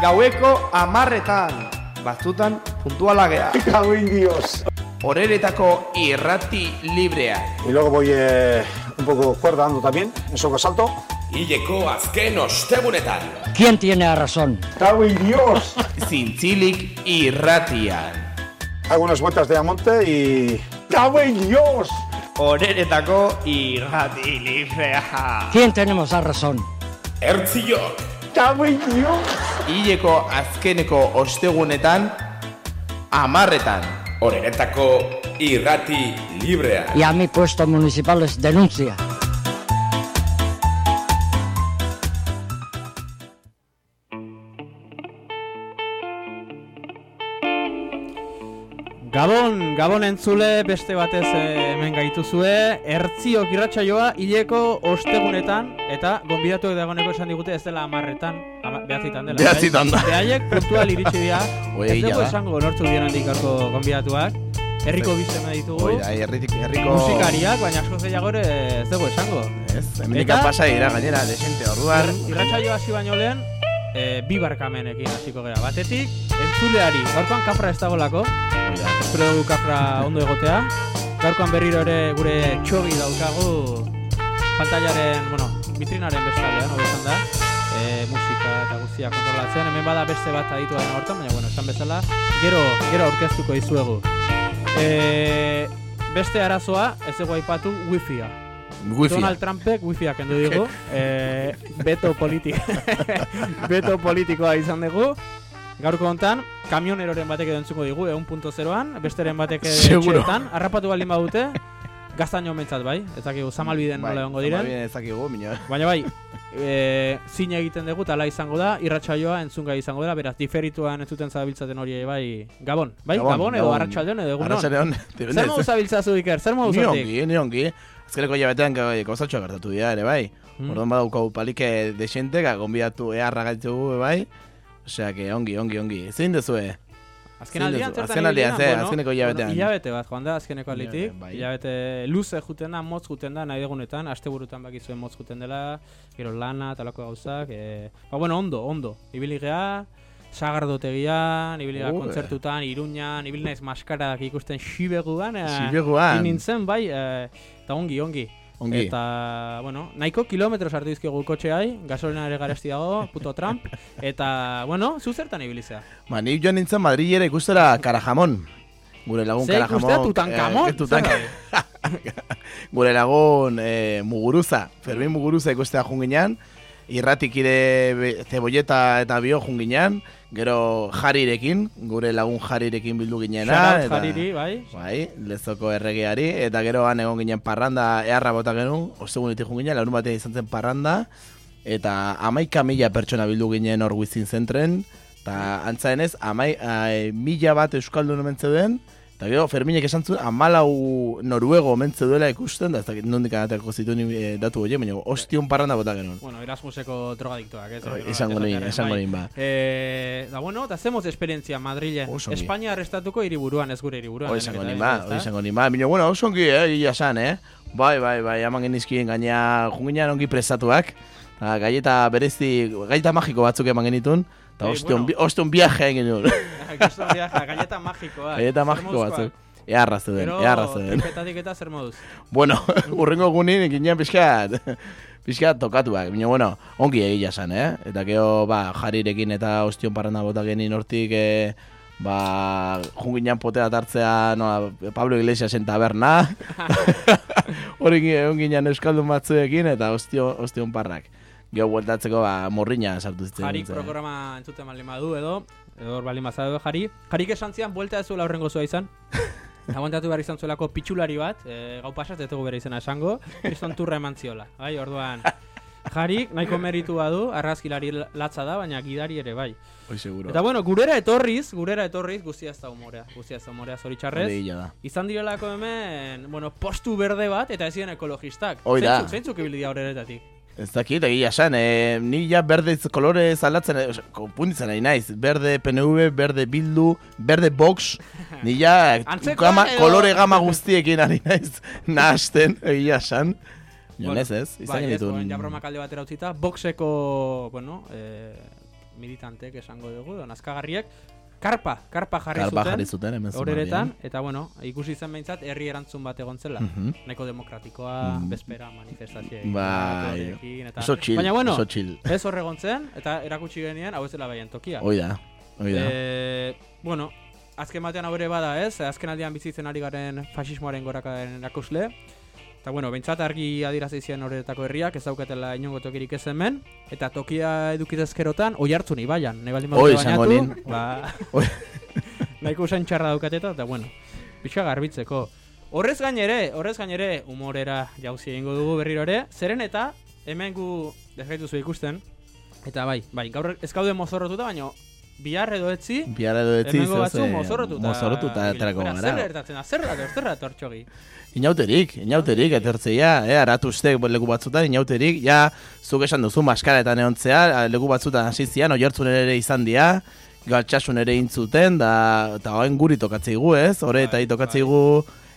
gaueko amarretan. Batzutan puntuala gea. En Dios. Horeretako irrati librea. Y luego voy eh, un poco cuerda dando también, eso que salto. Hileko azken ostegunetan. ¿Quién tiene la razón? En Dios. Zintzilik irratian. Hago unas vueltas de amonte y... ¡Cago en Dios! Horeretako irrati librea. ¿Quién tenemos la razón? Ertziok. ¡Cago en Dios! Hileko azkeneko ostegunetan amarretan. Horeretako irrati librea. Y a mi puesto municipal les denuncia. Gabon, Gabon entzule beste batez eh, hemen gaituzue, ertziok irratsaioa hileko ostegunetan, eta gonbidatuak dagoeneko esan digute ez dela amarretan, ama, behatzitan dela. Behatzitan da. Behaiek puntual iritsi dira, ez dugu esango nortzu diren handik gaurko gonbidatuak, herriko bizena ditugu, Oida, herriko... musikariak, baina asko zeiago ere ez dugu esango. Ez, Eta- pasa dira gainera, desente orduan. Irratsaioa hasi baino lehen, e, bi barkamenekin hasiko gera. Batetik, entzuleari, gaurkoan kafra ez dagolako, espero dugu kafra ondo egotea. Gaurkoan berriro ere gure txogi daukagu pantailaren, bueno, vitrinaren bestaldean, hobe esan da. E, musika eta guztia kontrolatzen, hemen bada beste bat aditu den hortan, baina bueno, esan bezala, gero, gero aurkeztuko dizuegu. E, beste arazoa, ez dugu aipatu, wifi-a. Wifi. Donald Trumpek wifi-a kendu digu, e, beto politik, beto politikoa izan dugu. Gaurko hontan, kamioneroren batek edo entzuko digu, egun punto zeroan, besteren batek Seguro. etxeetan, harrapatu baldin badute, gaztaino mentzat bai, ez dakigu, zamalbiden nola egongo diren. Zamalbiden ez dakigu, minio. Baina bai, e, zine egiten dugu, tala izango da, irratsaioa entzunga izango dela, beraz, diferituan ez zuten zabiltzaten hori bai, Gabon. Bai, Gabon, Gabon, edo Gabon. arratsaldeon edo egunon. Arratxaleon. Zer modu zabiltzazu Iker, zer zatik? ongi, ni ongi. Azkeneko hilabetean ga- gauzatxoa gertatu dira ere, bai. Mm. Orduan badaukagu palike desente, gonbidatu eharra gaitugu, bai. Osea, que ongi, ongi, ongi. Zein dezue? Azken Zein aldian, duzu? zertan Azken aldian, ibili ze, gara? azkeneko hilabetean. hilabete bat, joan da, azkeneko alitik. Hilabete, bai. Hilabete luze juten da, motz juten da, nahi degunetan, aste burutan bakizuen motz juten dela, gero lana, talako gauzak. E, ba, bueno, ondo, ondo. Ibili gea, sagardotegian, ibili gea Ue. kontzertutan, iruñan, ibili naiz maskarak ikusten xibeguan. Sibeguan. nintzen, bai, e, eta ongi, ongi. Ongi. Eta, bueno, nahiko kilometro sartu dizkigu kotxeai, gasolina ere garesti dago, puto Trump. Eta, bueno, zu zertan ibilizea? Ba, ni joan nintzen Madrilera ikustera Karajamon. Gure lagun Ze Karajamon. ikustea Tutankamon? eh, tutan... Gure lagun eh, Muguruza. Fermin Muguruza ikustea junginan. Irratikide zebolleta eta bio junginan. Gero jarirekin, gure lagun jarirekin bildu ginena. Shoutout eta- jariri, bai. Bai, lezoko erregeari, eta gero han egon ginen parranda eharra bota genuen, ostegunetik jun ginen, larun batean izan zen parranda, eta amaika mila pertsona bildu ginen hor guizin zentren, eta antzaenez, amai, ai, mila bat euskaldun omen zeuden, eta gero Ferminek esan zuen, amalau noruego omen zeuela ikusten, da ez dakit nondik anateko zituen eh, datu hori, baina ostion parranda bota genuen. Bueno, Erasmuseko drogadiktoak, ez? Oi, Esango nien, esango nien ba. Eh, da bueno, eta zemoz esperientzia Madrilen. Espainia arrestatuko hiriburuan, ez gure hiriburuan. Izango eta nien behin, ba, izango nien ba. Baina, bueno, oso ongi, eh, ia san, eh? Bai, bai, bai, aman genizkien gaina, junginan ongi prestatuak. Ta, gaieta berezi, gaieta magiko batzuk eman genitun. Eta Eh, ostion, bueno. ostion viaje egin genuen. Viaja, galleta magikoa. gaieta magiko batzuk. Eharra zeuden, Gero, eharra zeuden. tripetatik eta zer moduz. bueno, urrengo gunin, ginean pixkat, pixkat tokatuak. Baina, bueno, ongi egia san, eh? Eta gero, ba, jarirekin eta ostion parranda bota genin hortik, eh, ba, junginan potea tartzea, no, Pablo Iglesiasen taberna, hori egon ginen euskaldun batzuekin, eta ostio, ostion parrak. Gero bueltatzeko, ba, morriña sartu zitzen. Jarik programa entzuten baldin badu edo, edo hor baldin bazaude jari. Jarik esan zian, buelta ez zuela horrengo zua izan. Aguantatu behar izan zuelako pitxulari bat, e, gau pasat ez dugu bere izena esango, kriston turra eman ziola. Bai, orduan, jarik nahiko meritu badu, arrazkilari latza da, baina gidari ere bai. Hoi seguro. Eta bueno, gurera etorriz, gurera etorriz, guztia ez da humorea, guztia ez da humorea zoritxarrez. Izan direlako hemen, bueno, postu berde bat eta ez ziren ekologistak. Hoi da. Zeintzuk, zeintzuk ibili dira horretatik. Ez dakit, egia esan, eh, ni ja berde kolore zalatzen, eh, osea, konpunditzen nahi naiz. Berde PNV, berde Bildu, berde Vox, ni ja gama, kolore gama guztiekin ari naiz nahasten, egia esan. Bueno, ez izan bai, genitun. bueno, ja bromak alde batera utzita, boxeko, bueno, eh, militantek esango dugu, edo nazkagarriek, karpa, karpa jarri Karpa zuten, jarri zuten, horeretan, eta bueno, ikusi zen behintzat herri erantzun bat egon zela. Mhm. Nahiko demokratikoa, Mm. bezpera, manifestazioekin, Bai. eta... Oso chill, Baina bueno, oso chill. ez horregon zen, eta erakutsi genien, hau ez dela baien tokia. Hoi da, hoi da. Eh, bueno, azken batean hau ere bada ez, azken aldian bizitzen ari garen fasismoaren gorakaren erakusle. Eta bueno, behintzat argi adirazi ziren horretako herriak, ez daukatela inongo tokirik ez hemen, eta tokia edukitezkerotan, oi hartzun ibaian, nahi baldin esango bainatu, ba, nahiko usain txarra daukateta, eta bueno, pixka garbitzeko. Horrez gainere, horrez gainere, humorera jauzi egingo dugu berriro ere, zeren eta hemen gu desgaituzu ikusten, eta bai, bai, gaur ez gaude mozorrotuta, baina bihar edo etzi, Bihar edo etzi Hemengo batzu mozorrotuta. Mozorrotuta aterako gara. Zer gertatzen da, zer da, zer da tortxogi. Inauterik, inauterik, etertzeia, eh, aratuztek leku batzutan, inauterik, ja, zuk esan duzu maskaretan egontzea, leku batzutan hasi zian, oiartzun ere izan dira, galtsasun ere intzuten, da, eta hain guri tokatzeigu, ez? Hore, eta Bai, tokatzeigu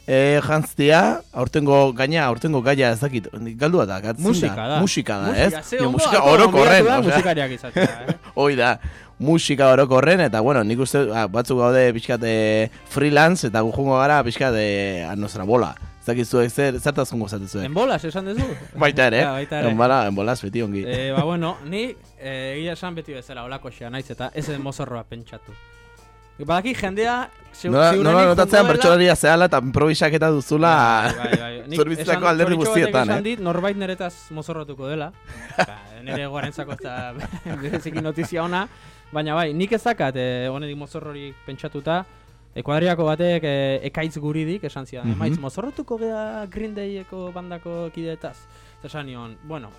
e, jantztia, aurtengo gaina, aurtengo gaia ez dakit, galdua da, gatzin Musika da. Musika da, ez? musika asko orokorren, musikariak izatea, eh? Hoi da, musika orokorren, eta bueno, nik uste ah, batzuk gaude pixkat eh, freelance, eta gujungo gara pixkat eh, a nostra bola. Ez dakit zuek zer, zertaz jungo zatezue. Enbolas, esan duzu? Baita ere, Ja, baita ere. enbola, enbolaz beti ongi. Eh, ba, bueno, ni eh, egia esan beti bezala olako xea naiz eta ez mozorroa pentsatu. Badaki jendea Nola, jungo notatzean bertxolaria zehala eta improvisaketa duzula Bai, bai, bai. Alderdi txoritxo batek guztietan, eh? dit, norbait niretaz mozorrotuko dela. ba, nire goarentzako eta bereziki notizia ona. Baina bai, nik ezakat eh, honedik mozorrorik pentsatuta, e, kuadriako batek e, ekaitz guridik, esan zidan, Mhm. emaitz mozorrotuko gea Green Day-eko bandako kideetaz. Eta esan nion, bueno,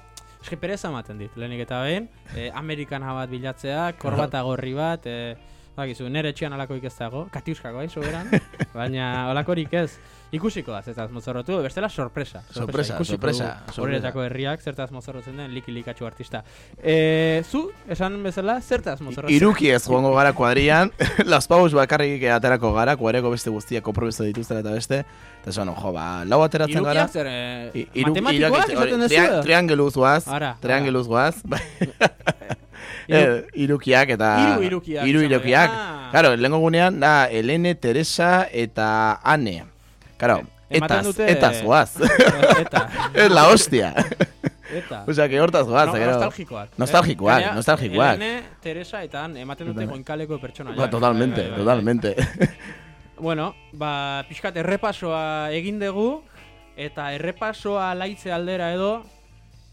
eske pereza ematen dit, lehenik eta behin, e, Amerikana bat bilatzea, korbata gorri bat, e, bakizu, nere etxean alakoik ez dago, katiuskako, bai, soberan, baina olakorik ez. Ikusiko da, zertaz mozorrotu, bestela sorpresa. Sorpresa, sorpresa. Horretako herriak, zertaz mozorrotzen den, liki likatxu artista. E, zu, esan bezala, zertaz mozorrotzen? Iruki ez joango gara kuadrian, Las Pavos bakarrik aterako gara, kuadriako beste guztiak kompromiso dituzten eta beste, eta esan, jo, ba, lau ateratzen gara. Irukiak zer, iru- matematikoak irak- esaten hori, duzu? tria- edo? Triangeluz goaz, Ara, triangeluz goaz, bai. Hiru- Eh, irukiak eta Hiru irukiak dira. irukiak. Ah. Claro, lehengo gunean da Elene, Teresa eta Ane. Claro, etaz, dute- etaz goaz. eta, es la hostia. eta. o sea, que hortaz goaz, No, gero. nostalgikoak. Nostalgikoak, Gainera, nostalgikoak. Elene, Teresa eta han ematen dute Bai. goinkaleko pertsona. Ba, totalmente, totalmente. Bueno, ba, pixkat errepasoa egin dugu, eta errepasoa laitze aldera edo,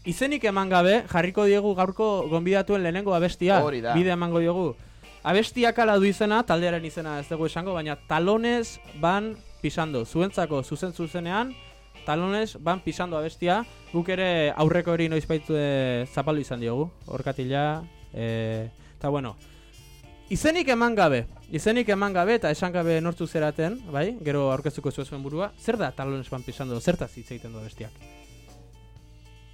izenik eman gabe, jarriko diegu gaurko gonbidatuen lehenengo abestia. Hori da. Bide emango diogu. Abestiak ala du izena, taldearen izena ez dugu esango, baina talones ban pisando. Zuentzako zuzen zuzenean, talones ban pisando abestia. Guk ere aurreko hori noiz baitu e, zapaldu izan diogu. Horkatila, e, eta bueno, Izenik eman gabe, izenik eman gabe eta esan gabe nortzu zeraten, bai? Gero aurkeztuko zuen burua. Zer da talones ban pisando? Zertaz hitz egiten du bestiak?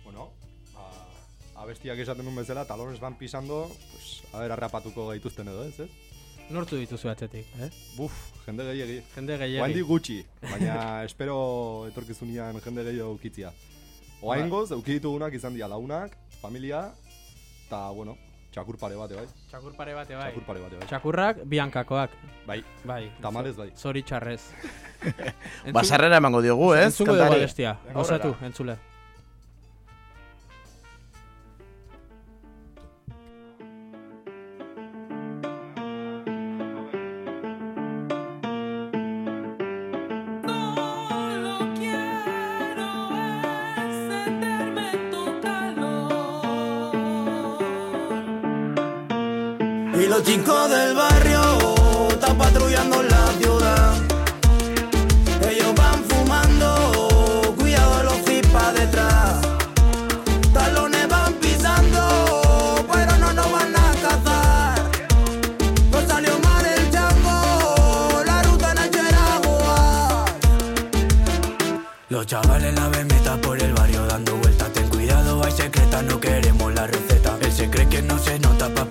Bueno, a, abestiak esaten duen bezala, talones van pisando, pues, a ver, arrapatuko gaituzten edo, ez, ez? Nortzu dituzu atzetik, eh? Buf, jende gehiagi. Jende gehiagi. gutxi, baina espero etorkizunian jende gehiago ukitzia. Oaingoz, Ba. euki ditugunak izan dira launak, familia, eta, bueno, txakur pare bate, bai? Txakur pare bate bai. Txakur pare bate, bai? Txakurrak biankakoak, Bai, bai. tamalez, bai. Zori txarrez. Basarrera emango diogu, ez? Entzungo dugu. Venga, Osatu, aurrera. entzule. Los chicos del barrio están patrullando la ciudad. Ellos van fumando, cuidado los pipas detrás. Talones van pisando, pero no nos van a cazar. No salió mal el chango, la ruta Nacho era guay. Los chavales la ven meta por el barrio dando vueltas. Ten cuidado, hay secretas, no queremos la receta. Él se cree que no se nota pa'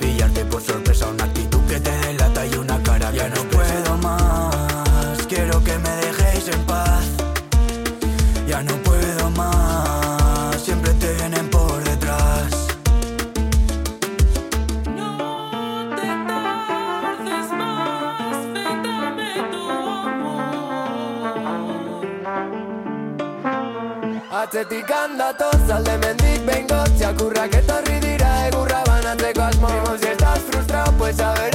atzetik handatoz Alde mendik bengo txakurrak etorri dira egurra banatzeko asmo si estás frustrado, pues haber estudiado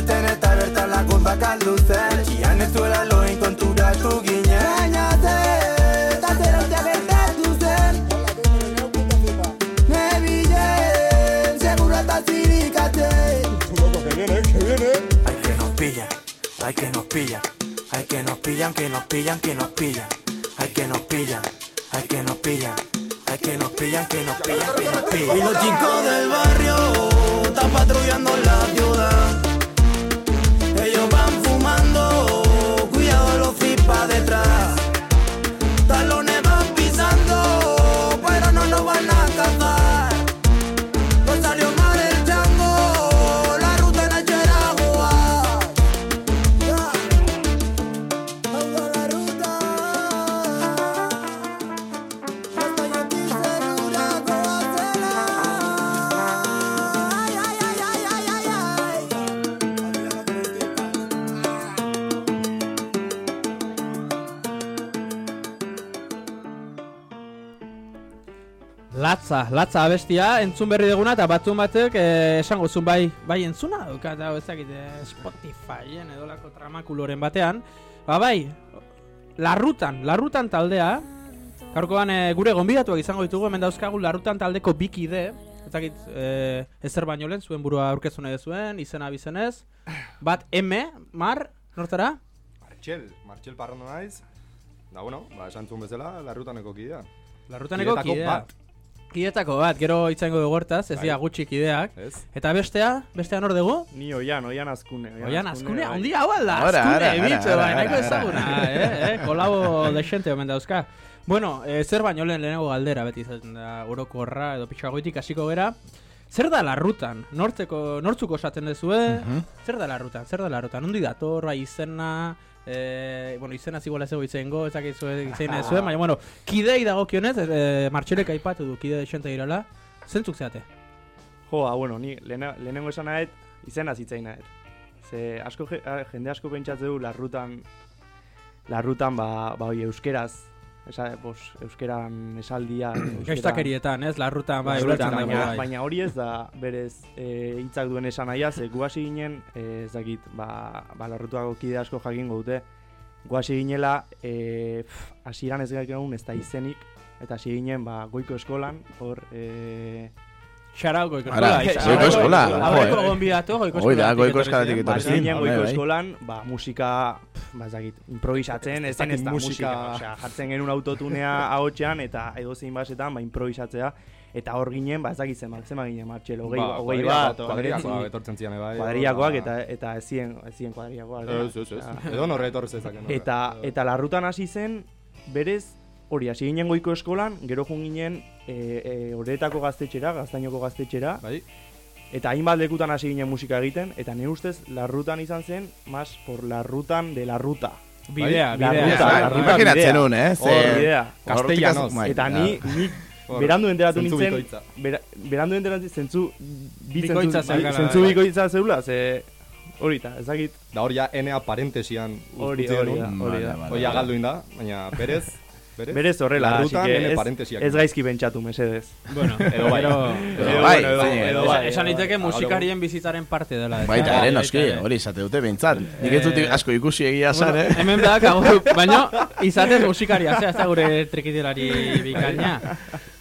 irten eta bertan lagundak aldu zen Txian ez zuela loin konturatu ginen Bainate, eta zer ostia gertatu zen Nebilen, seguro eta zirikatzen Hay que nos pillan, hay que nos pillan Hay que nos pillan, que nos pillan, que nos pillan Hay que nos pillan, hay que nos pillan Hay que nos pillan, que nos pillan, que nos pillan Y los chicos del barrio están patrullando la Latza, latza abestia, entzun berri duguna eta batzun batek eh, esango zuen bai, bai entzuna daukat hau ezakit eh, Spotifyen edolako tramakuloren batean. Ba bai, larrutan, larrutan taldea, gaurkoan eh, gure gonbidatuak izango ditugu, hemen dauzkagu larrutan taldeko bikide, ezakit eh, ezer baino lehen zuen burua aurkeztu nahi zuen, izena bizenez, bat M, Mar, nortara? Martxel, Martxel Parrondo naiz. Da, bueno, ba, esan zuen bezala, larrutaneko kidea. Larrutaneko kidea. bat. Kidetako bat, gero itzaingo dugu hortaz, ez Bai. dira gutxi kideak. Ez? Eta bestea, bestea nor dugu? Ni oian, oian azkune. Oian, azkune, bai. handi hau alda, azkune, bitxo, bai, nahiko ezaguna, eh, eh, kolabo desente omen dauzka. Bueno, eh, zer baino lehen lehenago galdera beti izaten da orokorra edo pitxagoitik hasiko gera. Zer da larrutan? Nortzeko, nortzuko esaten dezue? Mhm. Zer da larrutan? Zer da larrutan? Ondi dator, bai izena, eh, bueno, izena ziguala zego itzengo, ez dakit zuen baina, bueno, kidei dagokionez, eh, martxelek aipatu du kide desente girala, zentzuk zeate? Jo, ah, bueno, ni lehena- lehenengo esan nahet, izena zitzain nahet. Ze asko, jende asko pentsatze du larrutan, larrutan, ba, ba euskeraz, esa, bos, euskeran esaldia, euskeran- Gaiztakerietan, ez? Larrutan, bai, ulertzen baina, bai. baina hori ez da berez e, hitzak duen esan nahia, ze gu hasi ginen, e, ez dakit, ba, ba larrutuako kide asko jakingo dute, gu hasi ginela, e, pff, hasieran ez gaik ez da izenik, eta hasi ginen, ba, goiko eskolan, hor, e, Xarau goiko eskola. goiko eskola, Aurreko eh. gonbidatu goiko Hoi da, goiko eskolatik etorri bai, goiko eskolan, ba, musika, ba, ez dakit, improvisatzen, ez zen ez da musika- osea, jartzen genuen autotunea ahotsean, eta edozein basetan, ba, improvisatzea, eta hor ginen, ba, ez dakit zenbat ginen, Martxelo, hogei, Ba, bat, kuadrillakoak hemeretzi. etortzen zian, bai. kuadrillakoak hor, eta ba- eta ez ziren ez ziren kuadrillakoak. Ez, ez, ez. Edo norre etorri zezaken. Eta eta larrutan hasi zen berez hori hasi ginen goiko eskolan, gero joan ginen e, e, Oretako gaztetxera, Gaztainoko gaztetxera. Bai. Eta hainbat lekutan hasi ginen musika egiten eta nire ustez larrutan izan zen más por la rutan de la ruta. Bidea, La bidea. ruta, Bai, la ruta imaginatzen nun, eh, ze- Hor bidea. Castellanos. Bai, Eta ja. ni, ni berandu enteratu nintzen, berandu enteratu zentzu, bi Bikoitza zentzu, zentzu bai. bikoitza zeula, ze hori eta, ezagit, Da hor ja enea parentesian hori, utzi hori genuen. da, hori da. Vale, vale. Hoi agalduin da, baina berez, berez, Berez horrela, larrutan así que ene ez, parentesiak. ez gaizki pentsatu, mesedez. Bueno, Edo bai. pero- Edo bai, bueno, zein, edo edo bai. Esan liteke musikarien bizitzaren parte dela. ez da? Baita ere, Bai, noski, hori izate dute behintzat. Nik ez dut asko ikusi egia zan, Bueno, eh? hemen da, kago, baina izatez musikaria, zera, ez da gure trikitilari bikaina.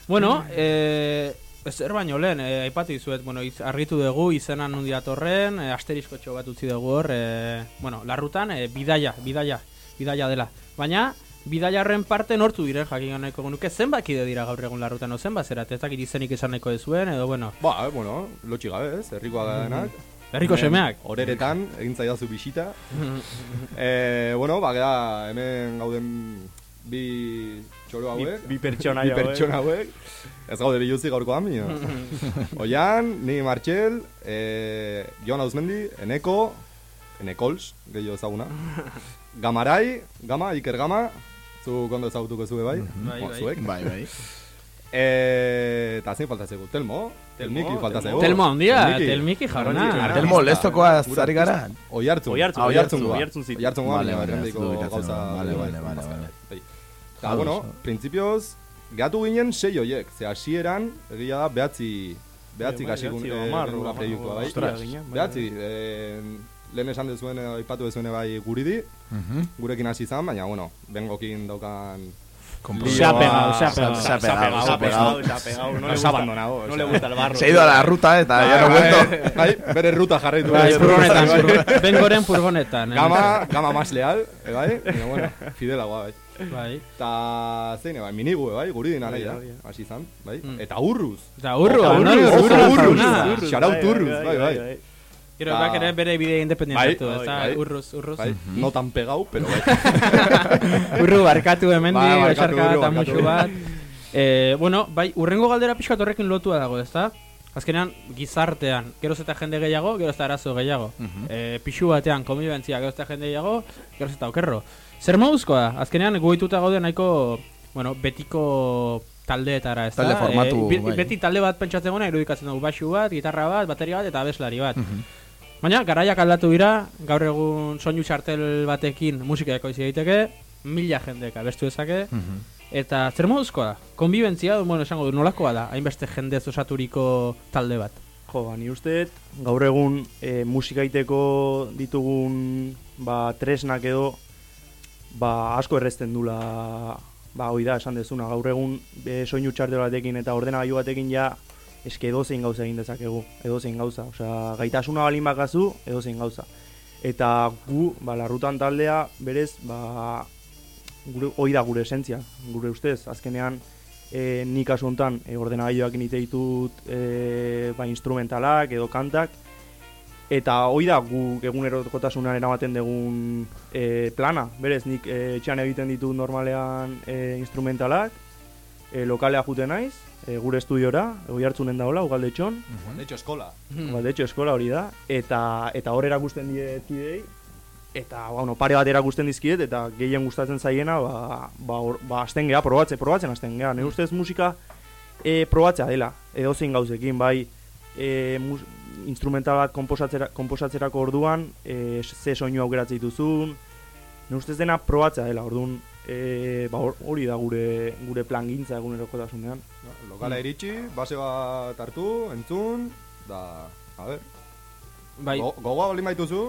Bueno, eh, zer baino lehen, eh, aipatu dizuet, bueno, iz, argitu dugu izena nundi datorren, eh, asteriskotxo bat utzi dugu hor, eh, bueno, larrutan, eh, bidaia, bidaia, bidaia dela. Baina, bidaiarren parte nortu diren jakin nahiko genuke zenbat kide dira gaur egun larrutan, o zenbat zerat, ez dakit izenik esan nahiko dezuen, edo bueno, Ba, eh, bueno, lotxi gabe, ez, herrikoa gadenak. Herriko semeak. Horeretan, egin zaidazu bisita. e, bueno, ba, geda, hemen gauden bi txoro hauek. bi pertsona bi pertsona hauek. Ez gaude biluzi gaurkoan, bino. Oian, ni Martxel, e, Joan Auzmendi, Eneko, Enekols, gehiago ezaguna. Gamarai, Gama, Iker Gama, zu kondo ezagutuko zue bai. Bai, bai. zuek. Bai, bai. E, eta zein falta zego, Telmo, Telmiki falta zego. Telmo handia, Telmiki. Telmiki, Telmo, lestokoa zari gara? oiartzun, oiartzun oiartzun zitu. Oiartzun Vale, vale, vale, vale, vale. Eta, bueno, printzipioz, gatu ginen sei hoiek, ze hasieran egia da behatzi, behatzi Bai, kasi behatzi, gun- eh, proiektua, bai. bai, Behatzi, eh, lehen esan dezuen, eh, aipatu dezuen bai guridi, Mhm. gurekin hasi izan, baina, bueno, bengokin daukan... Se ha pegado, se ha pegado. se ha pegado, se ha pegado. Se ha pegado, no le ha abandonado, no le gusta el barro. Se ha ido a la ruta eta ya no ha vuelto. Bai, bere ruta jarraitu. Bai, du. furgonetan, Bai. furgo- bengoren furgonetan. eh. Gama, gama más leal, eh, bai? Baina, bueno, fidelagoa, bai. Bai. Eta zein, bai, minigu, bai, guri dina nahi da, Bai, bai. hasi izan, bai? Mm. Eta urruz. Eta urru, urruz, Urruz, urruz, jauna. urruz. Shoutout urruz, bai, bai. Gero, Ta- bak ere bere bide independentetu, Bai, ez da, bai. urruz, urruz. Bai, no tan pegau, pero bai. Urru barkatu hemendi, Bai, barkatu, esarka urru, eta barkatu. musu bat. Eh, bueno, bai, urrengo galdera pixka horrekin lotua dago, ezta? Azkenean, gizartean, geroz eta jende gehiago, geroz eta arazo gehiago. eh, pixu batean, konbibentzia, geroz eta jende gehiago, geroz eta okerro. Zer moduzkoa da? Azkenean, goituta gaude nahiko, bueno, betiko taldeetara, ez Talde formatu, bai. Beti talde bat pentsatzen gona, irudikatzen dugu baxu bat, gitarra bat, bateria bat eta abeslari bat. Baina, garaiak aldatu dira, gaur egun soinu txartel batekin musika ekoizi daiteke, mila jendek abestu dezake, eta zer moduzkoa da? Konbibentzia, bueno, esango du, nolakoa da, hainbeste jendez osaturiko talde bat. Jo, ba, ni uste gaur egun e, musika iteko ditugun ba, tresnak edo ba, asko errezten dula ba, hoi da, esan dezuna, gaur egun e, soinu txartel batekin eta ordenagailu batekin ja eske edozein gauza egin dezakegu, edozein gauza, osea, gaitasuna balin bakazu, edozein gauza. Eta gu, ba, larrutan taldea, berez, ba, gure, hoi da gure esentzia, gure ustez, azkenean, e, ni kasu hontan e, ordenagailuak nite ditut e, ba, instrumentalak edo kantak. Eta hoi da gu egunerokotasunean eramaten dugun e, plana. Berez nik e, etxean egiten ditut normalean e, instrumentalak e, lokalea jute naiz e, gure estudiora ego hartzunen daola ugaldetxon. De hecho, eskola. ugaldetxo eskola hori da eta eta hor erakusten diet kidei eta bueno, pare bat erakusten dizkiet eta gehien gustatzen zaiena ba, ba, hor- ba hasten gea probatzen probatzen hasten gea. Nire ustez musika e, probatzea dela edozein gauzekin bai e, mus, instrumental bat komposatzera, komposatzerako orduan e, ze soinu aukeratzen dituzun. Nire ustez dena probatzea dela orduan e, ba, hor- hori da gure gure plangintza egunerokotasunean. Lokala iritsi, base bat hartu, entzun, da, a ver, Bai, go, gogoa bali maituzu,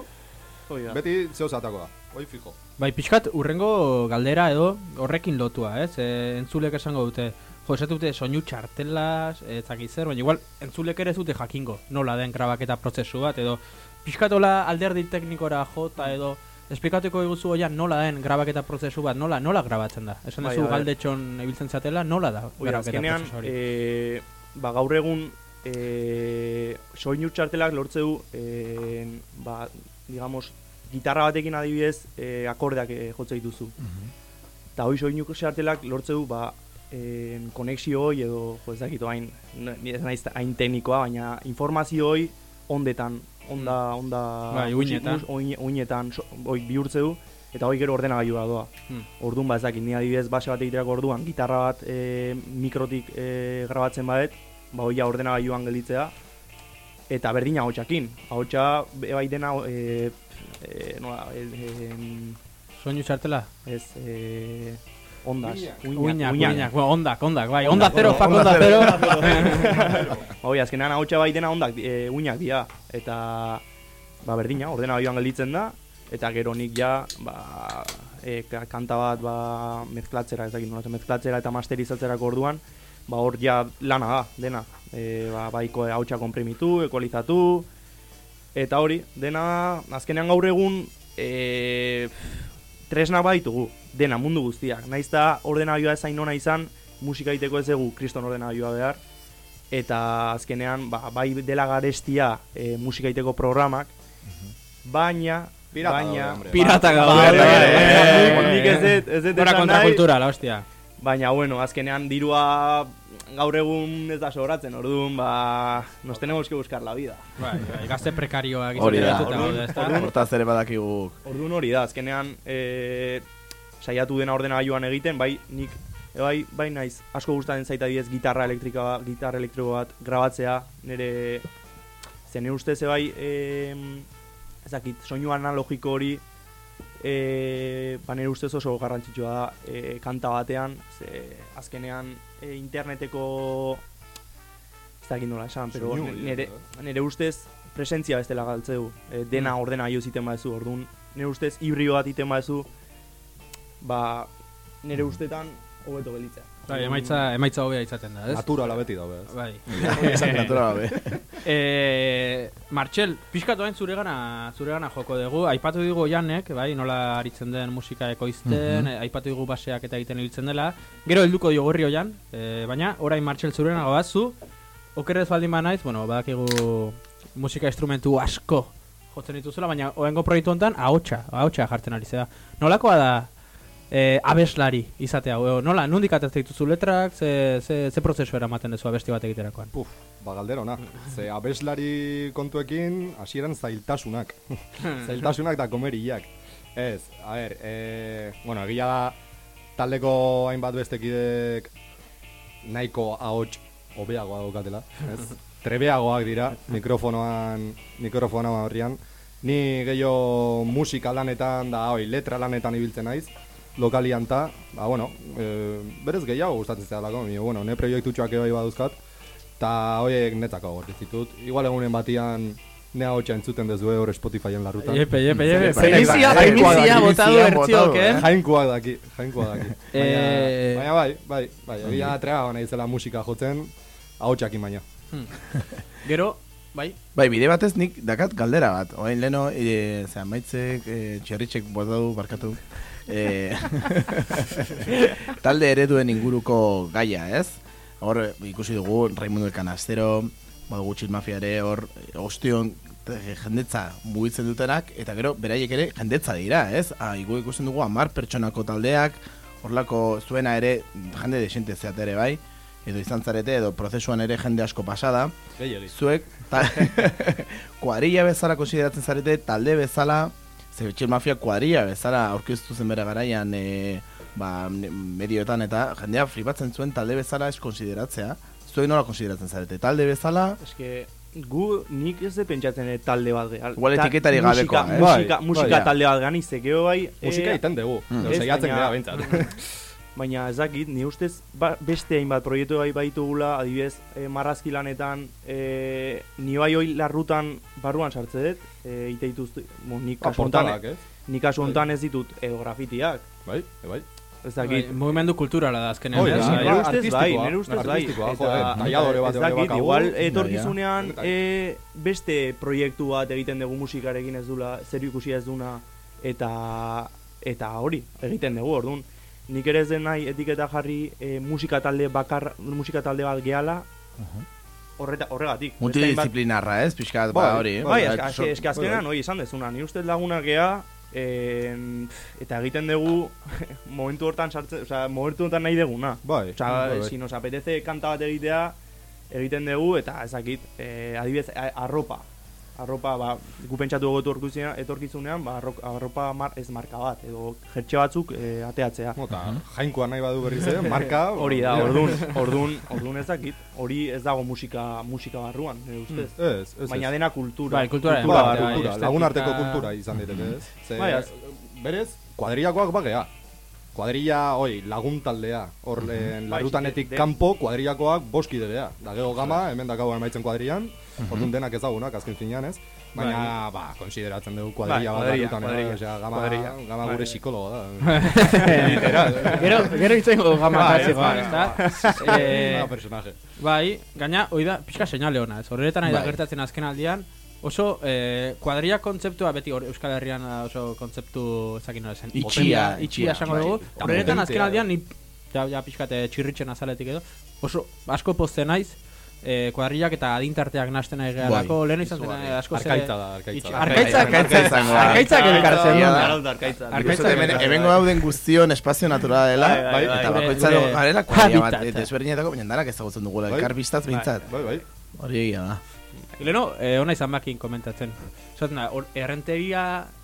hori da. beti zeo zatako da, hoi fijo. bai pixkat urrengo galdera edo horrekin lotua, ez? E, entzulek esango dute, jo, esatu dute soinu txartelaz, ez dakit zer, baina igual entzulek ere ez dute jakingo, nola den grabaketa prozesu bat, edo pixkatola alderdi teknikora jota edo esplikatuko diguzu oian nola den grabaketa prozesu bat, nola nola grabatzen da? Esan Bai, duzu galdetxon ibiltzen zatela, nola da Hoi, grabaketa azkenean, prozesu hori? e, ba, gaur egun e, soinu txartelak lortze du e, ba, digamos, gitarra batekin adibidez e, akordeak e, jotze dituzu. Eta hoi soinu txartelak lortze du ba, e, konexio hoi edo, jo, ez dakit, hain, ni ez naiz hain teknikoa, baina informazio hoi ondetan, onda, onda, Bai, uinetan. uinetan, hoi bihurtze du, eta hoi gero ordenagailua doa. Hmm. Orduan ba ez dakit, ni adibidez base bat egiterako orduan gitarra bat e, mikrotik e, grabatzen badet, ba hoi ja ordenagailuan gelditzea eta berdina ahotsakin. Ahotsa bai dena e, e, nola, e, e, Soinu txartela? ez e, ondas, Uinak, uinak, bueno, ondak, ondak, bai, onda zero, fak onda zero. Hoi, azkenean ahotsa bai dena ondak e, uinak dira. Eta ba berdina ordenagailuan gelditzen da. Eta gero nik ja ba, e, ka- kanta bat ba, mezklatzera, ez dakit nola, zen, mezklatzera eta masterizatzerako orduan ba hor ja lana da, dena. E, ba, baiko hautsa konprimitu, ekualizatu eta hori, dena azkenean gaur egun e, tresna baditugu, dena mundu guztiak. Naiz da ordenagailua ezain ona izan, musika egiteko ez dugu kriston ordenagailua behar. Eta azkenean, ba, bai dela garestia e, musika egiteko programak, baina... Pirata baina, gaude, hombre. Pirata gaude, Ba, bai, bai, bai, bai, nik- ez dut, ez dut esan nahi, kontrakultura, la hostia. Baina, bueno, azkenean dirua gaur egun ez da sobratzen, orduan, ba, nos tenemos que buscar la vida. Bai, bai, gazte prekarioak Hori da. Hortaz ere badakiguk. Orduan hori da, azkenean e, saiatu dena ordenagailuan egiten, bai nik e, bai, bai naiz asko gustatzen zait adibidez gitarra elektrika gitarra elektriko bat grabatzea, nire zen nire ustez e, bai e, ez dakit, soinu analogiko hori e, ba nire ustez oso garrantzitsua da e, kanta batean, ze azkenean e, interneteko ez dakit nola esan, pero hori, nire, nire ustez presentzia bestela galtzeu, e, dena ordenagailu ziten badezu, orduan nire ustez hibrio bat iten badezu, ba nire ustetan hobeto gelitzea. Bai, emaitza, emaitza hobea izaten da, ez? Naturala beti dabe, ez? Bai. Esan naturala be. Eh, Martxel, pixkatu hain zuregana, zuregana joko dugu. Aipatu digu Janek, bai, nola aritzen den musika ekoizten, eh, aipatu digu baseak eta egiten ibiltzen dela. Gero helduko dio gorri oian, eh, baina orain Martxel zuregana goazu. Okerrez baldin ba naiz, bueno, badakigu musika instrumentu asko jotzen dituzula, baina oengo proiektu honetan ahotsa, ahotsa jartzen ari zera. Nolakoa da eh, abeslari izatea, o, nola, nondik atatzen dituzu letrak, ze, ze, ze prozesu eramaten duzu abesti bat egiterakoan? Puf, ba galdera ona. Ze abeslari kontuekin hasieran zailtasunak. zailtasunak eta komeriak. Ez, a ber, e, bueno, egia da taldeko hainbat bestekidek nahiko ahots hobeagoa daukatela, ez? Trebeagoak dira mikrofonoan, mikrofonoa horrian. Ni gehiago musika lanetan da, hoi, letra lanetan ibiltzen naiz, lokalian ta, ba, bueno, e, berez gehiago gustatzen zedalako, mi, bueno, ne proiektutxoak bai baduzkat, eta horiek netzako gortiz ditut. Igual egunen batian ne hau entzuten dezue hor Spotifyen larrutan. Jepe, jepe, jepe. Zer- botatu zer- ertziok, eh? Jainkoak daki, jainkoak daki. Baina, Eh, baina bai, bai, bai, egia treba nahi zela musika jotzen, ahotsakin baina. Gero, bai, Bai, bide batez nik dakat galdera bat. Oain leno, e, zera, maitzek, e, txerritxek botatu, barkatu. E, talde ereduen inguruko gaia, ez? Hor, ikusi dugu, Raimundo el Canastero, badugu Mafia hor, ostion jendetza mugitzen dutenak, eta gero, beraiek ere jendetza dira, ez? Ah, igu ikusten dugu, amar pertsonako taldeak, horlako zuena ere, jende desente zeate ere bai, edo izan zarete, edo prozesuan ere jende asko pasada, Gehiegi. zuek ta, kuadrilla bezala konsideratzen zarete talde bezala ze Chill Mafia kuadrilla bezala aurkeztu zen bere garaian e, ba, medioetan eta jendea flipatzen zuen talde bezala ez konsideratzea zuek nola konsideratzen zarete talde bezala Eske, gu nik ez dut pentsatzen eh, talde bat geha. Igual Ta- etiketarik musika- gabekoa, eh? Musika, Bai, musika bai, talde bat gani, zekeo bai... Musika eh, iten dugu, Mm. ez, saiatzen gara behintzat. Baina ez dakit, ni ustez ba, beste hainbat proiektu bai baitugula, adibidez, e, marrazki lanetan, e, ni bai hoi larrutan barruan sartze dut, e, ite dituzte, bo, nik kasu honetan, Portalak, ez? nik kasu honetan ez ditut edo grafitiak, Bai, e, bai. ez bai, dakit. mugimendu kulturala da azkenean. Hoi ez? da, Bai. nire ustez bai, nire ustez bai. talladore bat ez dakit, igual Bai, etorkizunean e, beste proiektu bat egiten dugu musikarekin ez dula, zer ikusia ez duna, eta eta hori, egiten dugu, orduan. Nik ere ez den nahi etiketa jarri e, musika talde bakar, musika talde bat gehala, horreta, horregatik. Multidisciplinarra ez pixkat ba Bai, hori eh? Bai, Ba, eske, eske, azkenean, hoi, esan dezuna, ni ustez lagunak gea, en, eta egiten dugu momentu hortan sartzen, osea, momentu hortan nahi deguna. Bai, Osea, bai, bai. si nos apetece kanta bat egitea, egiten dugu, eta ezakit, eh, adibidez, arropa. Arropa, ba, gu pentsatu dugu etorkizunean, ba, arro- arropa mar, ez marka bat, edo jertxe batzuk eh, ateatzea. Mota, jainkoa nahi badu berriz ere, marka... Hori da, ordun, ordun, ordun ezakit, hori ez dago musika musika barruan, nire ustez. Ez, ez, Baina ez. dena kultura. Bai, kultura, Kultura, bai, kultura, lagun arteko kultura izan daiteke, ez? Ze, Bai, berez, kuadrillakoak bagea. Kuadrilla, oi, lagun taldea. Hor, mm Bai, larrutanetik de- kanpo, kuadrillakoak boskide gea. Da gero gama, hemen dakau emaitzen kuadrillan, orduan denak ezagunak, azken finean, ez? Baina, ba, konsideratzen dugu kuadrilla Bai, bat kuadrilla, eh? Osea, gama, kuadrilla, gama bai. gure psikologo da. Gero, gero itzengo gama Bai, klasikoa, bai, ezta? Una Eh, personaje. bai, gaina, hoi da, pixka seinale ona, ez? Horretan ari da Bai. gertatzen azken aldian, oso eh, kuadrilla kontzeptua beti hor Euskal Herrian da oso kontzeptu ezakin nola zen. Itxia, itxia, esango bai. dugu. Eta Horretan potentea, azken aldian bai. ni ja, ja pixkate txirritxen azaletik edo. Oso asko pozten naiz. Eh, kuadrillak eta adintarteak nasten nahi gehalako, Bai. lehen izan zen eh, asko ze... Arkaitza da, arkaitza. Arkaitza, Arkaitza izango da. Elkartzen Arkaitza du. da. Arkaitza. Arkaitza hemen elkartzen hemengo dauden guztion espazio naturala dela, Bai, bai, bai. eta gure garela kuadrilla bat, habitata. eta ezberdinetako, baina danak ezagutzen dugula, Bai. elkar biztaz bintzat. Bai, bai. Hori egia da. Leno, eh, ona izan bakin komentatzen. Zaten da, errenteria,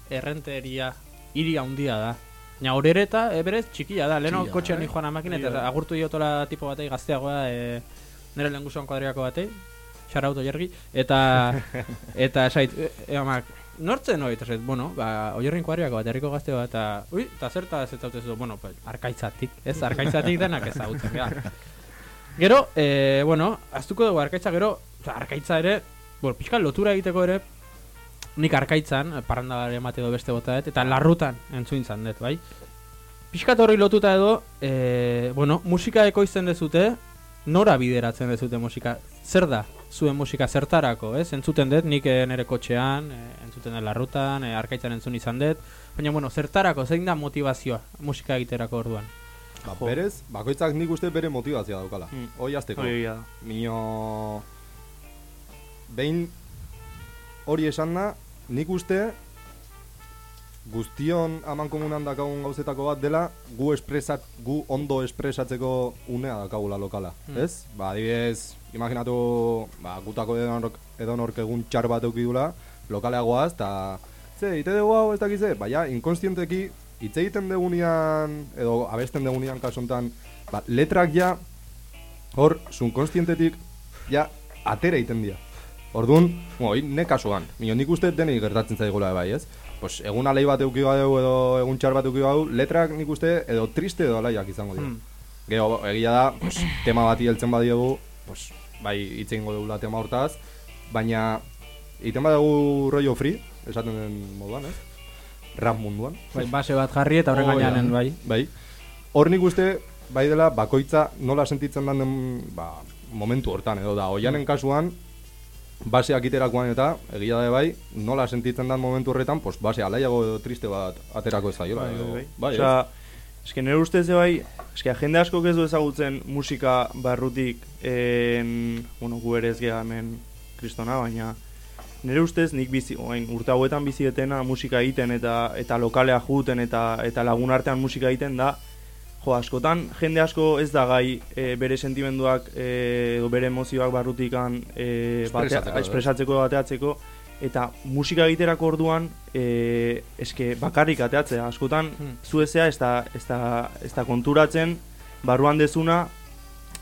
errenteria, hiri handia da. Baina hor ere eta e, berez txikia da. Leno kotxean ni joan amakin eta agurtu diotola tipo batei gazteagoa e, nire lehen guzuan kuadriako batei. Xarauto jergi. Eta, eta esait, e, e, amak, nortzen hori, eta bueno, ba, oierrin kuadriako bat, herriko gazteo bat, eta, ui, eta zerta ez eta zu, bueno, pues, arkaitzatik, ez, arkaitzatik denak ezagutzen, gara. Gero, e, bueno, aztuko dugu arkaitza gero, arkaitza ere, bueno, pixka lotura egiteko ere, nik arkaitzan, parranda emate edo beste bota dut, eta larrutan entzun izan dut, bai? Pixkat horri lotuta edo, e, bueno, musika ekoizten dezute, nora bideratzen dezute musika? Zer da, zuen musika zertarako, ez? Entzuten dut, nik eh, nire kotxean, e, entzuten dut larrutan, e, arkaitzan entzun izan dut, baina, bueno, zertarako, zein da motivazioa musika egiterako orduan? Ba, berez, bakoitzak nik uste bere motivazioa daukala. Mm. Hoi azteko. Egia da. Mino... Behin hori esan da, nik uste guztion aman komunan dakagun gauzetako bat dela gu espresat, gu ondo espresatzeko unea dakagula lokala, Mm. ez? Ba, adibidez, imaginatu, ba, gutako edonork, edonork egun txar bat eukidula, lokalea goaz, eta ze, ite dugu hau ez dakize, baina inkonstienteki hitz egiten degunean, edo abesten degunean kasontan, ba, letrak ja, hor, subkonstientetik, ja, atera egiten dira. Orduan, bueno, hori ne kasuan, mino nik uste denei gertatzen zaigula bai, ez? Pues, egun alei bat euki badeu edo egun txar bat euki badeu, letrak nik uste edo triste edo alaiak izango dira. Hmm. Gero, egia da, pues, tema bati heltzen badiegu, pues, bai hitz egingo dugula tema hortaz, baina egiten badugu rollo free, esaten den moduan, ez? Rap munduan. Bai, base bat jarri eta horren Oh, gainean, bai. Bai. Hor nik uste, bai dela, bakoitza nola sentitzen den ba, momentu hortan, edo da, oianen kasuan, baseak iterakoan eta, egia da bai, nola sentitzen den momentu horretan, pues, base alaiago edo triste bat aterako ez zaiola. Bai, bai, bai. bai, ez? Osea, eske nire ustez bai, eske jende asko ez du ezagutzen musika barrutik en, bueno, gu ere ez geha hemen kristona, baina nire ustez nik bizi, oain, urte hauetan bizi etena musika egiten eta eta lokalea juten eta eta lagun artean musika egiten da Jo, askotan. Jende asko ez da gai e, bere sentimenduak e, edo bere emozioak barrutikan e, batea, Espresatzeko, bateatzeko. Eta musika egiterako orduan e, eske bakarrik ateatzea. Askotan Hmm. zu ezea ez da, ez da, ez da konturatzen. Barruan dezuna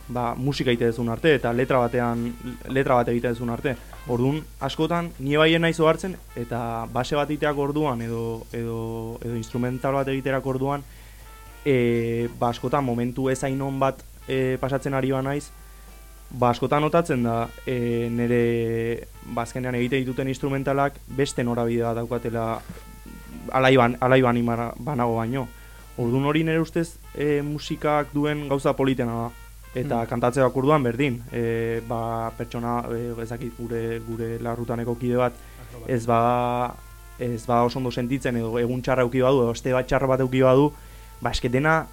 ba, musika egite dezun arte eta letra batean letra bat egite dezun arte. Orduan askotan nie baien naiz hartzen eta base bat egiteak orduan edo, edo, edo instrumental bat egiterak orduan e, ba, askotan momentu ez hainon bat e, pasatzen ari ba naiz ba, askotan notatzen da e, nire bazkenean egite dituten instrumentalak beste norabidea daukatela alaiban, alaiban imara, banago baino. Orduan hori nire ustez e, musikak duen gauza politena da. Eta Hmm. kantatzeak orduan berdin. E, ba, pertsona, e, ezakit, gure, gure larrutaneko kide bat, ez ba, ez ba oso ondo sentitzen edo egun txarra euki badu, edo este bat txarra bat euki badu, ba, eske dena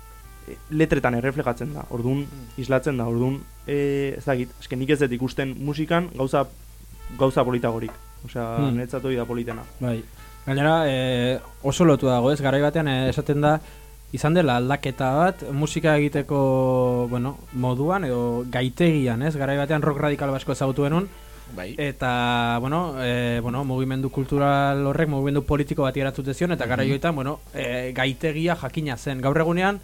e, letretan erreflejatzen da. Orduan islatzen da. Orduan, e, ez dakit, eske nik ez dut ikusten musikan gauza gauza politagorik. Osea, Hmm. niretzat hori da politena. Bai. Gainera, e, oso lotu dago, ez? Garai batean e, esaten da izan dela aldaketa bat musika egiteko, bueno, moduan edo gaitegian, ez? Garai batean rock radikal basko ezagutu genuen Bai. eta, bueno, e, bueno, mugimendu kultural horrek mugimendu politiko bat eratzute zion eta garai hoetan, bueno, e, gaitegia jakina zen. Gaur egunean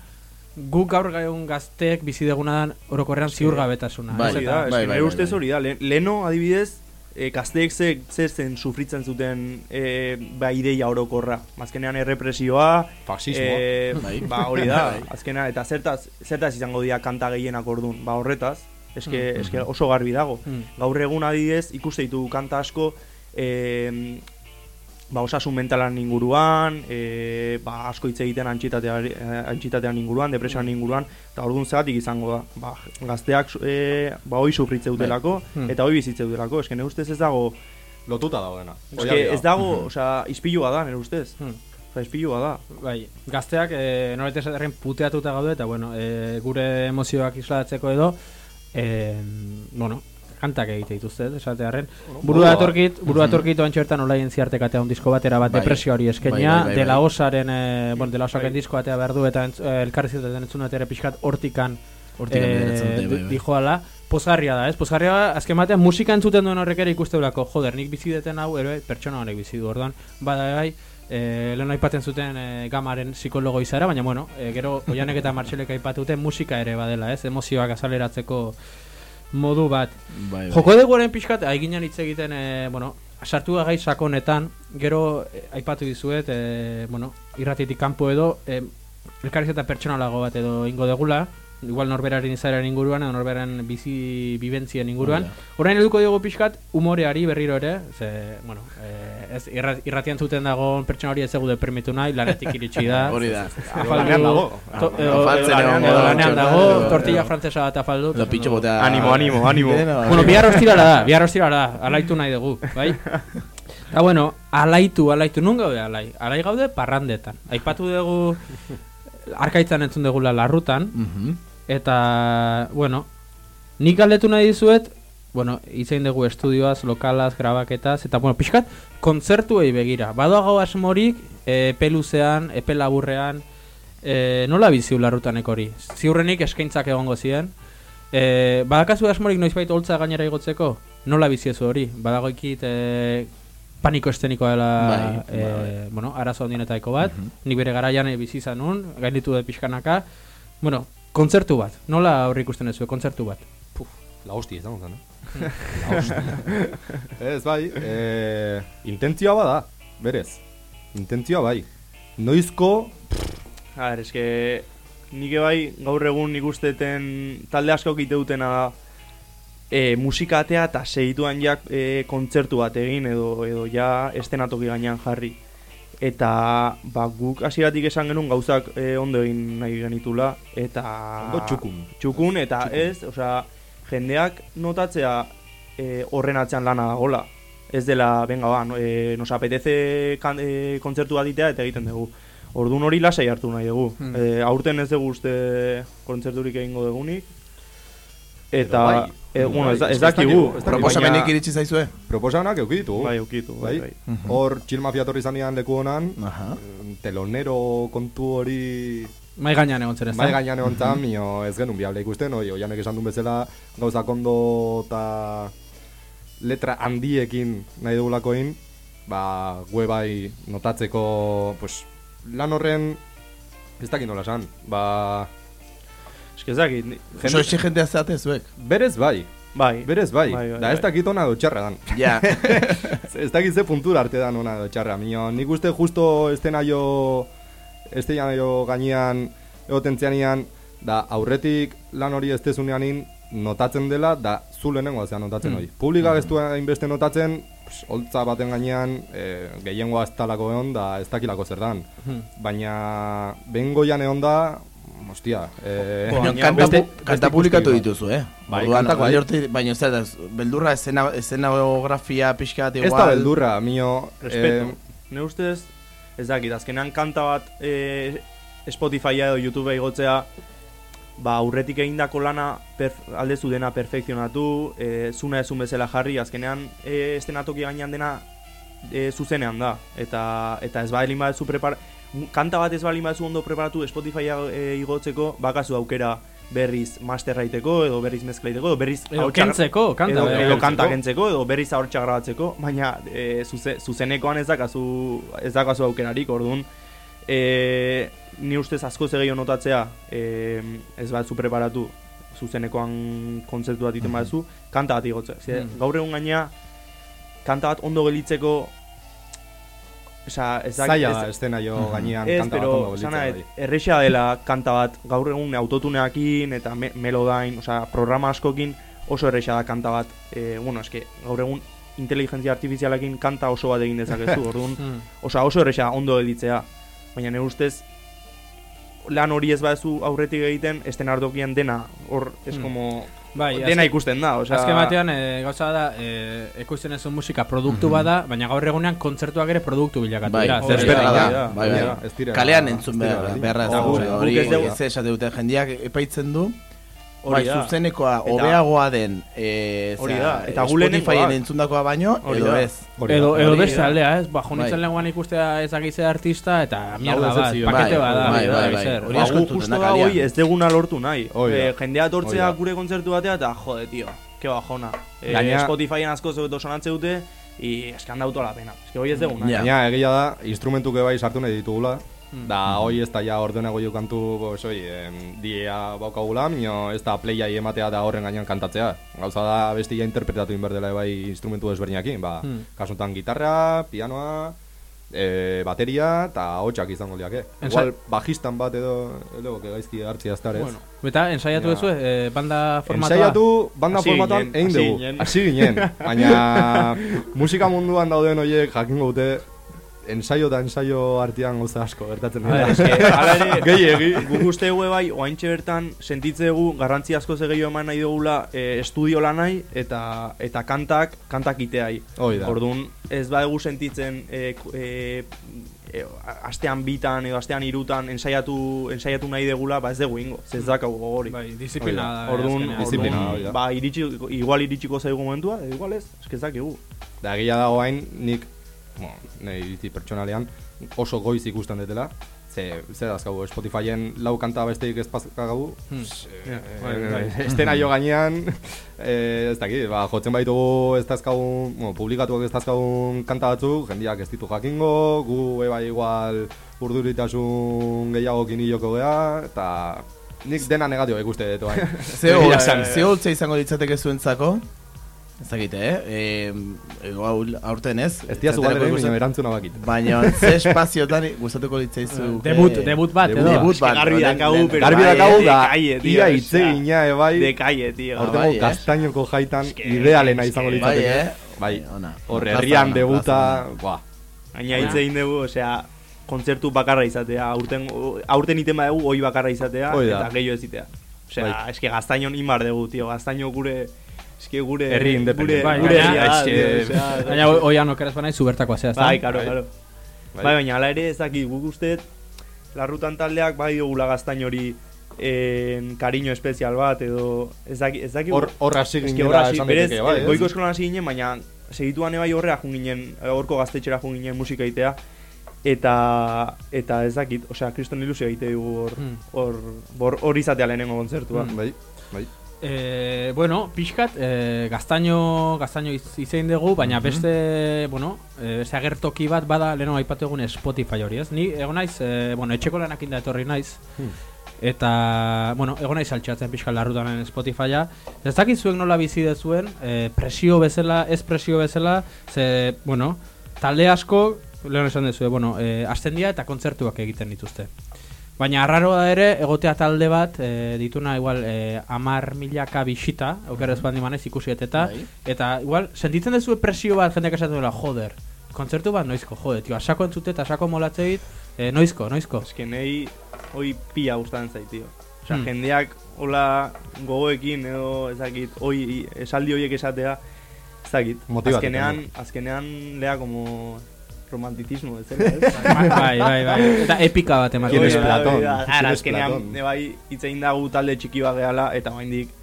guk gaur egun gazteek bizi deguna da orokorrean ziurgabetasuna. Bai, eske bai, nire bai, ustez bai. hori da. Le, leno adibidez, e, gazteek ze, ze zen sufritzen zuten e, ba, ideia orokorra. Azkenean errepresioa, Faxismoa. e, Bai. ba, hori da, azkenean, eta zertaz, zertaz izango dira kanta gehienak ordun, ba horretaz, eske, Mm. eske oso garbi dago. Mm. Gaur egun adibidez, ikuste ditu kanta asko, e, ba, osasun mentalan inguruan, e, ba, asko hitz egiten antxitatean, antxitatean inguruan, depresioan inguruan, eta orduan zeratik izango da. Ba, gazteak e, ba, hoi sufritze dutelako, Hmm. eta hoi bizitze dutelako. Eske ne ustez ez dago Lotuta daudena. Eske ez dago, osea, ispilua da, nire ustez. Osea, ispilua da. Bai, gazteak e, norbait esaterren puteatuta gaude eta bueno, e, gure emozioak islatzeko edo e, bueno, kantak egite dituzte, esatearren. Burua Bai. datorkit, burua datorkit oantxo bertan olaien ziartekatea un disko batera bat Bai. depresio hori eskenia, Bai, bai, bai, de la osaren, e, bueno, de la osaren disko batea behar du eta entz, e, elkarrizketaten entzun dut ere pixkat hortikan bai, bai. dijoala. Pozgarria da, ez? Pozgarria da, azken batean musika entzuten duen horrek ere ikusteulako, joder, nik bizi deten hau, ere, pertsona honek bizi du, orduan, bada bai, e, lehen aipatzen zuten e, gamaren psikologo izara, baina bueno, e, gero oianek eta martxelek aipatute musika ere badela, ez? Emozioak azaleratzeko modu bat. Bai, bai. Joko dugu orain pixkat, aiginen hitz egiten, e, bueno, sartu gai sakonetan, gero e, aipatu dizuet, e, bueno, irratitik kanpo edo, e, elkarrizketa pertsonalago bat edo ingo degula, igual norberaren izarean inguruan edo norberaren bizi bibentzien inguruan. Hori Orain eduko dugu pixkat umoreari berriro ere, ze, bueno, eh, ez irra, irratian zuten dago pertsona hori ez egu deprimitu nahi, lanetik iritsi da. Hori da. Afaldu, Lanean dago. edo- edo lanean- edo dago, edo- tortilla frantzesa bat afaldu. Lo pitxo botea... Animo, animo, animo. Bueno, bihar ostirala da, bihar ostirala da, alaitu nahi dugu, bai? Eta bueno, alaitu, alaitu, nun gaude alai? Alai gaude parrandetan. Aipatu dugu, arkaitzan entzun dugula larrutan, Mhm. Eta, bueno, nik galdetu nahi dizuet, bueno, itzein dugu estudioaz, lokalaz, grabaketaz, eta, bueno, pixkat, kontzertuei begira. Badoago asmorik, e, epe luzean, epe laburrean, e, nola bizi larrutanek hori? Ziurrenik eskaintzak egongo ziren. E, badakazu asmorik noizbait holtza gainera igotzeko? Nola biziezu hori? Badago ikit e, paniko estenikoa dela Bai, e, bai, bueno, arazo handienetaiko bat. Nik bere garaian bizi izan nun, gainditu da pixkanaka. Bueno, kontzertu bat. Nola aurre ikusten ez kontzertu bat? La hostia izango zen, eh? La. Ez bai, eh, intentzioa bada, berez. Intentzioa bai. Noizko, A ber, eske nik bai gaur egun ikusteten talde asko egite dutena da e, musika atea eta segituan jak e, kontzertu bat egin edo edo ja estenatoki gainean jarri. Eta ba, guk hasieratik esan genuen gauzak e, ondo egin nahi genitula eta Ondo txukun. txukun eta ez, osea, jendeak notatzea e, horren atzean lana dagola. Ez dela, venga ba, no, e, nos apetece kan, e, kontzertu bat eta egiten dugu. Orduan hori lasai hartu nahi dugu. Hmm. E, aurten ez dugu uste kontzerturik egingo dugunik. Eta, bai, e, edo bueno, bai, ez, da- ez ez dakigu. Proposamenik iritsi zaizue? proposamenak euki ditugu. Bai, eukitu, bai, bai. Hor, chill mafia torri zanean leku honan, Aha. eh, telonero kontu hori Mai gainean egon zen ez da? Mai gainean egon zan, mio ez genuen biable ikusten, oi, oianek esan duen bezala gauza kondo eta letra handiekin nahi dugulakoin, ba, gue bai notatzeko, pues, lan horren, ez dakit nola esan, ba, Eske ez dakit. ni- Oso exigentea zeate zuek. berez bai, Bai. berez bai, Bai, bai, da ez bai. dakit ona edo txarra dan. Ja. ez dakit ze puntura arte dan ona edo txarra, mio, nik uste justo estena jo, estena jo gainean egoten zianian, da aurretik lan hori ez tezuneanin notatzen dela, da zu lehenengo zean notatzen Mm. hori. Publika ez du hainbeste notatzen, pues, holtza baten gainean e, gehiengoa ez talako egon, da ez dakilako zer dan. Hmm. Baina, behin goian egon da, hostia, e, Baina Baina kanta, beste- kanta publikatu dituzu, eh? Bai, Orduan, kantak bai. alde hortik- baina ez da, beldurra escena, escenografia pixka bat ez igual. da beldurra, mio, Respeto. eh, Ne ustez, ez dakit, azkenean kanta bat e, Spotifya edo YouTube igotzea, ba, aurretik egindako lana perf, aldezu dena perfekzionatu, e, zuna ezun bezala jarri, azkenean e, estenatoki gainean dena e, zuzenean da. Eta, eta ez balin badezu prepar... Kanta bat ez balin badezu ondo preparatu Spotifya e, igotzeko, bakazu aukera berriz masterraiteko, edo berriz mezklaiteko, edo berriz Edo kentzeko, kanta edo, bai. edo kanta kentzeko, edo berriz ahortxa grabatzeko, baina e, zuze, zuzenekoan ez dakazu, ez dakazu aukerarik, orduan, e, ni ustez asko gehiago notatzea, e, ez bat zu preparatu, zuzenekoan kontzertu bat iten baduzu, kanta bat igotzea. Ze, Mhm. Gaur egun gainea, kanta bat ondo gelitzeko, Osa, ez dakit- zaila ez- estena jo gainean Ez, kanta bat pero, ondo esan gelditzea, nahi, bai. erresa dela kanta bat gaur egun autotuneakin eta me melodain, osea, programa askokin oso erresa da kanta bat, e, bueno, eske, gaur egun inteligentzia artifizialekin kanta oso bat egin dezakezu, orduan, Hmm. osea, oso erresa ondo gelditzea, baina nire ustez, lan hori ez baduzu aurretik egiten, estenardokian dena, hor, es Hmm. como, Bai, dena ikusten da, osea... Azken batean, e, gauza da, e, ekoizten ez musika produktu Mhm. bada, baina gaur egunean kontzertuak ere produktu bilakatu Bai, dira. da, bai, da, bai, bai. ez dira- Kalean entzun behar, beharra ez dago, guk- hori guk ez esate dute jendeak epaitzen du, Hori bai, zuzenekoa hobeagoa den, e, Hori da, eta. Spotifyen entzundakoa baino, edo ez. Edo, edo beste aldea, ez? Ba, jonitzen Bai. lenguan ikustea ezagitze artista eta mierda Hau da, bat, pakete Bai, bat da. bai, bai, bai, bai. Hori asko gu entzuten justo da hoi ez deguna lortu nahi. Eh, jendea tortzea gure kontzertu batea eta jode, tio, ke bajona. Eh, Gaina- Spotifyen asko zeuto sonatze dute, y eskan dauto la pena. Es que hoi ez dugu nahi. Ja. Baina egia da, instrumentuke bai sartu nahi ditugula. Hmm. Da, hoi ez da ja ordenago jo kantu, pues, oi, em, dia baukagula, mino ez da playai ematea da horren gainean kantatzea. Gauza da, bestia interpretatu inberdela bai instrumentu desberdinekin, ba, Hmm. kasuntan gitarra, pianoa, e, bateria eta hotxak izango liake. Ensa- Igual, bajistan bat edo, edo, que gaizki hartzia ez darez. Bueno, eta ensaiatu Ja. duzu, eh, banda formatua? Ensaiatu banda formatuan egin dugu. ginen. Hasi ginen. Baina musika munduan dauden horiek jakingo dute ensaio eta ensaio artean gauza asko gertatzen Bai, dira. hala ere, Gehiegi. guk uste gu bai, oaintxe bertan sentitzegu garrantzi asko ze gehiago eman nahi dugula eh, estudio lanai eta eta kantak, kantak iteai. Hoi da. Orduan, ez badegu sentitzen eh, ku- eh, eh, astean bitan edo astean irutan ensaiatu ensaiatu nahi degula, ba ez dugu ingo, ez dakagu gogori. Bai, disiplina da. Orduan, azkenean. Disiplina, da. ba, iritsi, igual iritsiko zaigu momentua, igual ez, ez dakigu. Da egia dago hain nik, bueno, nahi iritzi pertsonalean, oso goiz ikusten detela. Ze, ze dazkagu, Spotifyen lau kanta besteik ez pazkagagu. Hmm. Ja, bai, bai. Estena jo gainean, eh, ez dakit, ba, jotzen baitugu ez dazkagun, bueno, publikatuak ez dazkagun kanta batzuk, jendiak ez ditu jakingo, gu eba igual urduritasun gehiago kiniloko gea, eta nik dena negatio ikuste dut hain. Ze Egia hol- esan. ze holtza izango litzateke zuentzako? Ez dakite, eh? E, aurten ez? Ez diazu galdera, ikusten- baina erantzuna bakit. Baina ze espaziotan gustatuko litzaizu Debut, debut bat, edo. Debut bat Garbi dakagu, pero Garbi bai, dakagu eh, da, de calle, tío, ia sea, gina, e, bai, De calle, tío. aurtengo bai, eh? kastainoko jaitan idealena izango Bai, litzateke. eh? Bai, Ona. hor Plaza herrian debuta, buah, Baina hitz egin dugu, osea, kontzertu bakarra izatea, aurten, aurten iten badugu hoi bakarra izatea, eta gehiago ez itea. Osea, Bai. eske gaztainon imar dugu, tío, gaztaino gure, eske gure... Herri independente. Gure, Bai, gure herria osea, Baina oian okeraz banaiz zubertakoa zea? Bai, karo, Bai. karo. Bai. Bai, baina hala ere ez dakit, guk uste, larrutan taldeak bai dugula gaztain hori en kariño espezial bat, edo ez dakit, ez dakit... hor hor hasi ginela hor hasi, esan berez, bai, eh, goiko eskolan hasi ginen, baina segituan ebai horrea jun ginen, eh, horko gaztetxera jun ginen musika itea, eta eta ez dakit, osea, kriston ilusio egite dugu hor, Hmm. hor, hor, hor izatea lehenengo kontzertua. Hmm. Bai, bai. Eh, bueno, pixkat, eh, gaztaino, gaztaino iz- izein dugu, baina beste, bueno, eh, beste agertoki bat bada, leheno aipatu egun Spotify hori, ez? Ni, egon naiz, eh, bueno, etxeko lanak inda etorri naiz, eta, bueno, egon naiz altxatzen pixkat larrutanen Spotifya, ez dakit zuek nola bizi dezuen, eh, presio bezala, ez presio bezala, ze, bueno, talde asko, lehen esan dezue, bueno, azten dira eta kontzertuak egiten dituzte. Baina arraroa da ere, egotea talde bat, e, dituna igual e, amar milaka bisita, aukerez bandi manez ikusiet eta, Bai. eta igual, sentitzen duzu presio bat jendeak esaten duela, joder, kontzertu bat noizko, jode, tio, asako entzute eta asako molatzeit, e, noizko, noizko. Eske nahi hoi pia gustatzen zait, tío. Osea, Hmm. jendeak hola gogoekin edo ez dakit, hoi esaldi horiek esatea, ez dakit. Motibatzen Azkenean, azkenean lea como romanticismo, ez zela, ez? bai, bai, bai, eta epika bat ematen. ¿Quién es dira. Platón? Hori da, ¿Quién Ara, azkenean, Platón? ne bai, itzein dagu talde txiki bat gehala, eta oraindik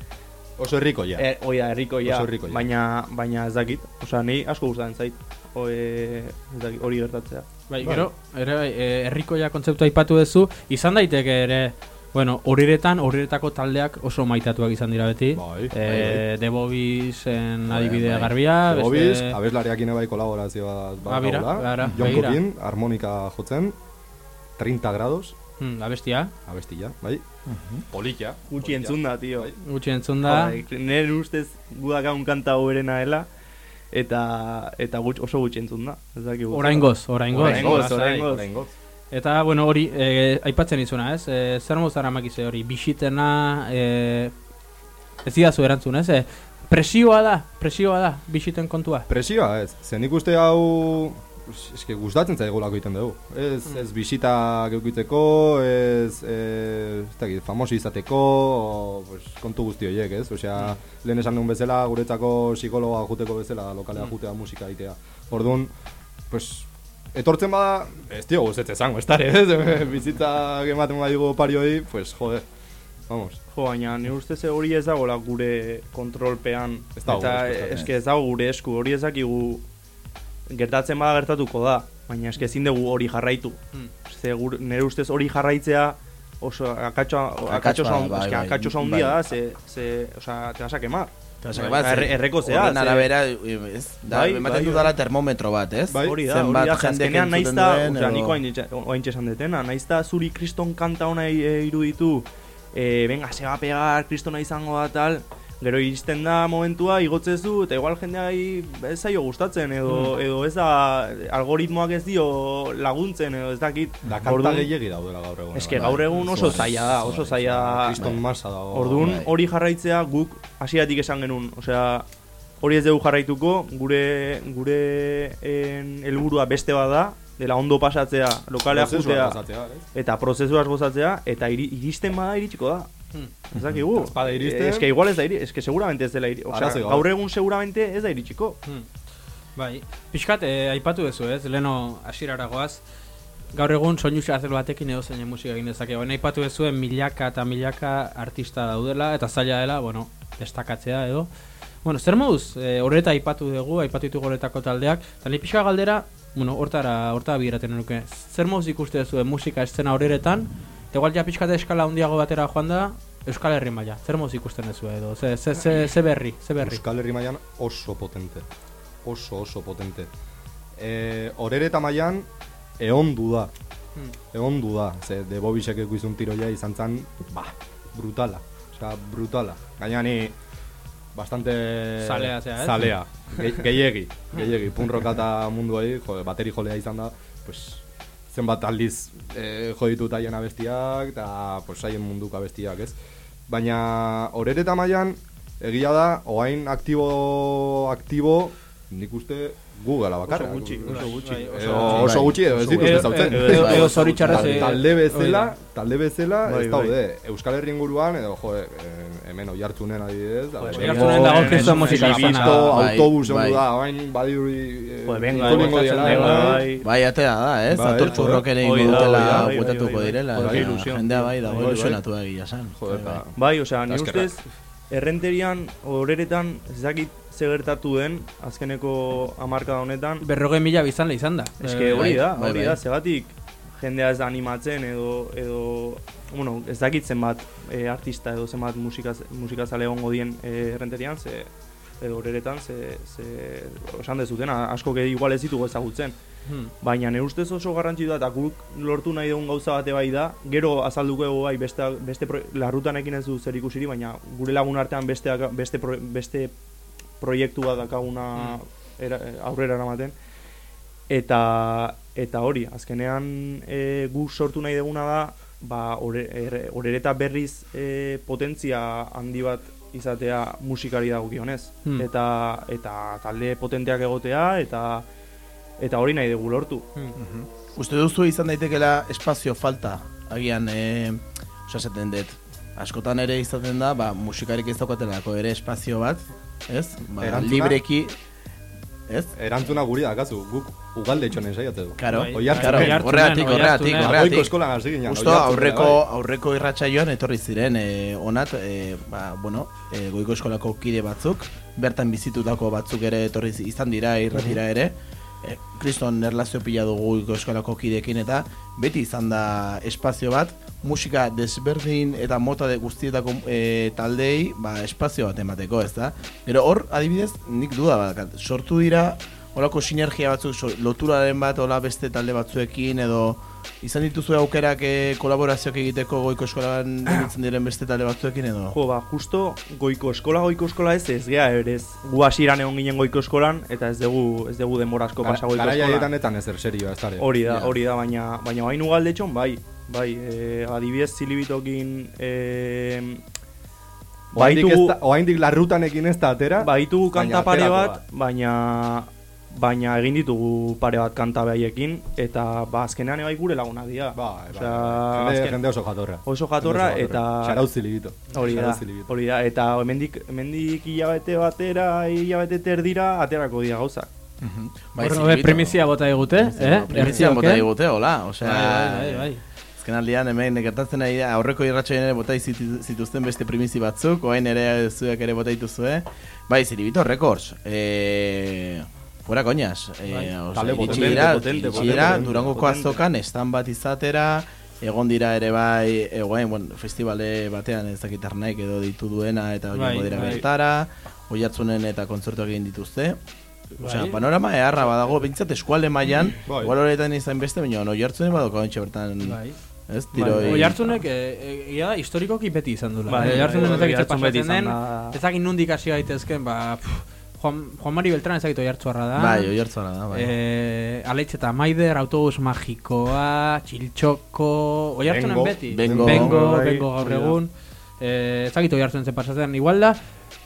Oso herriko ja. E, hoi da, herrikoia, Oso herrikoia. baina, baina ez dakit. Osea, ni asko gustatzen zait. Hoi, ez dakit, hori gertatzea. Bai, gero, ere, bai, e, herrikoia kontzeptu aipatu duzu, izan daiteke ere, bueno, horiretan, horiretako taldeak oso maitatuak izan dira beti. Bai, e, bai, The Bobbiesen Bai, adibide bai. garbia, Hobiz, beste... abeslariakin bai kolaborazio bat Ah, bira, begira. Kopin, harmonika jotzen, 30 grados, Hmm, abestia, abestila, bai. Polilla. Gutxi entzun da, tio. Bai. gutxi entzun da. Nire ustez gudakagun kanta hoberena dela, eta eta gutx, oso gutxi entzun da. Ez. Oraingoz, oraingoz. Oraingoz, oraingoz. Oraingoz. Eta, bueno, hori, e, aipatzen izuna, ez? E, zer mozara makize hori, bisitena, e, ez didazu erantzun, ez? E, presioa da, presioa da, bisiten kontua. Presioa ez, zen ikuste hau pues, eske gustatzen zaigulako egiten dugu. Ez, ez bisita geukitzeko, ez, eh, ez dakit, famosi izateko, o, pues, kontu guzti horiek, ez? Osea, lehen esan duen bezala, guretzako psikologa juteko bezala, lokalea jutea musika egitea. Orduan, pues, etortzen bada, ez diogu ez esango, ez dara, ez? Bizitza ematen badigu parioi, pues, jode, vamos. Jo, baina nire ustez hori ez dagoela gure kontrolpean. Ez dago, eta ez eske ez dago gure esku, hori ez dakigu gertatzen bada gertatuko da. Baina eske ezin dugu hori jarraitu. Hmm. Ze gure, nire ustez hori jarraitzea oso akatxo, akatxo, Bai. da, ze, ze, osea, te vas a quemar. Bai, erre- erreko zea, horren ze- arabera, ez? Da, Bai, ematen bai, du bai. termometro bat, ez? Hori da, hori da, jendek azkenean naiz entzuten da, duen, osea, niko hain esan detena, naiz da zuri kriston kanta ona e, iruditu, e, venga, se va a pegar, kristona izango da, tal, gero iristen da momentua, igotzezu, eta igual jendeai ez zaio gustatzen, edo, Hmm. edo ez da, algoritmoak ez dio laguntzen, edo ez dakit. Da kanta gehiegi daudela gaur egun. Eske gaur egun oso zaila da, oso zaila da. Kriston masa dago. Orduan Bai. hori jarraitzea guk hasieratik esan genuen, osea, hori ez dugu jarraituko, gure gure helburua beste bada, dela ondo pasatzea, lokalea jutea, ez? eta prozesuaz gozatzea, eta iri, iristen bada iritsiko da. Ez dakigu. Ez bada iristen- Ez que igual ez da iri, ez que seguramente ez dela iri. Osea, Arazo gabe. gaur egun seguramente ez da iritsiko. Bai, pixkat, eh, aipatu duzu ez, leno hasierara goaz, gaur egun soinu xazel batekin edo zein musika egin dezake. Baina aipatu duzu milaka eta milaka artista daudela, eta zaila dela, bueno, destakatzea edo. Bueno, zer moduz, e, horreta aipatu dugu, aipatu ditugu horretako taldeak, eta ni pixka galdera, bueno, hortara, hortara bigeraten nuke. Zer moduz ikuste duzu musika eszena horretan, eta igual ja pixka eskala handiago batera joan da, Euskal Herri maila. Zer moduz ikusten duzu edo, ze, ze, ze, ze berri, ze berri. Euskal Herri mailan oso potente. Oso, oso potente. E, orere eta mailan, eondu da. Hmm. Eondu da. Ze, de Bobisek ekuizun tiroia izan zen, ba, brutala. Osea, brutala. Gaina ni, bastante... Zalea zea, ez? Zalea. Ge gehiegi, gehiegi. Punroka eta mundu hori, jo, bateri jolea izan da, pues, zenbat aldiz e, jo ditut haien abestiak, eta pues, haien munduko abestiak, ez? Baina, horere eta mailan, egia da, oain aktibo, aktibo, nik uste Google'a bakarra. Oso gutxi, oso gutxi. Edo Bai, oso gutxi, edo ez dituzte gutxi. zautzen. Edo- edo- edo zoritxarrez, Tal- eh, Talde bezala, hori talde bezala, Bai, ez bai. daude. Euskal Herri inguruan, edo, jo, eh, hemen oi hartzunen adibidez. Joder, Bengo, Oiartzunen dago hemen kriston musika. Bai, autobus bai. ondu da, badirudi... eh, Joder, benga, itulingo gustatzen diela, dela, bai. bai. Bai, atea da, ez? Bai, Ator bai, buetatuko bai, bai. direla. Bai. Jendea bai, dago Bai, bai. ilusionatu egia. Joder, Bai, Bai, osea, ni ustez errenterian horeretan ez dakit ze gertatu den azkeneko hamarkada honetan. Berrogei mila bizan izan da. Eske hori bai, da, bai, hori bai. da, zegatik jendea ez da animatzen edo edo bueno, ez dakit zenbat eh, artista edo zenbat musikaz musikazale egongo dien eh, errenterian, ze edo horeretan ze, ze esan dezutena, asko ge igual ez ditugu ezagutzen. Hmm. Baina nire ustez oso garrantzitsua da, eta guk lortu nahi dugun gauza bate bai da, gero azalduko egu bai beste, beste pro, larrutanekin ez du zer ikusiri, baina gure lagun artean beste, beste, beste proiektu bat dakaguna era, aurrera eramaten. Eta, eta hori, azkenean e, guk sortu nahi duguna da, ba, ore- erre- orereta berriz e, potentzia handi bat izatea musikari dagokionez. Hmm. Eta, eta talde potenteak egotea, eta eta hori nahi dugu lortu. Uste duzu izan daitekela espazio falta, agian, e, osa esaten dut, askotan ere izaten da, ba, musikarik ez daukatelako ere espazio bat, ez? Ba, Erantzuna? libreki, ez? Erantzuna guri dakazu, guk ugalde etxonen saiatu du. Karo, hartzunen. horregatik, horregatik, horregatik. eskolan hasi ginen. Justo aurreko, bai. aurreko irratsaioan etorri ziren, e, onat, e, ba, bueno, e, goiko eskolako kide batzuk, bertan bizitutako batzuk ere etorri izan dira irratira ere, e, kriston erlazio pila dugu goiko eskolako kidekin eta beti izan da espazio bat, musika desberdin eta mota de guztietako e, taldei ba, espazio bat emateko, ez da? Gero hor, adibidez, nik duda bat, sortu dira Olako sinergia batzuk, so, loturaren bat, ola beste talde batzuekin, edo izan dituzu aukerak e, kolaborazioak egiteko goiko eskolan ditzen diren beste talde batzuekin, edo? Jo, ba, justo goiko eskola, goiko eskola ez, ez gea berez. Gu hasieran egon ginen goiko eskolan, eta ez dugu, ez dugu denbora asko pasa goiko eskolan. haietan etan ezer serioa, ez dara. Hori da, hori da, baina, baina bain ugaldetxon, bai, bai, e, adibidez zilibitokin, e, baitugu, oaindik larrutanekin ez da atera. baitugu kanta pare bat, baina, baina egin ditugu pare bat kanta behaiekin, eta ba, azkenean bai gure lagunak dira. Bai, bai, Osea, bai. Jende, azken- jende oso jatorra. Oso jatorra, eta... Xarauzi libito. Hori da, hori da, eta hemendik hemendik hilabete batera, hilabete terdira, aterako dira gauzak. Bai, Horren, ziribito. primizia bota digute, eh? Primizia Ertziok, bota digute, hola, osea... Bai, bai, bai, bai. Azken aldian hemen gertatzen ari da, aurreko irratxoien ere bota zitu- zituzten beste primizi batzuk, oain ere zuek ere bota dituzue. Bai, Ziribito Records, eh, fuera koñas, eh, Bai. Durangoko azokan, estan bat izatera, egon dira ere bai, e, oain, bueno, festivale batean ez dakit arnaik edo ditu duena eta Bai, joango dira bai. bertara, oiartzunen eta kontzertuak egin dituzte. Osea, Bai. panorama eharra badago, bintzat eskualde mailan, Bai. igual horretan izan beste, baina oiartzunen badoko ontsa bertan, Bai. Ez, tiroi... Oi hartzunek, e, egia da, historikoki beti izan dula. Bai, Oi hartzunen bai, ez dakit beti pasatzen den, ez dakit nundik hasi gaitezken, ba, pff, Juan, Juan Mari Beltran ez dakit oi hartzuarra da. Bai, oiartzuna da, bai. Eh, Aleitz eta Maider, autobus magikoa, txiltxoko, oi hartzunen Bengo. beti. Bengo. Bengo, Bai, Bengo gaur egun. Eh, ez dakit oi hartzunen zen pasatzen, igual da,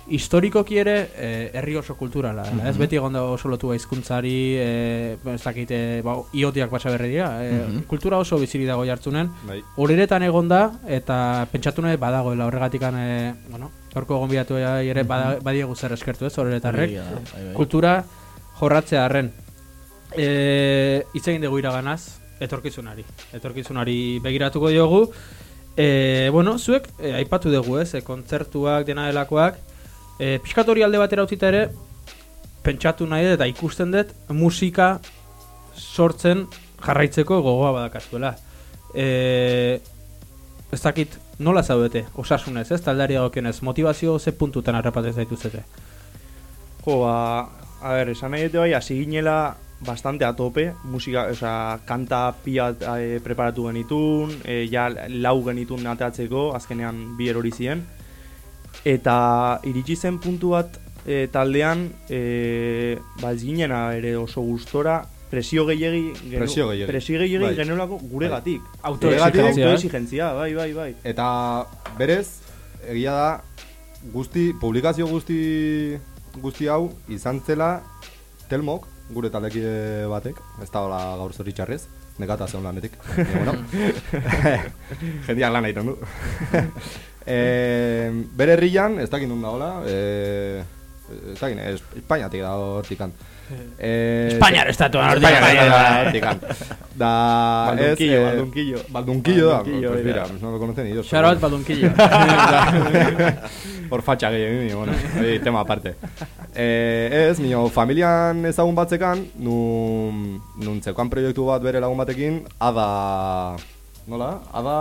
historikoki ere eh, herri oso kulturala dela, ez beti egon da oso lotua hizkuntzari, eh, ez dakit, eh, ba, iotiak pasa berri dira, eh, Mhm. kultura oso biziri dago jartzunen, Bai. Horiretan egon da, eta pentsatu nahi badagoela horregatik e, bueno, gaurko gonbidatu ere bada, badiegu zer eskertu ez, horretarrek. Da, bai, bai. Kultura jorratzea arren. E, hitz egin dugu iraganaz, etorkizunari. Etorkizunari begiratuko diogu. E, bueno, zuek e, aipatu dugu ez, e, kontzertuak, dena delakoak. E, Piskat hori alde batera utzita ere, pentsatu nahi eta ikusten dut musika sortzen jarraitzeko gogoa badakazuela. E, ez dakit, nola zaudete, osasunez, ez, taldeari dagokionez, motivazio ze puntutan harrapatzen zaituzete. Jo, ba, a ber, esan nahi dute bai, hasi ginela bastante a tope, musika, osea, kanta pila e, preparatu genitun, e, ja lau genitun ateratzeko, azkenean bi erori ziren. Eta iritsi zen puntu bat e, taldean, e, ba ez ginena ere oso gustora, presio gehiegi, genu- Presio gehiegi. presio gehiegi Bai. genuelako guregatik. Autoexigentzia, eh? Autoexigentzia, bai, bai, bai. Eta berez, egia da, guzti, publikazio guzti, guzti hau izan zela Telmok, gure taldekide batek, ez da hola gaur zoritxarrez, negata zeon lanetik. Bueno, jendiak lan egiten du. E, bere herrian, ez dakit nun da hola, e, ez dakit, es, Espainiatik da hortikan. Eh, Espainiar estatuan hortik. Espainiar hortikan. Da, Baldunquillo, ez, eh, baldunquillo. Baldunquillo da, Baldunquillo, pues mira, no lo conocen ni ellos. Shout out Badunquillo. Por facha gehiagin, bueno, hori tema aparte. Eh, ez, nio familian ezagun batzekan, nun, nun zeukan proiektu bat bere lagun batekin, ada... Nola? Ada...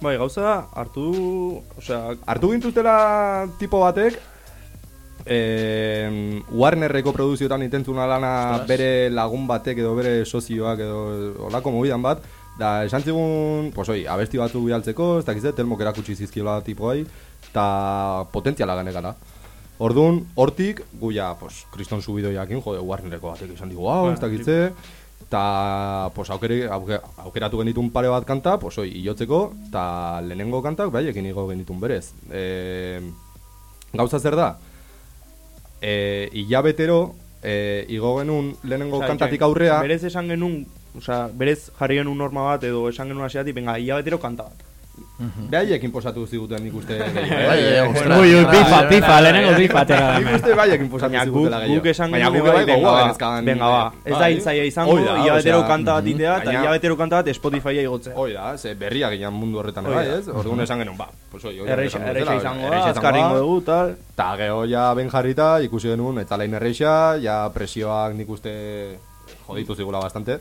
Bai, gauza da, hartu, osea, Artu gintutela tipo batek, eh, Warnerreko produzioetan intentzuna lana bere lagun batek edo bere sozioak edo olako mobidan bat, da esan zigun, pues oi, abesti batzuk bidaltzeko, ez dakiz, telmok erakutsi zizkiola tipoai, eta potentziala ganekala. Orduan, hortik, gu ja, pues, kriston subido jakin, jode, Warnerreko batek izan digu, hau, ez dakitze, eta, pues, aukere, auke, aukeratu genitun pare bat kanta, pues, oi, iotzeko, eta lehenengo kantak, behaiekin igo genitun berez. E, gauza zer da, e, hilabetero, e, igo genuen lehenengo kantatik aurrea, Berez esan genuen, osea, berez jarri genuen norma bat edo esan genuen hasiatik, venga, hilabetero kanta bat. Behaiekin posatu ziguten nik uste. Bai, eh, ostras. Ui, ui, bifa, bifa, lehenengo bifa atera da. Nik uste behaiekin posatu Baina guk, zigutela gehiago. guk esan guk bai, bai venga, gogoa ba, ba. Ez da Bai. hitzaia izango, hilabetero osea, kanta bat mhm. itea, eta hilabetero kanta bat Spotifya igotzea. Hoi da, ze berriak ginen mundu horretan Hoi bai, ez? Orduan esan genuen, ba, pues hoi, Erreixa, izango da, erreixa azkar ingo dugu, tal. Ta geho ja ben jarrita, ikusi genuen, ez alain erreixa, ja presioak nik uste joditu zigula bastante.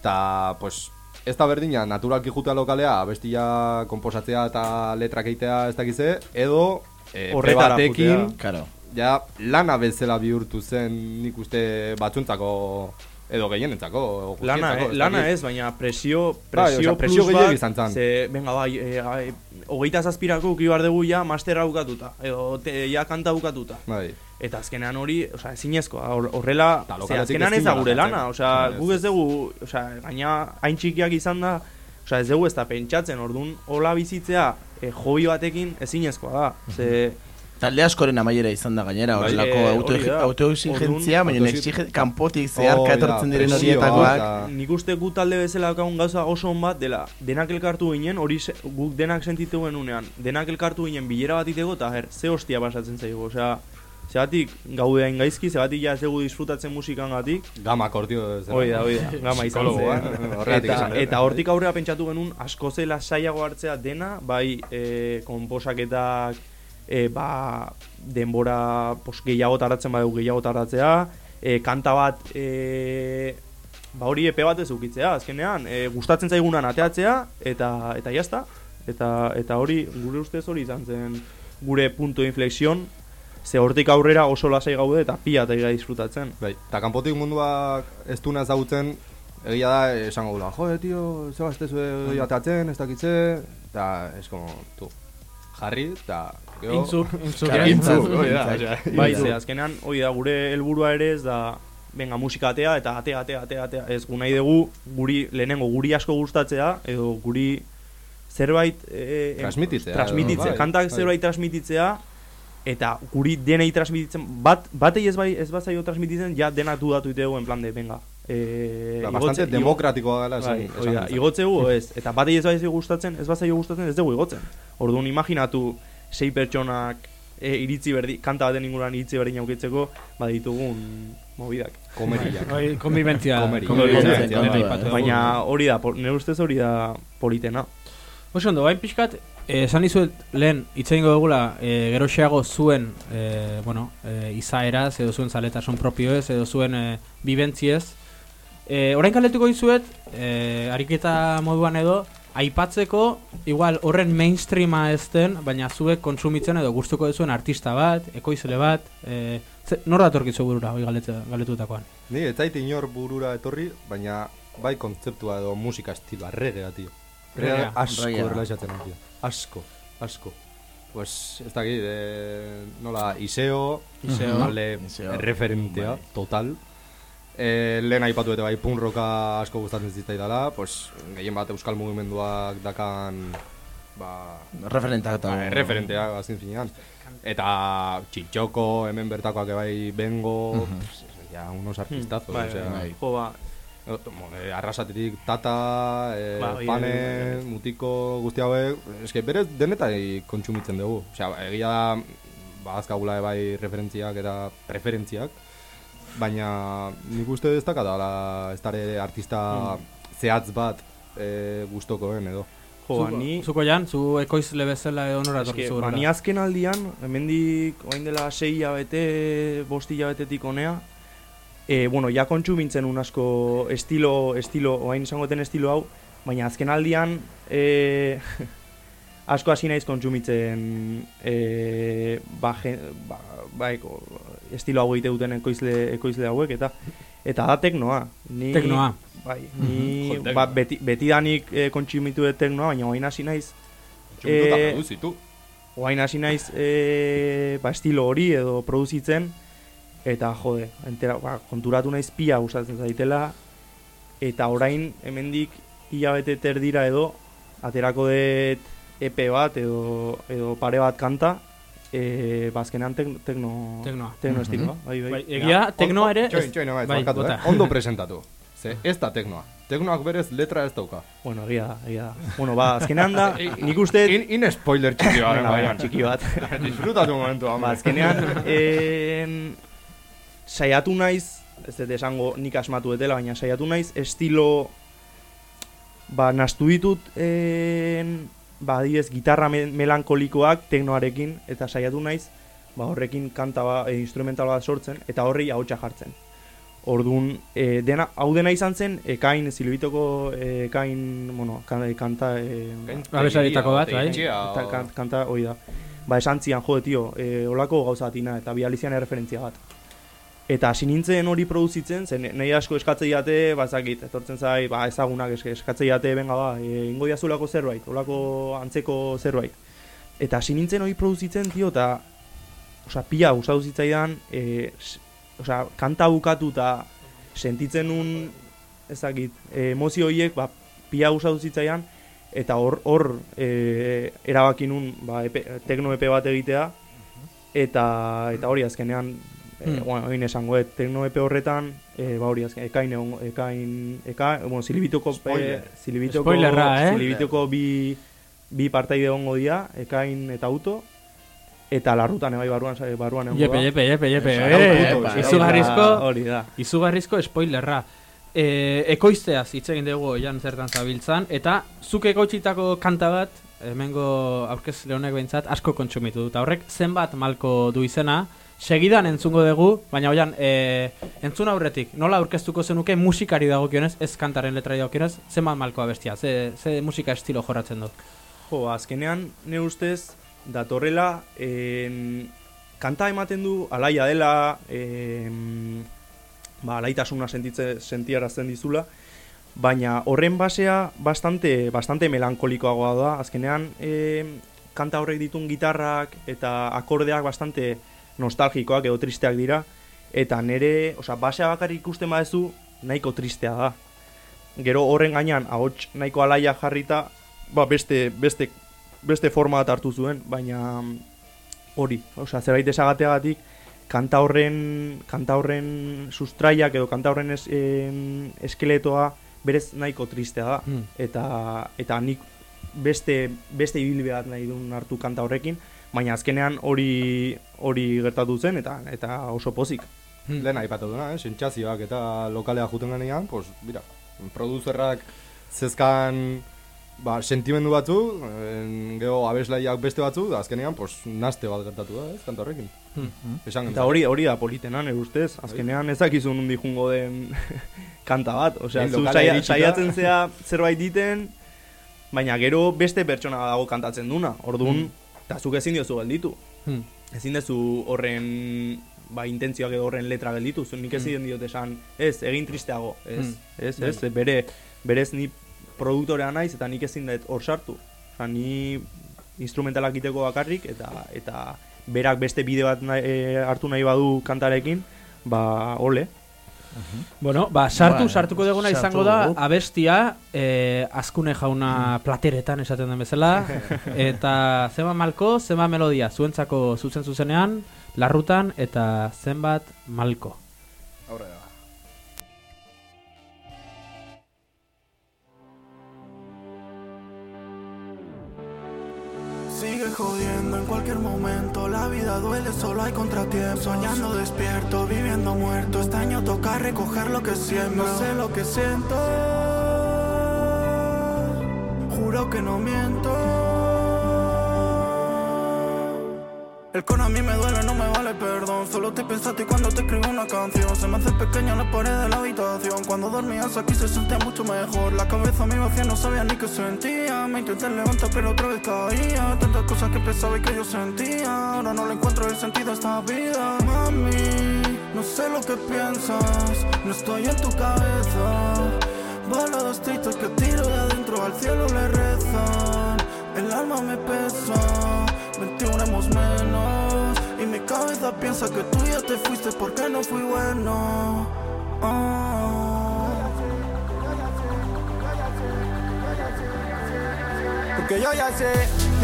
Ta, pues, ez da berdina, naturalki jutea lokalea, bestia komposatzea eta letrak eitea ez dakize, edo e, Horretara batekin. Claro. ja, lana bezala bihurtu zen nik uste batzuntzako edo gehienentzako. Lana, eh, lana ez, baina presio, presio, osea, presio plus bat, izan zen. Ze, venga, bai, e, bai, hogeita zazpirako uki behar dugu ja masterra bukatuta, edo te, ja kanta bukatuta. Bai. Eta azkenean hori, osea, ezinezkoa, hor- horrela, ze azkenean ez da gure lana, osea, Bai, guk ez. dugu, osea, gaina hain txikiak izan da, osea, ez dugu ez da pentsatzen, orduan, hola bizitzea, e, hobi batekin ezinezkoa da, ze, Talde askoren amaiera izan da gainera, Bai, horrelako eh, auto, hori da. autoexigentzia, baina kanpotik zeharka etortzen diren horietakoak. eta- Nik uste gu talde bezala daukagun gauza oso on bat dela denak elkartu ginen, hori guk denak sentitu genunean, denak elkartu ginen bilera bat iteko eta her, ze hostia pasatzen zaigu, osea, Zegatik gaude hain gaizki, zegatik ja ez dugu disfrutatzen musikan gatik. Gama akordio ez Hoi da, hoi da, gama izan zen. horregatik eta, eta hortik aurrera pentsatu genuen asko zela saiago hartzea dena, bai e, konposaketak, e, ba, denbora pos, gehiago taratzen badu gehiago taratzea, e, kanta bat e, ba hori epe bat ez ukitzea, azkenean, e, gustatzen zaigunan ateatzea, eta eta jazta, eta, eta hori, gure ustez hori izan zen gure punto de inflexión, ze hortik aurrera oso lasai gaude eta pila eta disfrutatzen. Bai, eta kanpotik munduak ez duna ezagutzen, egia da, esango gula, jode, tio, zeba ez tezu atatzen, ez dakitze, eta es como, tu, jarri, eta... Intzuk, intzuk. Intzuk, hori da, Bai, ze azkenean, hori da, gure helburua ere ez da, venga, musika atea eta atea, atea, atea, atea. Ez gu nahi dugu, guri, lehenengo, guri asko gustatzea, edo guri zerbait... E, Transmititzea, Transmititzea, bai, kantak bai. zerbait transmititzea, eta guri denei transmititzen, bat, batei ez bai, ez bazaio transmititzen, ja denak dudatu itegu en plan de, venga, e, Ba, bastante igotze- demokratikoa gala bai, esan da, igotzegu ez, eta batei ez bai gustatzen, ez bazaio gustatzen, ez dugu igotzen. Orduan imaginatu sei pertsonak e, iritzi berdi, kanta baten inguruan iritzi berdin aukitzeko, baditugun mobidak. Komeriak. Bai, konbibentzia. Konbibentzia, Konbibentzia, bai, dugu. Baina hori da, nire ustez hori da politena. Oso ondo, bain pixkat, eh, esan dizuet lehen hitz egingo dugula eh, geroxeago zuen eh, bueno, eh, izaeraz edo zuen zaletasun propioez edo zuen eh, bibentziez. Eh, orain kaletuko dizuet, eh, ariketa moduan edo, aipatzeko, igual horren mainstreama ez den, baina zuek kontsumitzen edo gustuko duzuen artista bat, ekoizle bat, eh, ze, nor datorkitzu burura, hoi galeta, galetutakoan? Ni ez zait inor burura etorri, baina bai kontzeptua edo musika estiloa, regea, tio. Regea Regea, asko hau, tio. Asko, asko. Pues, ez dakit, eh, nola, Iseo, Iseo. talde Iseo. referentea, total. Eh, lehen aipatu eta bai punk rocka asko gustatzen zitzaidala, pues, gehien bat euskal mugimenduak dakan, ba, Referentak eta... Ba, referenteak azken finean. Eta Txitxoko, hemen bertakoak bai bengo, pss, ja, unos artistazos, Bai, osea, bai, jo, ba, eh, arrasatetik tata, eh, Ba, bai, pane, bai, bai. mutiko guzti hauek, eske berez denetai kontsumitzen dugu. Osea, egia da, ba, azkagula bai referentziak eta preferentziak, baina nik uste ez dakatala ez dare artista zehatz bat eh, gustokoen edo. jo, ba, Zuko- ni... Zuko jan, zu ekoizle bezala edo nora Eske, datorkizu ba, ni azken aldian, hemendik orain dela sei hilabete, bost hilabetetik onea, e, bueno, ja kontsumintzen un asko estilo, estilo, orain izango den estilo hau, baina azken aldian e, asko hasi naiz kontsumitzen e, ba, gen, ba, ba, eko, estilo hau egite duten ekoizle, ekoizle hauek, eta eta da teknoa. Ni, Teknoa. Bai, ni Jo, teknoa. ba, beti, betidanik e, kontsumitu dut teknoa, baina orain hasi naiz Txumituta Eh. Oain hasi naiz e, ba, estilo hori edo produzitzen eta jode, entera, ba, konturatu naiz pia gustatzen zaitela eta orain hemendik hilabete terdira edo aterako dut EP bat edo, edo pare bat kanta e, bazkenean tek, tekno, Teknoa. tekno estiloa. Bai, bai. Bai, egia, teknoa ere... Bai, eh? Ondo presentatu. Ze, ez da teknoa. Teknoak berez letra ez dauka. Bueno, egia da, egia da. Bueno, ba, azkenean da, nik uste... In, in spoiler txiki bat, Venga, bai. venga, txiki bat. Disfrutatu momentu, Ba, azkenean, en, saiatu naiz, ez dut esango nik asmatu etela, baina saiatu naiz estilo, ba, nastu ditut, en, ba, adibidez, gitarra me melankolikoak teknoarekin, eta saiatu naiz, ba, horrekin kanta ba, e, instrumental bat sortzen, eta horri ahotsa jartzen. Orduan, e, dena, hau dena izan zen, ekain, zilibitoko ekain, bueno, kan, kanta, e, Abesaritako bat, bai. Eta kan- kanta hori da. Ba, esan zian, jode, tio, e, olako gauza batina, eta bializian erreferentzia bat. Eta hasi nintzen hori produzitzen, zen nahi asko eskatzei jate, bazakit, etortzen zai, ba, ezagunak eskatzei jate, benga ba, e, ingo diazulako zerbait, olako antzeko zerbait. Eta hasi nintzen hori produzitzen, tio, eta, osea, pila gustatu zitzaidan, e, osea, kanta bukatu eta sentitzen un, ezakit, emozio horiek, ba, pila gustatu zitzaidan, eta hor hor e, erabaki nun ba, epe, tekno epe bat egitea eta eta hori azkenean Hmm. eh, bueno, oin esango et, tekno epe horretan, eh, ba hori azken, ekain ekain, eka, bueno, zilibituko, Spoiler. eh, zilibituko, Spoilerra, eh? zilibituko bi, bi partaide egongo dira, ekain eta auto, eta larrutan ebai barruan, sa- barruan egongo Jepe, da. jepe, jepe, jepe. Eh, auto, auto, izugarrizko, Hori da. izugarrizko spoilerra. E, ekoizteaz hitz egin dugu oian zertan zabiltzan, eta zuk ekoitzitako kanta bat, hemengo aurkez lehonek behintzat, asko kontsumitu dut. Horrek zenbat malko du izena, segidan entzungo dugu, baina oian, e, entzun aurretik, nola aurkeztuko zenuke musikari dagokionez, ez kantaren letrari dagokionez, zenbat malkoa bestia, ze, ze musika estilo jorratzen du. Jo, azkenean, ne ustez, datorrela, en, kanta ematen du, alaia dela, en, ba, alaitasuna sentitze, sentiarazten dizula, baina horren basea bastante, bastante melankolikoagoa da, azkenean, e, kanta horrek ditun gitarrak eta akordeak bastante nostalgikoak edo tristeak dira, eta nere, osea, basea bakarrik ikusten badezu, nahiko tristea da. Gero horren gainean, ahots nahiko alaia jarrita, ba, beste, beste, beste forma bat hartu zuen, baina hori, osea, zerbait esagateagatik, kanta horren, kanta horren sustraiak edo kanta horren es, em, eskeletoa berez nahiko tristea da. Hmm. Eta, eta nik beste, beste ibilbide bat nahi duen hartu kanta horrekin, baina azkenean hori hori gertatu zen eta eta oso pozik. Lehen aipatu duna, eh? sentsazioak eta lokalea juten ganean, pues, mira, produzerrak zezkan ba, sentimendu batzu, en, gero abeslaiak beste batzu, da azkenean, pues, naste bat gertatu da, ez, kanta horrekin. Esan Eta hori hori da politena, nire ustez. Azkenean ezakizu nundi jungo den kanta bat. Osea, Bai, zu saiatzen zea zerbait diten, baina gero beste pertsona dago kantatzen duna. Orduan, eta zuk ezin diozu gelditu. Hmm. Ezin dezu horren ba, intentzioak edo horren letra gelditu. Zu nik ezin diot esan, ez, egin tristeago. Ez, Hmm. ez, ez, bere, berez ni produktorea naiz eta nik ezin dut hor sartu. Osea, ni instrumentalak iteko bakarrik eta eta berak beste bide bat nahi, e, hartu nahi badu kantarekin, ba, ole. Bueno, ba, sartu, Bueno, sartuko sartu izango da, dugu. abestia, eh, azkune jauna plateretan esaten den bezala, eta zenbat malko, zenbat melodia, zuentzako zuzen zuzenean, larrutan, eta zenbat malko. Aurrera. Jodiendo en cualquier momento, la vida duele, solo hay contratiempos. Soñando despierto, viviendo muerto. Este año toca recoger lo que siento. No sé lo que siento, juro que no miento. El con a mí me duele, no me vale perdón. Solo te pensaste cuando te escribo una canción. Se me hace pequeña la pared de la habitación. Cuando dormías aquí se sentía mucho mejor. La cabeza me vacía, no sabía ni qué sentía. Me intenté levantar, pero otra vez caía. Tantas cosas que pensaba y que yo sentía. Ahora no le encuentro el sentido a esta vida. Mami, no sé lo que piensas. No estoy en tu cabeza. Baladas tristes que tiro de adentro al cielo le rezan. El alma me pesa, 21 hemos menos. Y mi cabeza piensa que tú ya te fuiste porque no fui bueno. Ah. Porque yo ya sé,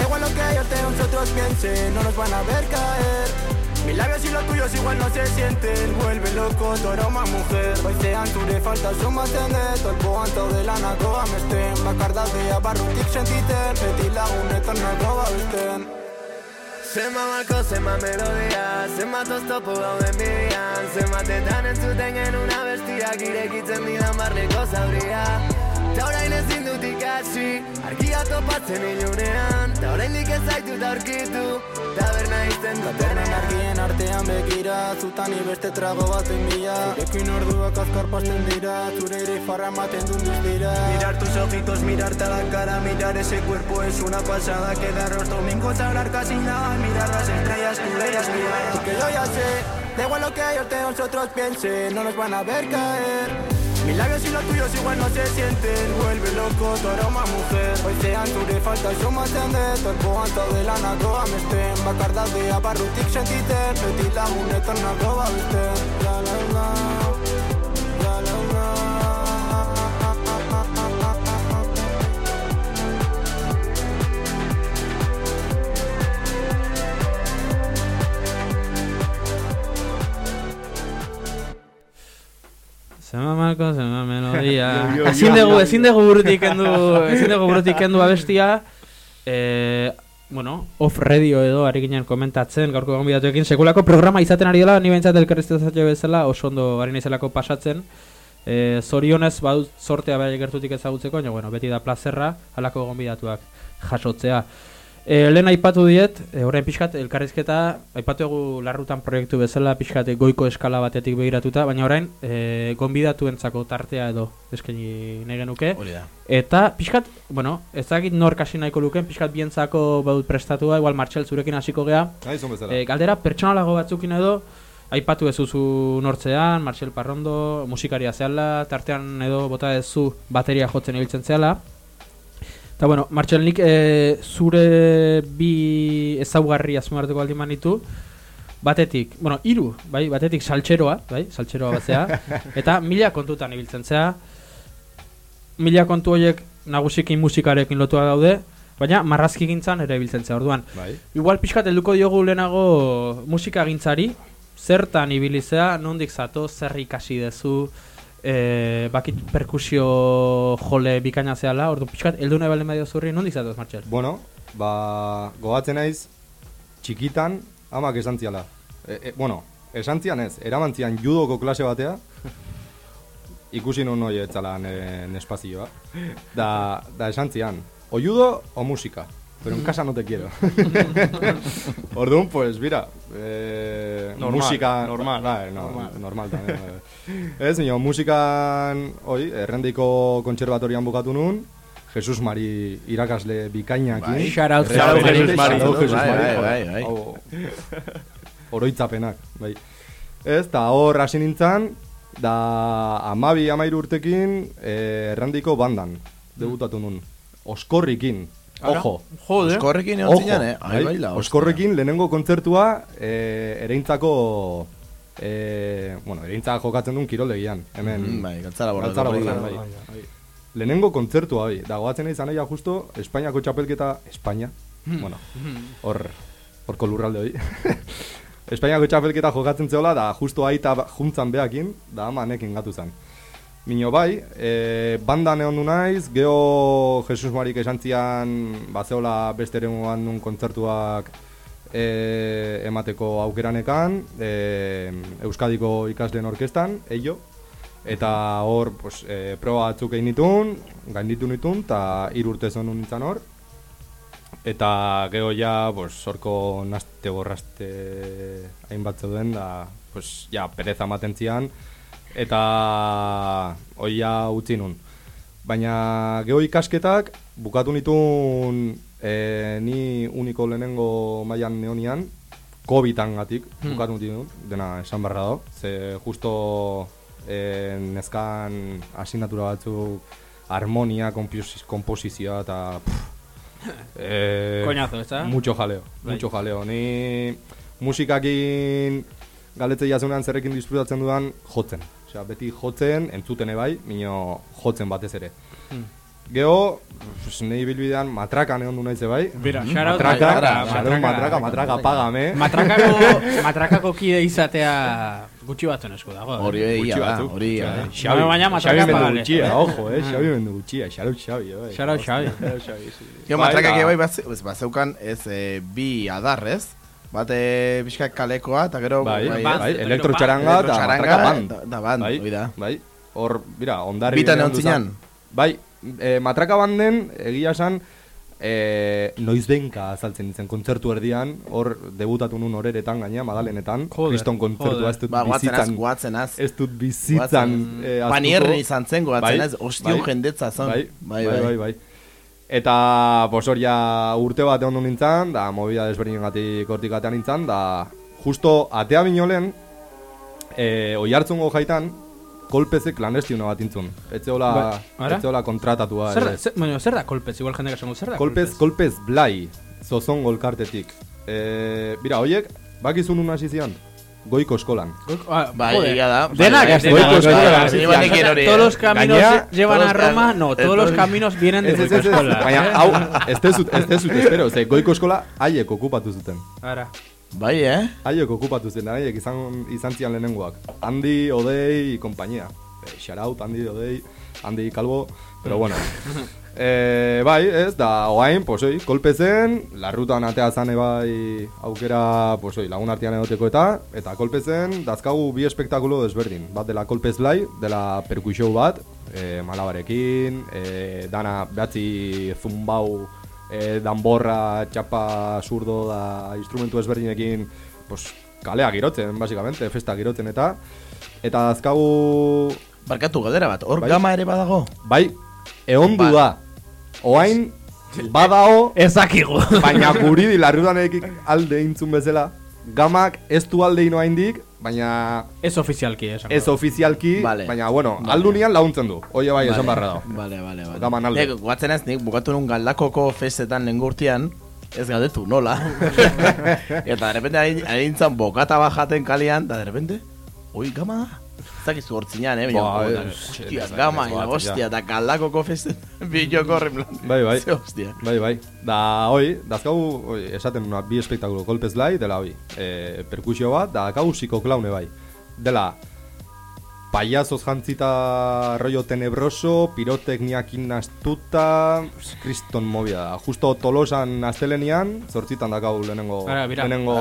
igual lo que ellos te nosotros piensen, no nos van a ver caer. Mis labios y los tuyos igual no se sienten Vuelve loco tu aroma mujer Baizean de falta sumatzen dut Olpo anto dela nako amesten Bakardadea barrutik sentiten Beti lagunetan nako babesten Zema malko, zema melodia. Zema toztopo gauden bidean Zematetan entzuten genuen abestiak Irekitzen didan barneko zauria Ta orain ezin dut ikasi Argia topatzen ilunean Ta orain dik ez zaitut aurkitu Taberna izten dut Laternen argien artean begira Zutani beste trago baten bila Zurekin orduak azkar pasten dira Zure ere farra ematen duen dira Mirar tus ojitos, mirarte a la cara, mirar ese cuerpo es una pasada. Quedar los domingos a hablar casi nada, mirar las estrellas, tú mi alma. Porque yo ya sé, da igual lo que ellos de nosotros piensen, no nos van a ver caer. Mis labios y los tuyos igual no se sienten, vuelve loco tu aroma mujer. Baizean zure falta sumatzen dut, olpo anto dela nako amesten. Bakardadea barrutik sentiten, beti lagunetan nako babesten. La la la, la Zema melodia. Jo, jo, Ezin dugu, ezin dugu burutik kendu, ezin dugu burutik kendu abestia. Eh, bueno, off radio edo ari ginen komentatzen gaurko gonbidatuekin sekulako programa izaten ari dela, ni behintzat elkarriztetzaile bezala oso ondo ari naizelako pasatzen. Eh, zorionez badut sortea bai gertutik ezagutzeko, baina bueno, beti da plazerra halako gonbidatuak jasotzea. E, lehen aipatu diet, e, orain pixkat, elkarrizketa, aipatu egu larrutan proiektu bezala, pixkat goiko eskala batetik begiratuta, baina orain, e, gonbidatuentzako tartea edo eskaini nahi genuke. Eta pixkat, bueno, ez dakit nork hasi nahiko luken, pixkat bientzako badut prestatua, igual Martxel zurekin hasiko gea. E, galdera pertsonalago batzukin edo, aipatu ez duzu nortzean, Martxel Parrondo, musikaria zehala, tartean edo bota duzu bateria jotzen ibiltzen zehala. Eta bueno, Martxel nik e, zure bi ezaugarri azmartuko baldin manitu, batetik, bueno, hiru, bai, batetik saltxeroa, bai, saltxeroa batzea, eta mila kontutan ibiltzen zea, mila kontu horiek nagusiki musikarekin lotua daude, baina marrazki gintzan ere ibiltzen zea, orduan. Bai. Igual pixkat helduko diogu lehenago musika gintzari, zertan ibilizea, nondik zato, zer ikasi dezu, e, bakit perkusio jole bikaina zehala, ordu pixkat heldu nahi balen badio zurri, nondik zatoz, Martxel? Bueno, ba, gogatzen naiz, txikitan amak esan ziala. E, e, bueno, esan zian ez, eramantzian judoko klase batea, ikusi nun hoi etzala nespazioa. Da, da esan zian, o judo o musika, pero en casa no te quiero. Orduan, pues, mira, eh, Normal, musika... normal, Bai, no, normal. normal. también, bai. Ez, nio, musikan, hoi, errendiko kontserbatorian bukatu nun, Jesus Mari irakasle bikainakin. Bai. Shout out Shout out Jesus Mari. Shout out Jesus Bai, Mari. bai, bai, bai. Hau, Oroitzapenak, bai. Ez, eta hor hasi nintzen, da amabi amairu urtekin eh, errandiko bandan, debutatu nun. Oskorrikin, Ara, ojo. Jode. Oskorrekin egon Ojo, zinan, eh? Ai, bai, baila, Oskorrekin lehenengo kontzertua eh, ereintzako eh, bueno, ereintza jokatzen duen kiroldegian, hemen. Mm, bai, galtzara borrako Galtzara borrako, bai. Lehenengo kontzertua bai, da goatzen izan aia justo Espainiako txapelketa, Espainia, bueno, hor, horko lurralde hori. Espainiako txapelketa jokatzen zeola, da justo aita juntzan beakin, da ama nekin gatu zen. Mino bai, e, bandan egon du naiz, geho Jesus Marik esan zian, bazeola beste ere nun kontzertuak e, emateko aukeranekan, e, Euskadiko ikasleen orkestan, eio, eta hor, pues, e, proba batzuk egin nitun, gainditu nitun, eta hiru urte zon nintzen hor, eta geho ja, pues, horko naste borraste hainbat zeuden, da, pues, ja, pereza ematen zian, eta hoi ja utzi nun. Baina geho ikasketak bukatu nitun e, ni uniko lehenengo mailan neonian, COVID-an gatik, Hmm. bukatu nitun, dena esan barra dago, ze justo e, nezkan asignatura batzuk harmonia, kompos- komposizioa eta pff, e, Koñazo, ezta? Mucho jaleo, Bai. mucho jaleo. Ni musikakin galetzei jazunean zerrekin disfrutatzen dudan jotzen. Osea, beti jotzen, entzuten ebai, mino jotzen batez ere. Hmm. Geo, pues, nahi bilbidean matrakan egon du naiz bai. Bira, shout out matraka, matraka, matraka, matraka, matraka, pagame. Matrakako, matrakako kide izatea gutxi batzuen esku dago. eh? Hori egia da, hori egia da. Xabi, Baina Xabi matraka pagale. gutxia, ojo, eh, Xabi mendu gutxia, xarau Xabi, bai. Out Xabi. Jo, Bai, matrakak da. bai baze- ez, bazeukan ez eh, bi adarrez, bate pixka kalekoa, eta gero... Bai, ez? bai, elektrotxaranga eta matraka band. eta band, bai, hori da. Bai, hor, bira, ondare... Bitan egon? Bai, e, matraka banden, egia esan, e, noiz benka azaltzen ditzen kontzertu erdian, hor debutatu nun horeretan gaina, madalenetan, Joder, kriston kontzertua ez dut Ba, guatzenaz, bizitzan, guatzenaz. ez dut bizitzan eh, ahaztuko. Panierren izan zen guatzenaz, Bai, ostiu bai, jendetza zon. Bai, bai, bai, bai. Eta, ja urte bat egon nintzen, da, movida desberdinengatik hortik atean nintzen, da, justo atea binolen, e, oi hartzungo jaitan, kolpeze klandestino bat intzun. Etzeola, Ba, etzeola kontratatua. Zer da, zer, bueno, zer da kolpez, igual jendek esango, zer da Kolpez, kolpez blai, zozon golkartetik. E, bira, hoiek, bakizun hasi zian, goiko eskolan. Ah, Bai, egia da. Denak Bai, bai, goiko eskola, hasi zian. banekin hori, Todos eh. los caminos llevan a Roma, no, todos los caminos vienen de goiko eskola. baina, eh? hau, ez dezut, ez dezut, espero, ze goiko eskola haiek okupatu zuten. Ara. Bai, eh? Haiek okupatu zen, haiek izan, izan zian lehenengoak. Handi, Odei, kompainia. e, shoutout, handi dodei, handi kalbo, pero bueno. E, bai, ez, da, oain, pues oi, kolpezen, larrutan atea zane bai aukera, pues oi, lagun artean egoteko eta, eta kolpezen, dazkagu bi espektakulo desberdin. Bat dela kolpez blai, dela perkusio bat, e, malabarekin, e, dana behatzi zumbau, e, danborra, txapa, zurdo, da, instrumentu ezberdinekin, pues, kalea girotzen, basikamente, festa girotzen eta, eta dazkagu... Barkatu galdera bat, hor Bai. gama ere badago? Bai, ehondu da. Oain, badao, Ez dakigu. baina guri di larrudanek alde intzun bezala, gamak ez du alde ino haindik, baina Ez ofizialki, esan. ez ofizialki, Vale. baina, bueno, Vale. aldunian laguntzen du. Oie bai, esan Vale, barra dago. Vale, vale, vale. Gaman alde. Nik, guatzen ez nik, bukatu nun galdakoko festetan lehen urtean, ez galdetu, nola? eta de repente hain- haintzan bokata bajaten kalian, da de repente, oi, gama da? Ez dakizu hortzinean, eh? Ba, Baina, hostia, gama, hostia, eta galdakoko festetan biloko horren plan. Bai, bai. Ze hostia. Bai, bai. Da, hoi, dazkagu, oi, esaten una, bi espektakulo kolpez lai, dela hoi, e, perkusio bat, da, dakagu psikoklaune bai. Dela, payasos jantzita rollo tenebroso, pirotekniakin nastuta, kriston mobia da. Justo tolosan astelenian, zortzitan dakau lehenengo, lehenengo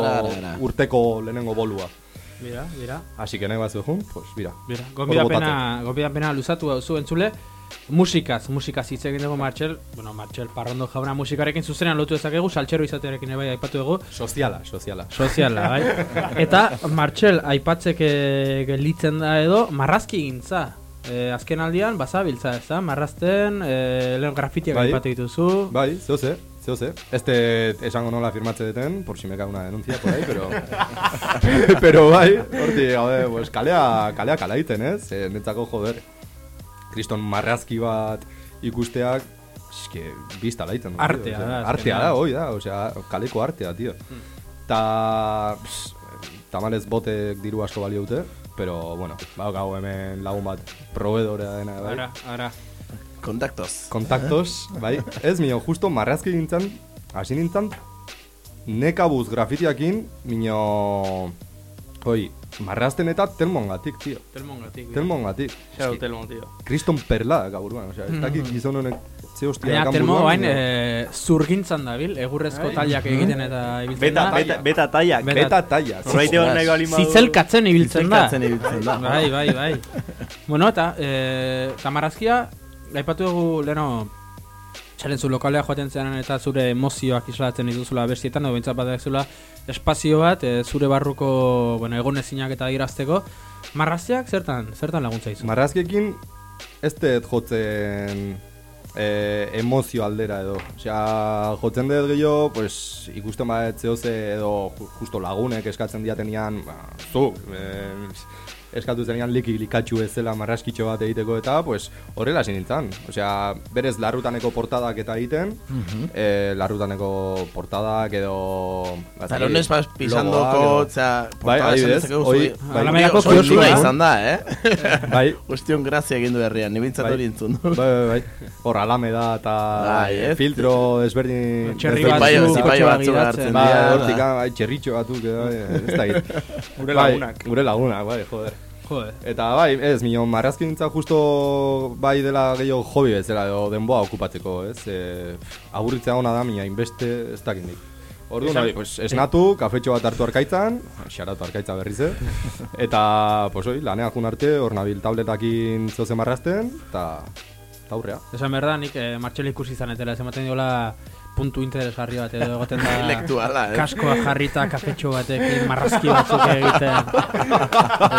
urteko lehenengo bolua. Mira, mira. Así que nahi bat zehun, pues, bira. Bira, Hor gonbidapena, gonbidapena luzatu dauzu entzule. Musikaz, musikaz hitz egin dugu Martxel, bueno, Martxel Parrondo jauna musikarekin zuzenean lotu dezakegu, saltxero izatearekin bai aipatu dugu, Soziala, soziala. soziala, bai. Eta Martxel aipatzek eh, gelditzen da edo, marrazki gintza. E, azken aldian, bazabiltza, ez da? Marrazten, e, lehen grafitiak Bai. aipatu dituzu. Bai, zeo ze, ze. Este esango nola firmatze deten, por si me cae una denuncia por ahí, pero... pero bai, horti, gaude, pues, kalea, kalea kalaiten, ez? E, netzako, joder, kriston marrazki bat ikusteak, eske, bizta laiten. Artea da, Artea da, hoi da, osea, kaleko artea, tío. Ta... pss, Tamalez botek diru asko balio dute, pero, bueno, bau hemen lagun bat proveedorea dena, bai. Ara, ara. Kontaktoz. Kontaktos, bai. Ez mio, justo marrazki gintzen, hasi nintzen, nekabuz grafitiakin, mino... Hoi, marrazten eta telmongatik, tio. Telmongatik. Telmongatik. Xau, telmo, tío. Kriston perla buruan, osea, ez dakit gizon honek ze hostia dakan Telmo bain, e, zurgintzan dabil, egurrezko Bai. taliak egiten eta ibiltzen Beta, da. beta, beta taiak. Beta- talla. Norbait egon nahi Zitzelkatzen ibiltzen da. Zitzelkatzen ibiltzen da. Bai, bai, bai. bueno, eta, e, eta marrazkia, aipatu dugu, leno, txaren zu lokalea joaten zenan eta zure emozioak islatzen dituzula bestietan, edo bintzat bat zula espazio bat, e, zure barruko, bueno, egon ezinak eta irazteko. Marrazkiak zertan, zertan laguntza izu? Marrazkiekin ez dut jotzen eh, emozio aldera edo. Osea, jotzen dut gehiago, pues, ikusten bat zehoze edo ju- justo lagunek eskatzen diatenian, ba, zu, eh, eskatu zenean liki likatxu ez zela marraskitxo bat egiteko eta, pues, horrela hasi nintzen. Osea, berez larrutaneko portadak eta egiten, eh, larrutaneko portadak edo... Talones pas logoak pisandoko, osea, Bai, adibidez, hoi- bai. Zura eh? izan da, eh? Bai, Guztion grazia egin du herrian, nibintzat Bai. hori entzun du. bai, bai, bai. Hor alameda eta Bai, ez? filtro desberdin... Txerri kotxe batzuk bagiratzen. hartzen Ba, dira. hortik, ah, bai, txerritxo batzuk, edo, bai, ez da. Gure Bai, lagunak. Gure lagunak, bai, joder. Joder. Eta bai, ez, mino, marrazkintza justo bai dela gehiago hobi bezala edo denboa okupatzeko, ez? E, aburritzea ona da, mina, inbeste ez dakindik. Orduan, Esan- bai, pues, esnatu, kafetxo bat hartu arkaitzan, xaratu arkaitza berriz, eh? Eta, pues, oi, lanea jun arte, hor nabil tabletakin zoze marrazten, eta eta aurrea. Esan behar da, nik eh, Martxel ikusi zanetela, ez ematen diola puntu interesgarri bat edo egoten da Intelektuala, eh? kaskoa jarrita kafetxo batekin marrazki batzuk egiten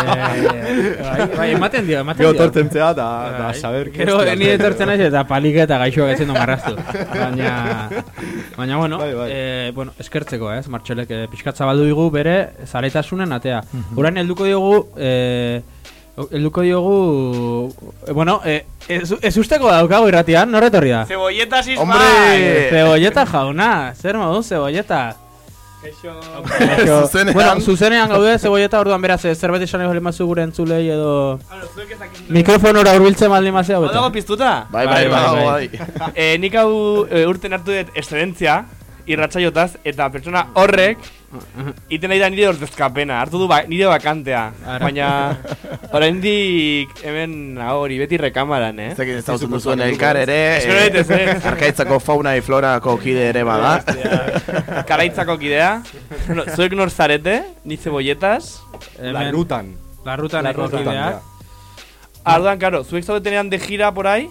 eh, bai, bai, ematen dio, ematen Gero dio tortzen zea, da, da, Bai. saber... Gero ni etortzen naiz eta palik eta gaixoak etzen du marraztu Baina, baina bueno, Bai, bai. eh, bueno eskertzeko ez, Martxelek eh, pixkatza baldu digu bere zaletasunen atea Urain helduko diogu, eh, helduko diogu, eh, bueno, eh, ez, ez usteko daukagu irratian, norretorri da? Cebolleta sisma! Hombre! Cebolleta jauna, zer modu cebolleta? Kaixo. Zuzenean. Bueno, zuzenean gaude cebolleta orduan beraz eh, zerbait esan egin mazu gure entzulei edo mikrofonora hurbiltzen baldin mazea Badago hobeto. piztuta? Bai, bai, Bai, bai, bai, bai. Eh, nik hau eh, urten hartu dut excedentzia irratsaiotaz eta pertsona horrek iten nahi da nire ordezkapena, hartu du ba, nire bakantea. Ara. Baina oraindik hemen hori beti rekamaran, eh? Zekin ez dautzen duzuen elkar ere, eh? arkaitzako fauna y florako kide ere bada. Karaitzako kidea. No, zuek nor zarete, ni cebolletas. Hemen- rutan. La rutan La eko rutan, kideak. Arduan, claro, zuek zaudetenean de gira por ahí.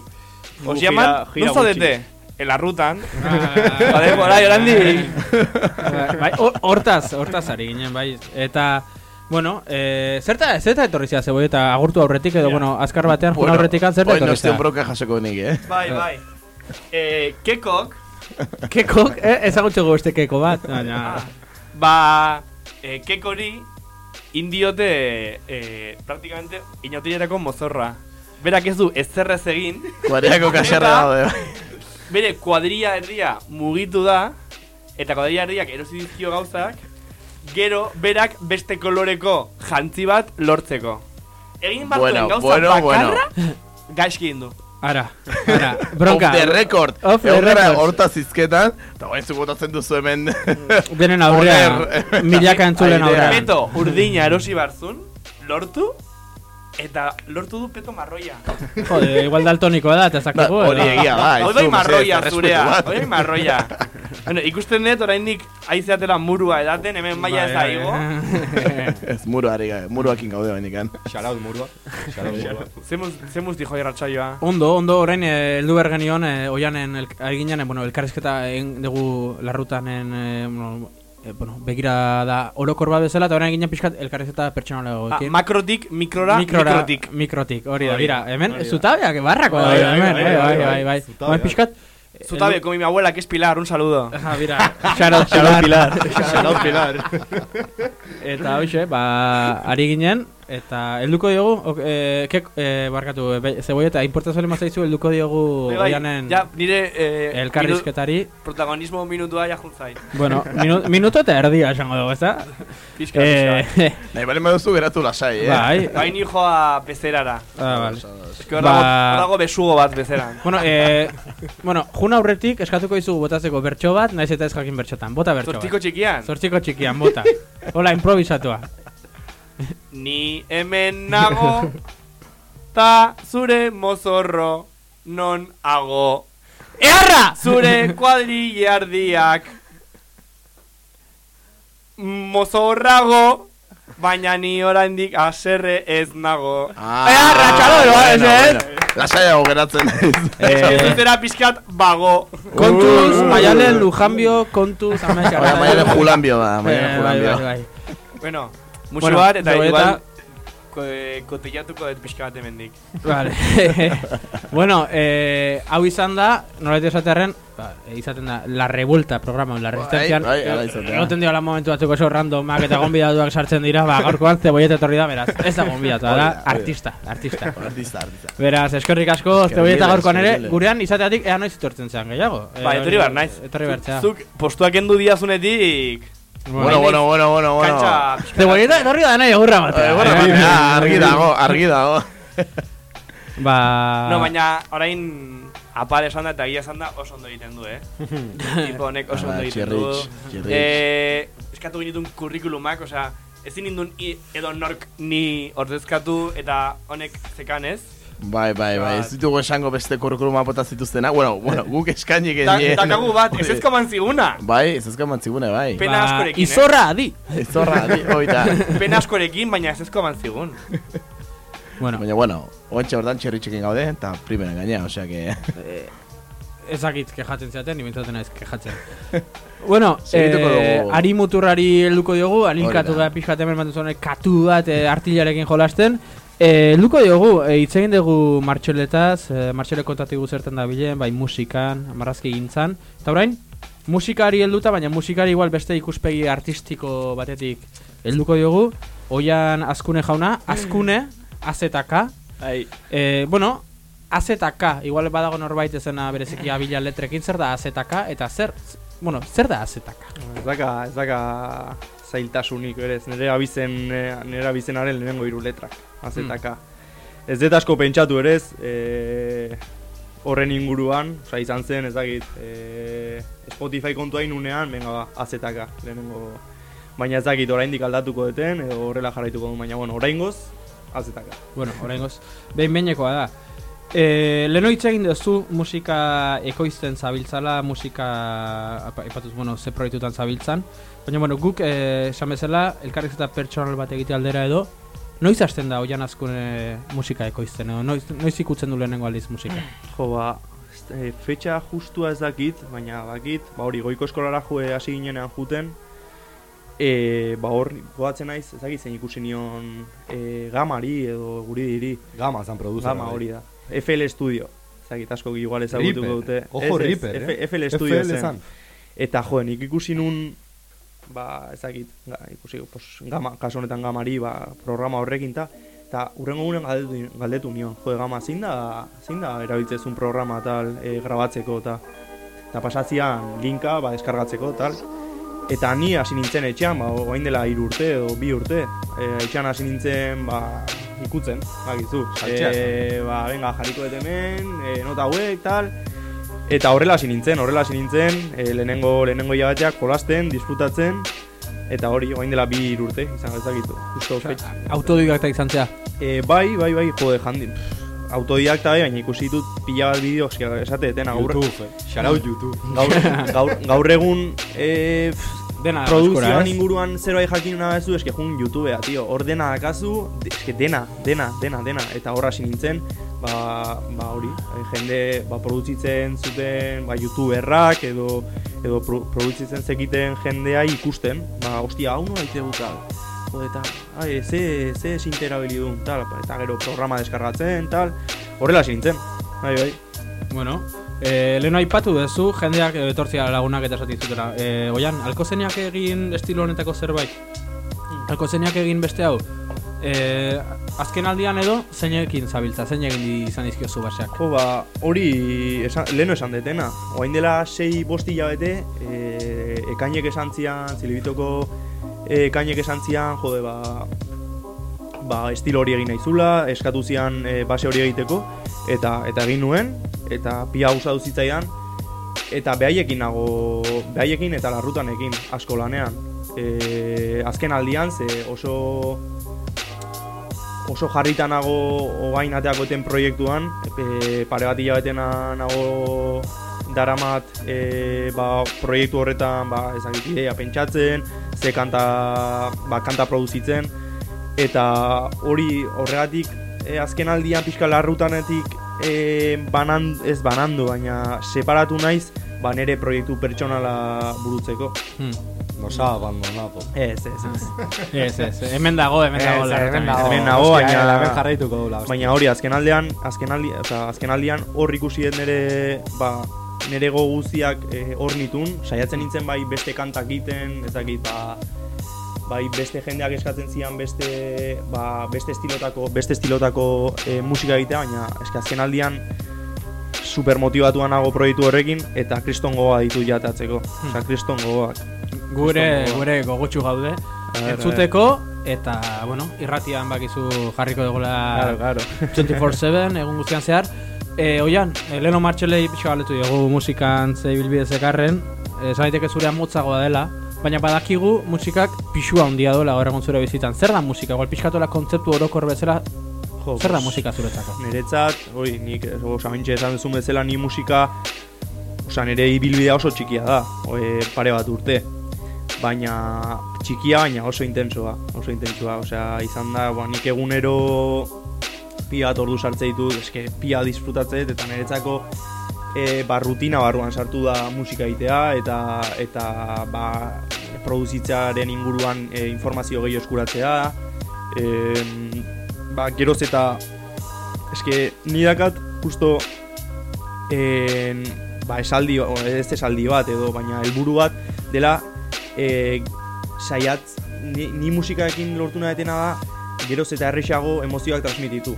Os llaman, ¿no zaudete? En la rutan. Ah. Joder, por ahí, Orandi. bai, hor- hortaz, hortaz ari ginen, bai. Eta, bueno, eh, zerta, zerta etorri zea zeboi eta agurtu aurretik edo, bueno, azkar batean jun aurretik zerta etorri no zea. estoy broke jasoko nik, eh? Bai, bai. Eh, kekok, Keko, eh, ezagutxe beste keko bat. Baina, ba, eh, kekori indiote eh, praktikamente inautillerako mozorra. Berak ez du ezerrez egin. Kaserra Eta daude, bai. Bere kuadrilla erdia mugitu da, eta kuadrilla erdiak erosi dizkio gauzak, gero berak beste koloreko jantzi bat lortzeko. Egin bat Bueno, gauza bueno, bakarra, gaizki egin du. ara, ara, bronka. Off the record. Off the record. horta zizketan, eta guain zukotatzen duzu hemen. Denen aurrean, Poner- milaka entzulen Airea. aurrean. Peto urdina erosi barzun, lortu, eta lortu du peto marroia. Jode, igual daltonikoa da, eta Ba, zakigu. hori egia da. Hoi bai marroia zurea, hoi bai marroia. bueno, ikusten dut oraindik aizeatela murua edaten, hemen maila ez da igo. Ez muruari, ga- muruakin gaude bainik Shoutout murua. Shoutout murua. Zemuz, zemuz dijo irratsaioa. Ondo, ondo, orain eh, heldu behar genion, eh, oianen, el, ari bueno, elkarrizketa dugu larrutanen, eh, bueno, eh, bueno, begira da orokor bat bezala, eta orain ginen pixkat elkarrizketa Ah, pertsonalagoekin. makrotik, mikrora, Mikrora, mikrotik. mikrotik, hori da, bira, hemen, zutabeak barrako da, Bai, bai, hemen, bai, bai, bai, bai, bai, bai. pixkat, Zutabe, como mi abuela, que es Pilar, un saludo. Ah, mira, Shoutout, Pilar. Shoutout Pilar. Eta hoxe, ba, ari ginen, eta helduko diogu, ok, eh, kek, eh, barkatu, eh, be- zeboieta, importa zole mazaizu, helduko diogu Bai, bai, oianen ja, nire eh, elkarrizketari. minu- protagonismo minutua ja juntzait. Bueno, minu, minuto eta erdia esango dugu, ezta? Pixka, Eh, Nahi bali baduzu geratu lasai, eh? Bai. Bai ni joa bezerara. Ah, vale. Ez que hor dago, Ba- besugo bat bezeran. Bueno, eh, bueno, jun aurretik eskatuko dizugu botatzeko bertso bat, naiz eta ez jakin bertxotan. Bota bertso bat. Zortziko txikian? Zortziko txikian, bota. Hola, improvisatua. Ni hemen nago, ta zure mozorro non hago. Earra! Zure kuadrillardiak mozorrago, baina ni oraindik aserre ez nago. Ah, Earra, txalo, bueno, ez, eh? bueno. Lasaiago geratzen. Ez dut era pixkat bago. Kontuz, maialen Lujambio, kontuz, amaika. Oia, maialen Julambio da, maialen Eh, Julambio. bai, bai, bai. Bueno, musu Bueno, bat, eta igual ko, kotillatuko dut pixka bat hemendik. Vale. bueno, eh, hau izan da, nolait esatearen, ba, eh, izaten da, La Revuelta programa, La bai, hala izaten da. Egoten dira momentu batzuk oso randomak eta gonbidatuak sartzen dira, ba, gaurkoan zeboieta etorri da, beraz, ez da gonbidatua, Hori da, hori da. artista, artista. Artista, artista. Beraz, eskerrik asko, zeboieta gaurkoan ere, gurean izateatik ea noiz etortzen zean gehiago. Eh, Ba, etorri hori- behar naiz. Etorri behar zea. Zuk postuak endu diazunetik... Bueno, bueno, bueno, bueno, bueno. Kantxa. Zeboieta etorri da nahi egurra Eh, batea. bueno, eh? ah, argi dago, argi dago. Ba... No, baina orain apal esan da eta egia esan da oso ondo egiten du, eh? tipo honek oso ondo egiten du. Eh, eskatu genitun kurrikulumak, osea, ezin nindun edo nork ni ordezkatu eta honek zekan ez. Bai, bai, bai, Ba. ez ditugu esango beste kurrikuluma bota zituztena. Bueno, bueno, guk eskaini Ta, genien. takagu bat, ez ezko mantziguna. Bai, ez ezko mantzigune, bai. Pena askorekin, eh? Izorra adi! Izorra, adi, oita. Pena askorekin, baina ez ezko mantzigun. Bueno, Baina, bueno, oantxe hortan txerritxekin gaude, eta primera gaina, osea que... ezakit kejatzen zeaten, nimentatzen naiz kejatzen. bueno, eh, ari muturrari helduko diogu, alinkatu da. da pixkat hemen bat zuen katu bat eh, artillarekin jolasten. Eh, helduko diogu, eh, hitz egin dugu martxeletaz, eh, martxele kontatigu zertan da bilen, bai musikan, marrazki gintzan. Eta orain, musikari helduta, baina musikari igual beste ikuspegi artistiko batetik helduko diogu. Oian Azkune jauna, Azkune, AZK. Bai. Eh, bueno, AZK, igual badago norbait ezena bereziki abila letrekin, zer da AZK, eta zer, bueno, zer da AZK? Ez daka, ez daka zailtasunik berez, nire abizen, eh, nire abizenaren lehenengo hiru letrak, azetaka. Ez dut asko pentsatu berez, e, horren inguruan, osea izan zen, ez dakit, e, Spotify kontua inunean, venga ba, azetaka, lehenengo, baina ez dakit oraindik aldatuko duten, edo horrela jarraituko du, baina bueno, oraingoz, azetaka. Bueno, oraingoz, behin behinekoa da. E, leheno hitz egin duzu musika ekoizten zabiltzala, musika, aipatuz, bueno, ze proiektutan zabiltzan. Baina, bueno, guk, eh, esan bezala, elkarrizketa pertsonal bat egite aldera edo, noiz hasten da oian askun e, musika ekoizten, edo noiz, noiz ikutzen du lehenengo aldiz musika? Jo, ba, e, fetxa justua ez dakit, baina bakit, ba hori, goiko eskolara joe hasi ginenean juten, e, ba hor, goatzen naiz, ez dakit zein ikusi nion e, gamari edo guri diri. Gama zan produzera, Gama bai. hori da. FL Studio. Ez dakit asko igual ezagutuko dute. Ojo, Ez, ez, Ripper, F- eh? FL Studio FL zen. zan. Eta jo, nik ikusi nun ba, ez dakit, ga, ikusi, pos, gama, kasu honetan gamari, ba, programa horrekin ta, eta urrengo guren galdetu, galdetu nion, jo, gama, zein da, zein da erabiltzezun programa tal, e, grabatzeko, eta eta pasatzian linka, ba, deskargatzeko, tal, eta ni hasi nintzen etxean, ba, orain dela hiru urte edo bi urte, e, etxean hasi nintzen, ba, ikutzen, bakizu, e, ba, venga, jarriko hemen, e, nota hauek, tal, Eta horrela hasi nintzen, horrela hasi nintzen, e, lehenengo, lehenengo hilabeteak jolasten, disfrutatzen, eta hori, orain dela bi urte, izan ezagitu. Justo fetx. Autodidakta izan zea? E, bai, bai, bai, jode, jandi. pff, Autodidakta bai, baina ikusi ditut pila bat bideo, esate detena gaur. YouTube, eh. Shout out YouTube. Gaur, gaur, gaur egun, e, pff, Dena ez? inguruan zerbait jakin nahi zu, eske jun YouTubea, tio, hor dena dakazu, eske dena, dena, dena, dena, eta horra hasi nintzen, ba, ba hori, eh, jende, ba, produzitzen zuten, ba, youtuberrak, edo, edo pro, produzitzen zekiten jendea ikusten, ba, ostia, hau nola ite tal, jode, eta, ai, ze, ze sinterabili duen, tal, eta gero programa deskargatzen, tal, horrela hasi nintzen, bai, bai. Bueno, e, leheno aipatu duzu, jendeak e, etortzia lagunak eta esatik zutera. E, oian, alkozeniak egin estilo honetako zerbait? Alkozeniak egin beste hau? E, azken aldian edo, zeinekin zabiltza, zein egin izan dizkiozu baseak? Jo, ba, hori esan, leheno esan detena. Oain dela sei bosti hilabete, e, ekainek esan zian, zilibitoko ekainek esan zian, jode, ba, ba, estilo hori egin naizula, eskatu zian e, base hori egiteko, eta eta egin nuen, eta pia gustatu zitzaidan, eta behaiekin nago, behaiekin eta larrutanekin asko lanean. E, azken aldian, ze oso oso jarrita nago oain ateako eten proiektuan, e, pare bat hilabetena nago daramat e, ba, proiektu horretan ba, ezagik ideia pentsatzen, ze kanta, ba, kanta produzitzen, eta hori horregatik e, azken aldian pixka larrutanetik e, banan, ez banandu, baina separatu naiz ba, nere proiektu pertsonala burutzeko. Hmm. Nos ha abandonado. Ez, ez, ez. Ez, ez, hemen dago, hemen dago. Ez, hemen dago, hemen Hostia, baina hemen jarraituko dula. Baina hori azken aldean, azken aldi, oza, azken aldian hor ikusi dut nere, ba, nere go guztiak eh, hor nitun, saiatzen nintzen bai beste kantak egiten, ez dakit, ba, bai beste jendeak eskatzen zian beste, ba, beste estilotako, beste estilotako eh, musika egitea, baina eske azken aldian super motivatuan nago proiektu horrekin eta kriston gogoa ditu jatatzeko. Osea, kriston gogoak. Gure, gure gogotsu gaude. Entzuteko, eta, bueno, irratian bakizu jarriko dugula Claro, claro. 24-7, egun guztian zehar. E, oian, e, Leno Martxelei pixo galetu dugu musikan zei bilbide zekarren, esan daiteke zurea motzagoa dela, baina badakigu musikak pixua handia dola gaur egun zure bizitzan. Zer da musika? Igual pixkatola kontzeptu orokor bezala, Jo, zer da musika zuretzako? Niretzat, hori, nik, osa, mintxe esan duzun bezala ni musika, osa, nire ibilbidea oso txikia da, e, pare bat urte. Baina, txikia baina oso intensoa, oso intensoa, osea, izan da, ba, nik egunero pia ordu sartze ditut, eske pia disfrutatze dut, eta niretzako e, ba, rutina barruan sartu da musika egitea, eta, eta ba, produzitzearen inguruan e, informazio gehi eskuratzea, e, ba, geroz eta eske ni dakat justo en, ba, esaldi, o, ez esaldi bat edo, baina helburu bat dela e, saiatz, ni, ni musikaekin lortu nahi detena da geroz eta errexago emozioak transmititu.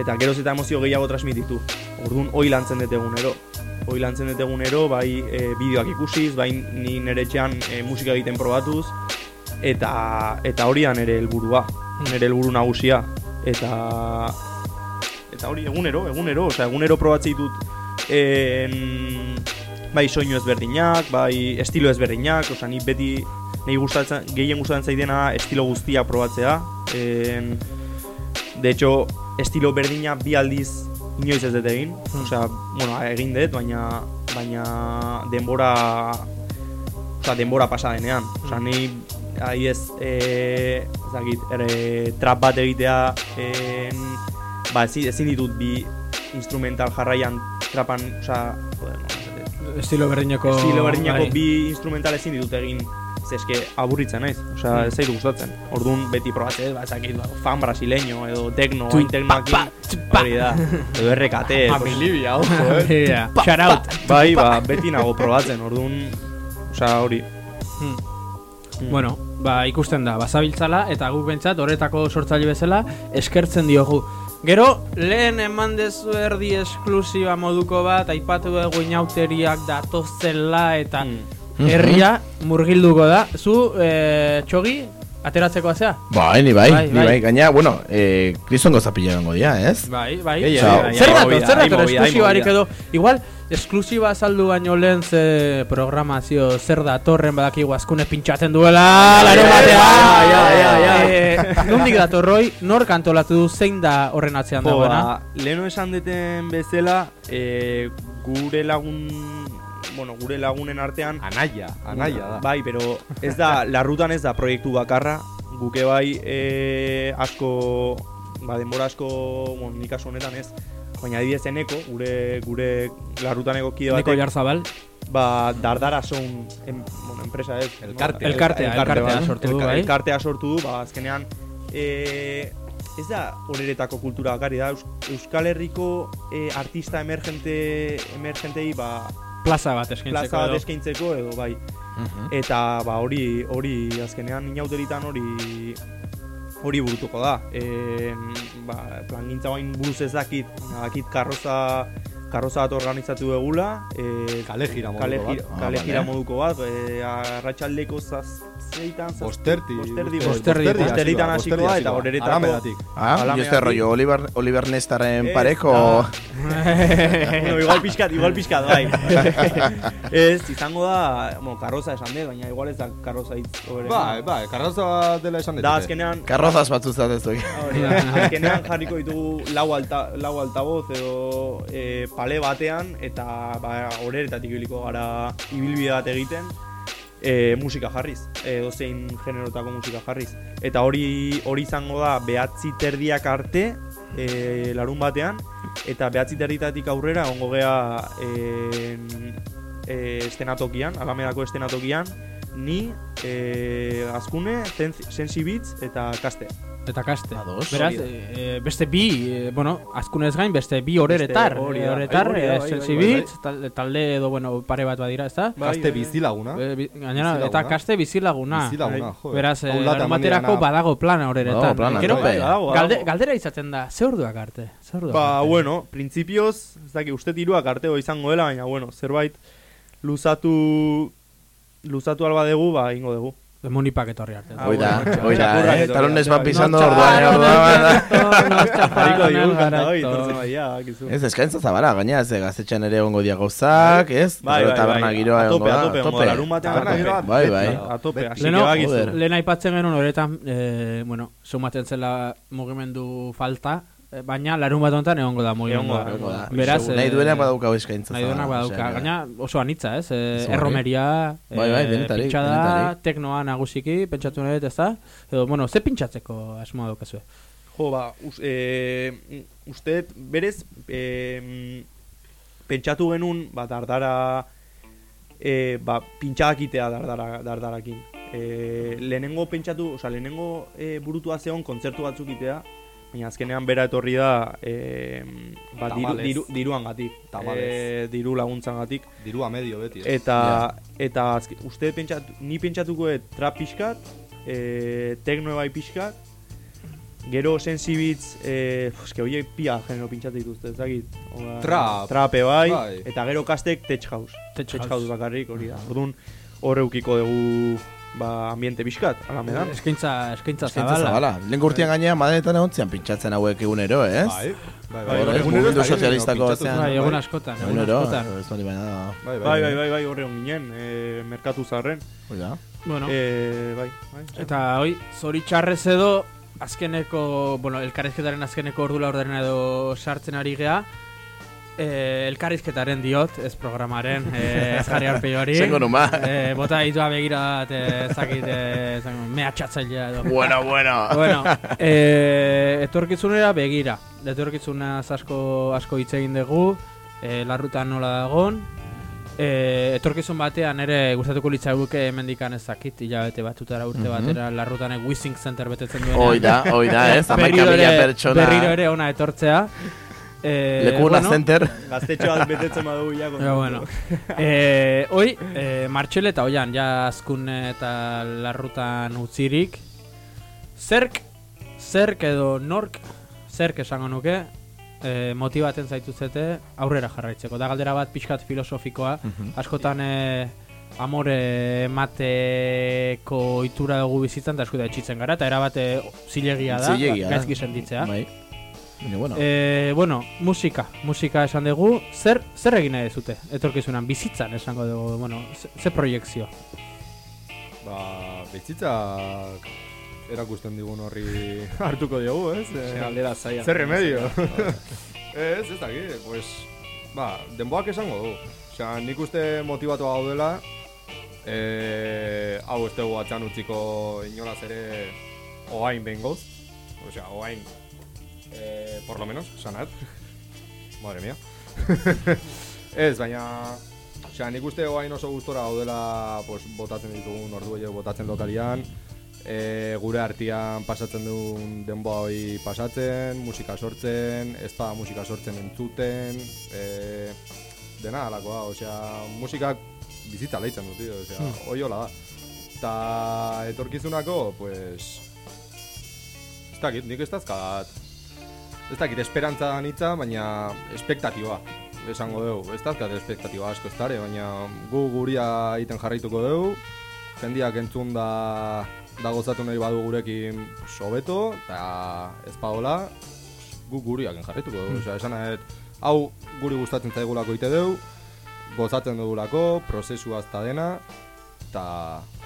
Eta geroz eta emozio gehiago transmititu. Orduan, hoi lantzen dut egunero. Hoi lantzen dut egunero, bai e, bideoak ikusiz, bai ni nire etxean e, musika egiten probatuz, eta eta hori da nire helburua, nire helburu nagusia. Eta eta hori egunero, egunero, osea egunero probatzen ditut en, bai soinu ezberdinak, bai estilo ezberdinak, osea ni beti nahi gustatzen, gehien gustatzen zaidena estilo guztia probatzea. En, de hecho, estilo berdina bi aldiz inoiz ez dut egin. Osea, bueno, egin dut, baina baina denbora Osa, denbora pasa denean. Osa, ni ahi ez, e, ez dakit, ere, trap bat egitea, en, ba, ezin, ezin ditut bi instrumental jarraian trapan, osa, joder, no, Estilo berdineko... estilo berdinako bai. bi instrumental ezin ditut egin eske aburritzen naiz, osea, ez zaitu gustatzen. Orduan beti probatzen, ba, ez dakit, ba, fan brasileño edo techno, Tu- hain technoakin, hori da. Edo RKT, Mami Livia, ojo, eh. Shout out. Bai, ba, beti nago probatzen, orduan, osea, hori. Hmm. Bueno, ba, ikusten da, bazabiltzala, eta guk bentsat, horretako sortzaile bezala, eskertzen diogu. Gero, lehen eman dezu erdi esklusiba moduko bat, aipatu dugu inauteriak datozela eta herria murgilduko da. Zu, e, txogi, ateratzeko azea? Bai, ni bai, Bai, ni bai. bai. Gaina, bueno, eh, kristongo zapila egongo dira, ez? Bai, bai. Ei, ei, ei, zer movida, zer ei, esklusibarik edo, igual, esklusiba saldu baino lehen ze programazio zer datorren badakigu azkune pintxatzen duela, laro batean. Eh, Nondik datorroi, nor kantolatu du zein da horren atzean dagoena? ba, leheno esan deten bezala, e, gure lagun, bueno, gure lagunen artean... Anaia, anaia da. Bai, pero ez da, larrutan ez da proiektu bakarra, guke bai e, asko, ba, denbora asko, bueno, nik kasu honetan ez, baina adibidez eneko, gure, gure larrutaneko kide batek... Neko Jarzabal. Ba, dardara son, en, bueno, enpresa ez. Elkartea. Elkartea, elkartea bai. sortu du, bai. Elkartea sortu du, ba, azkenean, e, ez da horeretako kultura bakarri da, Eus- Euskal Herriko e, artista emergente, emergentei, ba, Plaza bat eskaintzeko plaza bat edo. eskaintzeko edo bai. Eta ba hori hori azkenean inauteritan hori hori burutuko da. E, ba, plangintza bain buruz ez dakit, dakit karroza karroza bat organizatu egula, e, Kale jira moduko kale, bat. jira- Ah, kale jira moduko bat, e, arratsaldeko zazpeitan, zaz- bosterditan hasiko hasiko da, da, bosterdi eta hasiko da. horeretako Alamedatik. Ah, yo este rollo Oliver, Oliver Nestaren pareko... bueno, igual pixkat, igual pixkat, bai. ez, izango da, bueno, karroza esan dut, baina igual ez da karroza hitz hoberena. Bai, bai, karroza bat dela esan dut. Da, azkenean... Karrozaz batzu zatezu. Hori da, azkenean jarriko ditugu lau, alta, lau altavoz edo e, pale batean eta ba, horeretatik ibiliko gara ibilbide bat egiten e, musika jarriz, edo zein generotako musika jarriz. Eta hori hori izango da behatzi terdiak arte e, larun batean, eta behatzi terditatik aurrera ongo gea e, e, estenatokian, alamedako estenatokian, ni, e, azkune, Sensi Beats eta Kaste. Eta kaste. Ados. Beraz, Hori da. e, beste bi, e, bueno, azkunez gain, beste bi horeretar. Beste- e, da. Horeretar, Bai, e, bai, bai, talde, edo, bueno, pare bat badira, ez da? Kaste bizilaguna. E, bi- gainera, Bizilaguna. eta kaste bizilaguna. Bizilaguna, joder. Beraz, e, baterako badago plana horeretan. Badago plana, Gero, galdera izaten da, ze orduak arte? Ze orduak Ba, arte? bueno, printzipioz, ez daki, uste tiruak arteo izango dela, baina, bueno, zerbait luzatu luzatu alba dugu, ba, ingo dugu. Demonipak etorri arte. Ah, Hoi da, hoi da, eh? Talones bat bai. pisando No, orduan, eh, orduan. Jarriko dugu kanta hoi. Ez, eskaintza zabala, gaina, ez gaztetxean ere ongo dia gauzak, ez? Bai, Gero bai, taberna bai, giroa egongo da, a tope, ongo da, larun batean, A tope. a tope. Bai, bai. A tope, así Leno, que bagizu. joder. lehen aipatzen genuen horretan, e, bueno, sumatzen zela mugimendu falta, eh, baina larun bat honetan egongo da mugimendua. Egongo da, Egongo da. Beraz, nahi eh, duenak badauka eskaintza Nahi duenak zabala, badauka. osea, Gaina oso anitza, ez? E, Zugarri. erromeria, Bai, bai, eh, denetarik, pintxada, denetarik. teknoa nagusiki, pentsatu nahi dut, ez da? Edo, bueno, ze pintxatzeko asmoa daukazue? Jo, ba, us, e, uste, berez, e, pentsatu genuen, ba, dardara, e, ba, pintxakitea dardara, dardarakin. E, lehenengo pentsatu, oza, lehenengo e, burutua zeon kontzertu batzuk itea, baina azkenean bera etorri da e, ba, diru, diru, diruangatik, Tamalez. e, diru laguntzangatik. Dirua medio beti. ez? Eta, eta azke, uste pentsatu, ni pentsatuko dut trap pixkat, e, tekno bai pixkat, gero sensibitz, e, eske horiek pia genero pintsatu dituzte, ez dakit. Trap. Trape bai, Bai. eta gero kastek tech house. Tech Tech house. house bakarrik hori da. Orduan, hor eukiko dugu ba, ambiente bizkat, ala me da. Eskaintza, eskaintza Eskaintza zabala. Lehen urtean gainean Madaletan egon zian pintxatzen hauek egunero, ez? Bai, bai, bai, ez, egunero dakit, sozialistako zean. Bai, egun askotan, egun Egunero, ez bali baina. Bai, Bai, bai, bai, bai, horre hon ginen, e, merkatu zarren. Hoi da. Bueno, E, bai, bai. eta hoi, zoritxarrez edo, azkeneko, bueno, elkarrizketaren azkeneko ordula ordena edo sartzen ari gea, eh, elkarrizketaren diot, ez programaren, eh, ez jarri arpei hori. Zengo numa. Eh, bota ditua begira eh, ez dakit, eh, ez dakit, mea txatzailea edo. Bueno, bueno. bueno, eh, etorkizunera begira. Etorkizunaz asko, asko hitz egin dugu, eh, larrutan nola dagon, eh, etorkizun batean ere gustatuko litzaiguke hemendikan ez dakit, hilabete batutara urte Mhm. batera larrutanek Wissing Center betetzen duena. Hoi da, hoi da, ez? Pertsona. Berriro ere ona etortzea. Eh, Lekuna Center. Gaztetxo bat betetzen badugu ja. Ja, bueno. eh, hoi, eh, Martxel eta oian, ja azkun eta larrutan utzirik. Zerk, zerk edo nork, zerk esango nuke, eh, motibaten zaituzete aurrera jarraitzeko. Da galdera bat pixkat filosofikoa, Mhm. askotan eh, amore emateko ohitura dugu bizitzan eta eskuda etxitzen gara, eta erabate zilegia da, Zilegia da. gaizki sentitzea. Bai. Baina, bueno. Eh, bueno, musika, musika esan dugu, zer, zer egin nahi dezute, etorkizunan, bizitzan esango dugu, bueno, ze, proiektzio. Ba, bizitzak erakusten digun horri hartuko diogu, ez? Ze Eh, galdera zaila. Zer remedio? ez, ez dakit, pues, ba, denboak esango du. Osea, nik uste motibatu gaudela, eh, hau ez dugu atxan utziko inolaz ere oain bengoz. Osea, oain, eh, por lo menos, sanat. Madre mía. ez, baina, osea, nik uste oain oso gustora gaudela, pues, botatzen ditugun ordu botatzen lokalian, e, gure artean pasatzen duen denboa hori pasatzen, musika sortzen, ez da musika sortzen entzuten, e, dena alakoa, osea, musikak bizitza leitzen du, tío, osea, hoi hola da. Ta etorkizunako, pues, ez dakit, nik ez dazkat, ez dakit, esperantza da nitza, baina espektatiba, esango dugu, ez dazkat espektatiba asko ez dare, baina gu guria egiten jarraituko dugu, jendiak entzun da, da gozatu nahi badu gurekin sobeto, eta ez paola, gu guriak jarraituko dugu, osea, esan nahet, hau guri gustatzen zaigulako ite dugu, gozatzen dugulako, prozesua azta dena, eta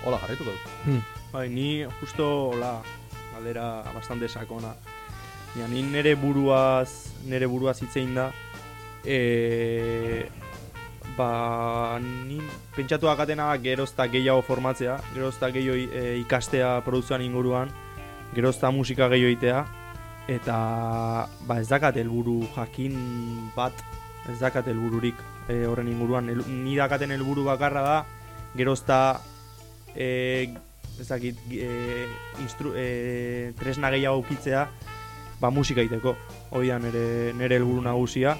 hola jarraituko dugu. Bai, ni justo hola, galdera bastante sakona. Ja, ni nere buruaz, nere buruaz hitzein da, e, ba, ni pentsatu akatena gerozta gehiago formatzea, gerozta gehiago e, ikastea produzioan inguruan, gerozta musika gehiago itea, eta ba ez dakat helburu jakin bat, ez dakat helbururik e, horren inguruan, El, ni dakaten helburu bakarra da, gerozta e, ez dakit, e, instru, e, tresna gehiago ukitzea, ba musika iteko. Hoi da nere, nere helburu nagusia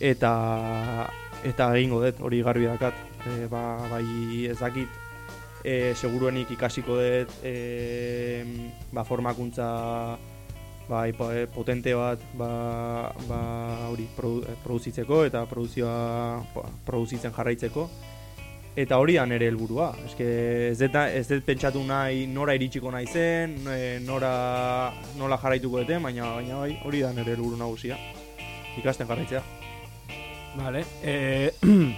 eta eta egingo dut hori garbi dakat. E, ba, bai ez dakit e, seguruenik ikasiko dut e, ba, formakuntza bai, po- potente bat ba, ba, hori produ, e, produzitzeko eta produzioa po- produzitzen jarraitzeko eta hori da nere helburua. Eske ez dut, ez dut pentsatu nahi nora iritsiko nahi zen, e, nora nola jarraituko dute, baina baina bai, hori da nere helburu nagusia. Ikasten jarraitzea. Vale. Eh,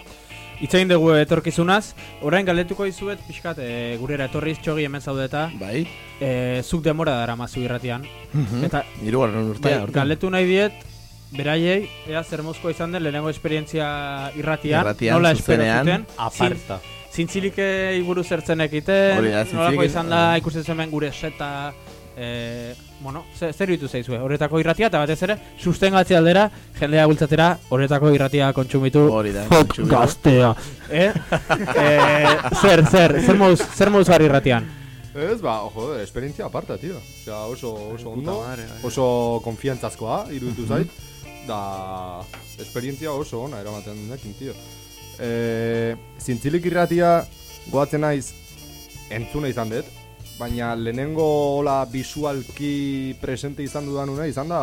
Itz egin dugu etorkizunaz, orain galdetuko dizuet pixkat e, gurera etorriz txogi hemen zaudeta. Bai. E, zuk demora dara mazu irratian. Mhm. Eta Hirugarren urtea, bai, urtea. galdetu nahi diet, beraiei, ea zer mozkoa izan den lehenengo esperientzia irratian, Irratian, nola espero zuten. Aparta. Zin- Zintzilik iburu zertzen ekiten, nolako izan da ikusten hemen gure seta, e, bueno, zer, ditu zaizue, horretako irratia, eta batez ere, sustengatzi aldera, jendea bultzatera, horretako irratia kontsumitu, Hori da, kontsumitu. gaztea, eh? e, zer, zer, zer moduz, zer gari irratian? Ez, ba, joder, esperientzia aparta, tío. Osea, oso, oso ondo, madre, oso konfiantzazkoa, iruditu zait. Da, esperientzia oso ona eramaten denekin, tío. E, zintzilik irratia goatzen naiz entzuna izan dut, baina lehenengo hola visualki presente izan dudanuna izan da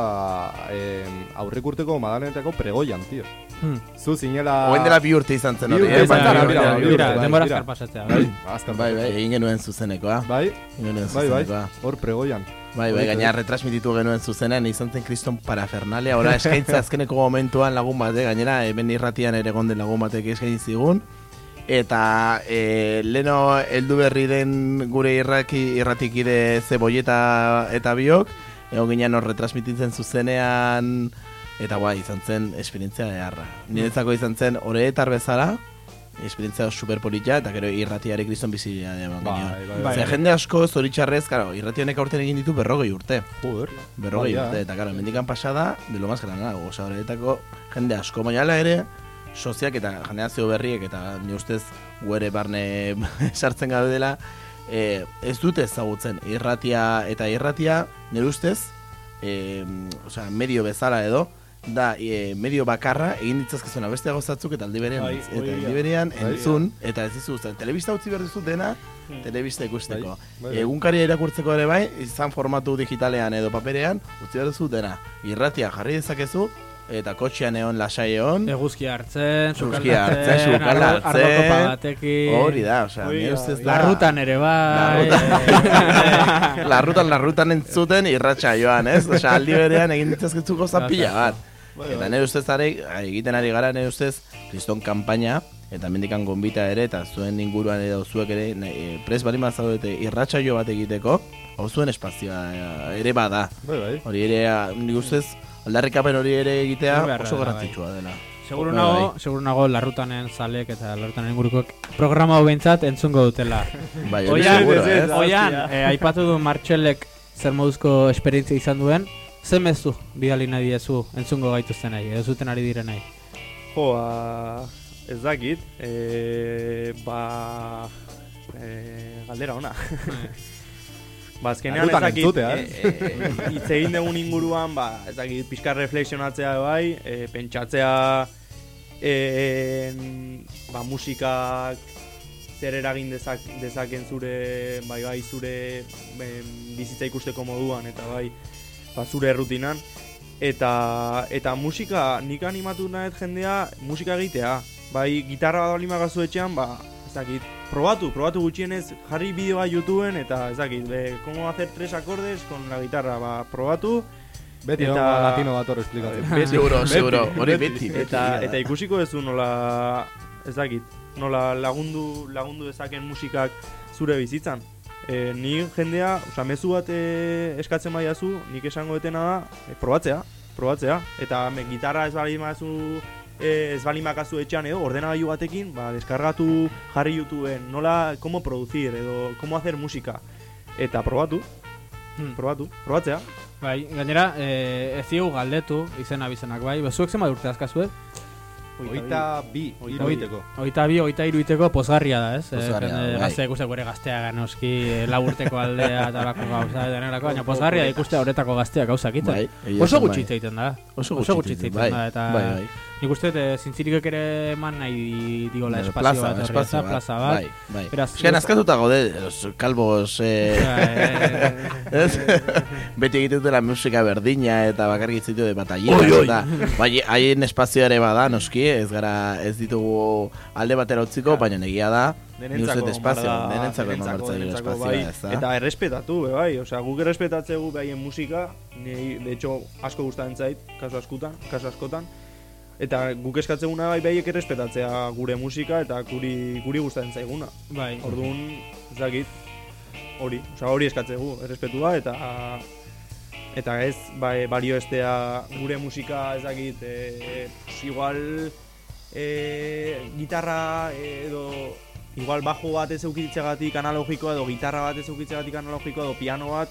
em, aurrek urteko madalenetako pregoian, tío. Hmm. Zu zinela... Oen dela bi urte izan zen Bi hori, urte eh? Bai, bai, bai, bi bai, bai, denbora azkar pasatzea. Bai, azkar Bai, bai, egin genuen zuzenekoa. Bai, genuen bai, bai, zuzenekoa. hor pregoian. Bai, bai, gaina retransmititu genuen zuzenean izan zen kriston parafernalia. Ora eskaintza azkeneko momentuan lagun bat, eh? gainera, hemen irratian ere gonden lagun batek eskaini zigun. Eta e, leno heldu berri den gure irraki, irratikide zebolleta eta biok, egon ginen hor retransmititzen zuzenean, eta bai, izan zen esperientzia beharra. Niretzako izan zen oreetar bezala, esperientzia super polita, eta gero irratiare kriston bizia eman Bai, bai, bai. jende asko zoritxarrez, karo, irrati honek aurten egin ditu berrogei urte. Joder. Berrogei Bai, urte, eta karo, mendikan pasada, de lo más grana, oza, horretako jende asko, baina hala ere, soziak eta generazio berriek, eta ni ustez guere barne sartzen gabe dela, e, ez dute ezagutzen irratia eta irratia, nire ustez, e, osea, medio bezala edo, da e, medio bakarra egin ditzazkezuna beste gozatzuk eta aldi berean Bai, eta aldi berean Bai. entzun eta ez dizu zen telebista utzi behar dizu dena telebista ikusteko Bai, bai. egunkaria irakurtzeko ere bai izan formatu digitalean edo paperean utzi behar dizu dena irratia jarri dezakezu eta kotxean egon lasai egon Eguzkia hartzen, Eguzkia hartzen, sukala hartzen. Hori da, osea, da, ustez hori da- da. Larrutan ere bai. Larrutan, larrutan, larrutan entzuten irratxa joan, ez? Osea, aldi berean egin ditzazketzuko zapila bat. Bai, Eta bai. nire ustez are, egiten ari gara nire ustez, kriston kanpaina, eta mendikan gonbita ere, eta zuen inguruan edo zuek ere, ne, e, pres bali mazaudete irratxa jo bat egiteko, hau zuen espazioa e, ere bada. Bai, bai. Hori ere, a, nik ustez, aldarrikapen hori ere egitea oso bai. garrantzitsua dela. Seguro Bai, nago, seguro nago larrutanen zalek eta larrutanen ingurukoak programa hau behintzat entzungo dutela. Bai, hori Oian, seguro, ez? oian, eh, aipatu du Martxelek zer moduzko esperientzia izan duen, ze mezu bidali nahi diezu entzungo gaituzten nahi, edo zuten ari diren nahi. Jo, ba, ez dakit, e, ba, e, galdera ona. ba, azkenean ez dakit, entzutea, e, e, hitz egin dugun inguruan, ba, ez dakit, pixka reflexionatzea bai, e, pentsatzea, e, ba, musikak zer eragin dezak, dezaken zure, bai, bai, zure em, bizitza ikusteko moduan, eta bai, ba, zure rutinan, eta eta musika nik animatu nahet jendea musika egitea. Bai, gitarra bat balima gazu etxean, ba, ez dakit, probatu, probatu gutxienez, jarri bideoa YouTubeen eta ez dakit, be, cómo hacer tres acordes con la guitarra, ba, probatu. Beti egon da latino bat hor esplikatzen. Beti- Seguro, seguro, hori beti, beti, Eta, eta ikusiko duzu nola, ez dakit, nola lagundu, lagundu dezaken musikak zure bizitzan. E, ni jendea, oza, mezu bat e, eskatzen baiazu, nik esango detena da, e, probatzea, probatzea. Eta me, gitarra ez bali mazu, e, ez bali makazu etxean edo, ordenagailu batekin, ba, deskargatu jarri YouTubeen, nola, cómo producir, edo, cómo hacer música. Eta probatu, Hmm. probatu, probatzea. Bai, gainera, eh, ez galdetu, izena bizenak bai, bezuek zenbat urte azkazue? Hogeita bi, Oita iruiteko. Oita bi, oita iruiteko pozgarria da, ez? Pozgarria da, bai. Gazte ikustek bere gaztea noski, eh, lau urteko aldea eta lako gauza eta denerako, baina pozgarria da ikustea horretako gazteak gauzak egiten. Bai, Oso gutxi bai. egiten da. Oso Oso gutxi gutxi hitz hitz egiten, egiten da, eta bai. Nik uste dut eh, zintzirikek ere eman nahi diola espazio plaza, bat, espazio ezta? bat, plaza bat. bai, bai. Beraz, Eske nazkatuta gaude, los calvos, eh, ez? beti egiten dutela musika berdina eta bakarrik hitz ditu de batallera. Oi, oi. eta, bai, haien espazio ere bada, noski, ez gara, ez ditugu alde batera utziko, baina egia da, dut espazio, denentzako denentzako, espazioa, bai, ez da? Eta errespetatu, be, bai, osea, guk errespetatzegu behaien musika, ni, de hecho, asko gustatzen zait, kasu askotan, kasu askotan, eta guk eskatzeguna bai behaiek errespetatzea gure musika eta guri, guri gustatzen zaiguna. Bai. Orduan, ez dakit, hori, osea, hori eskatzegu, errespetua eta eta ez bai, balio estea gure musika ez dakit e, pues, igual e, gitarra edo igual bajo bat ez eukitzegatik analogikoa edo gitarra bat ez eukitzegatik analogikoa edo piano bat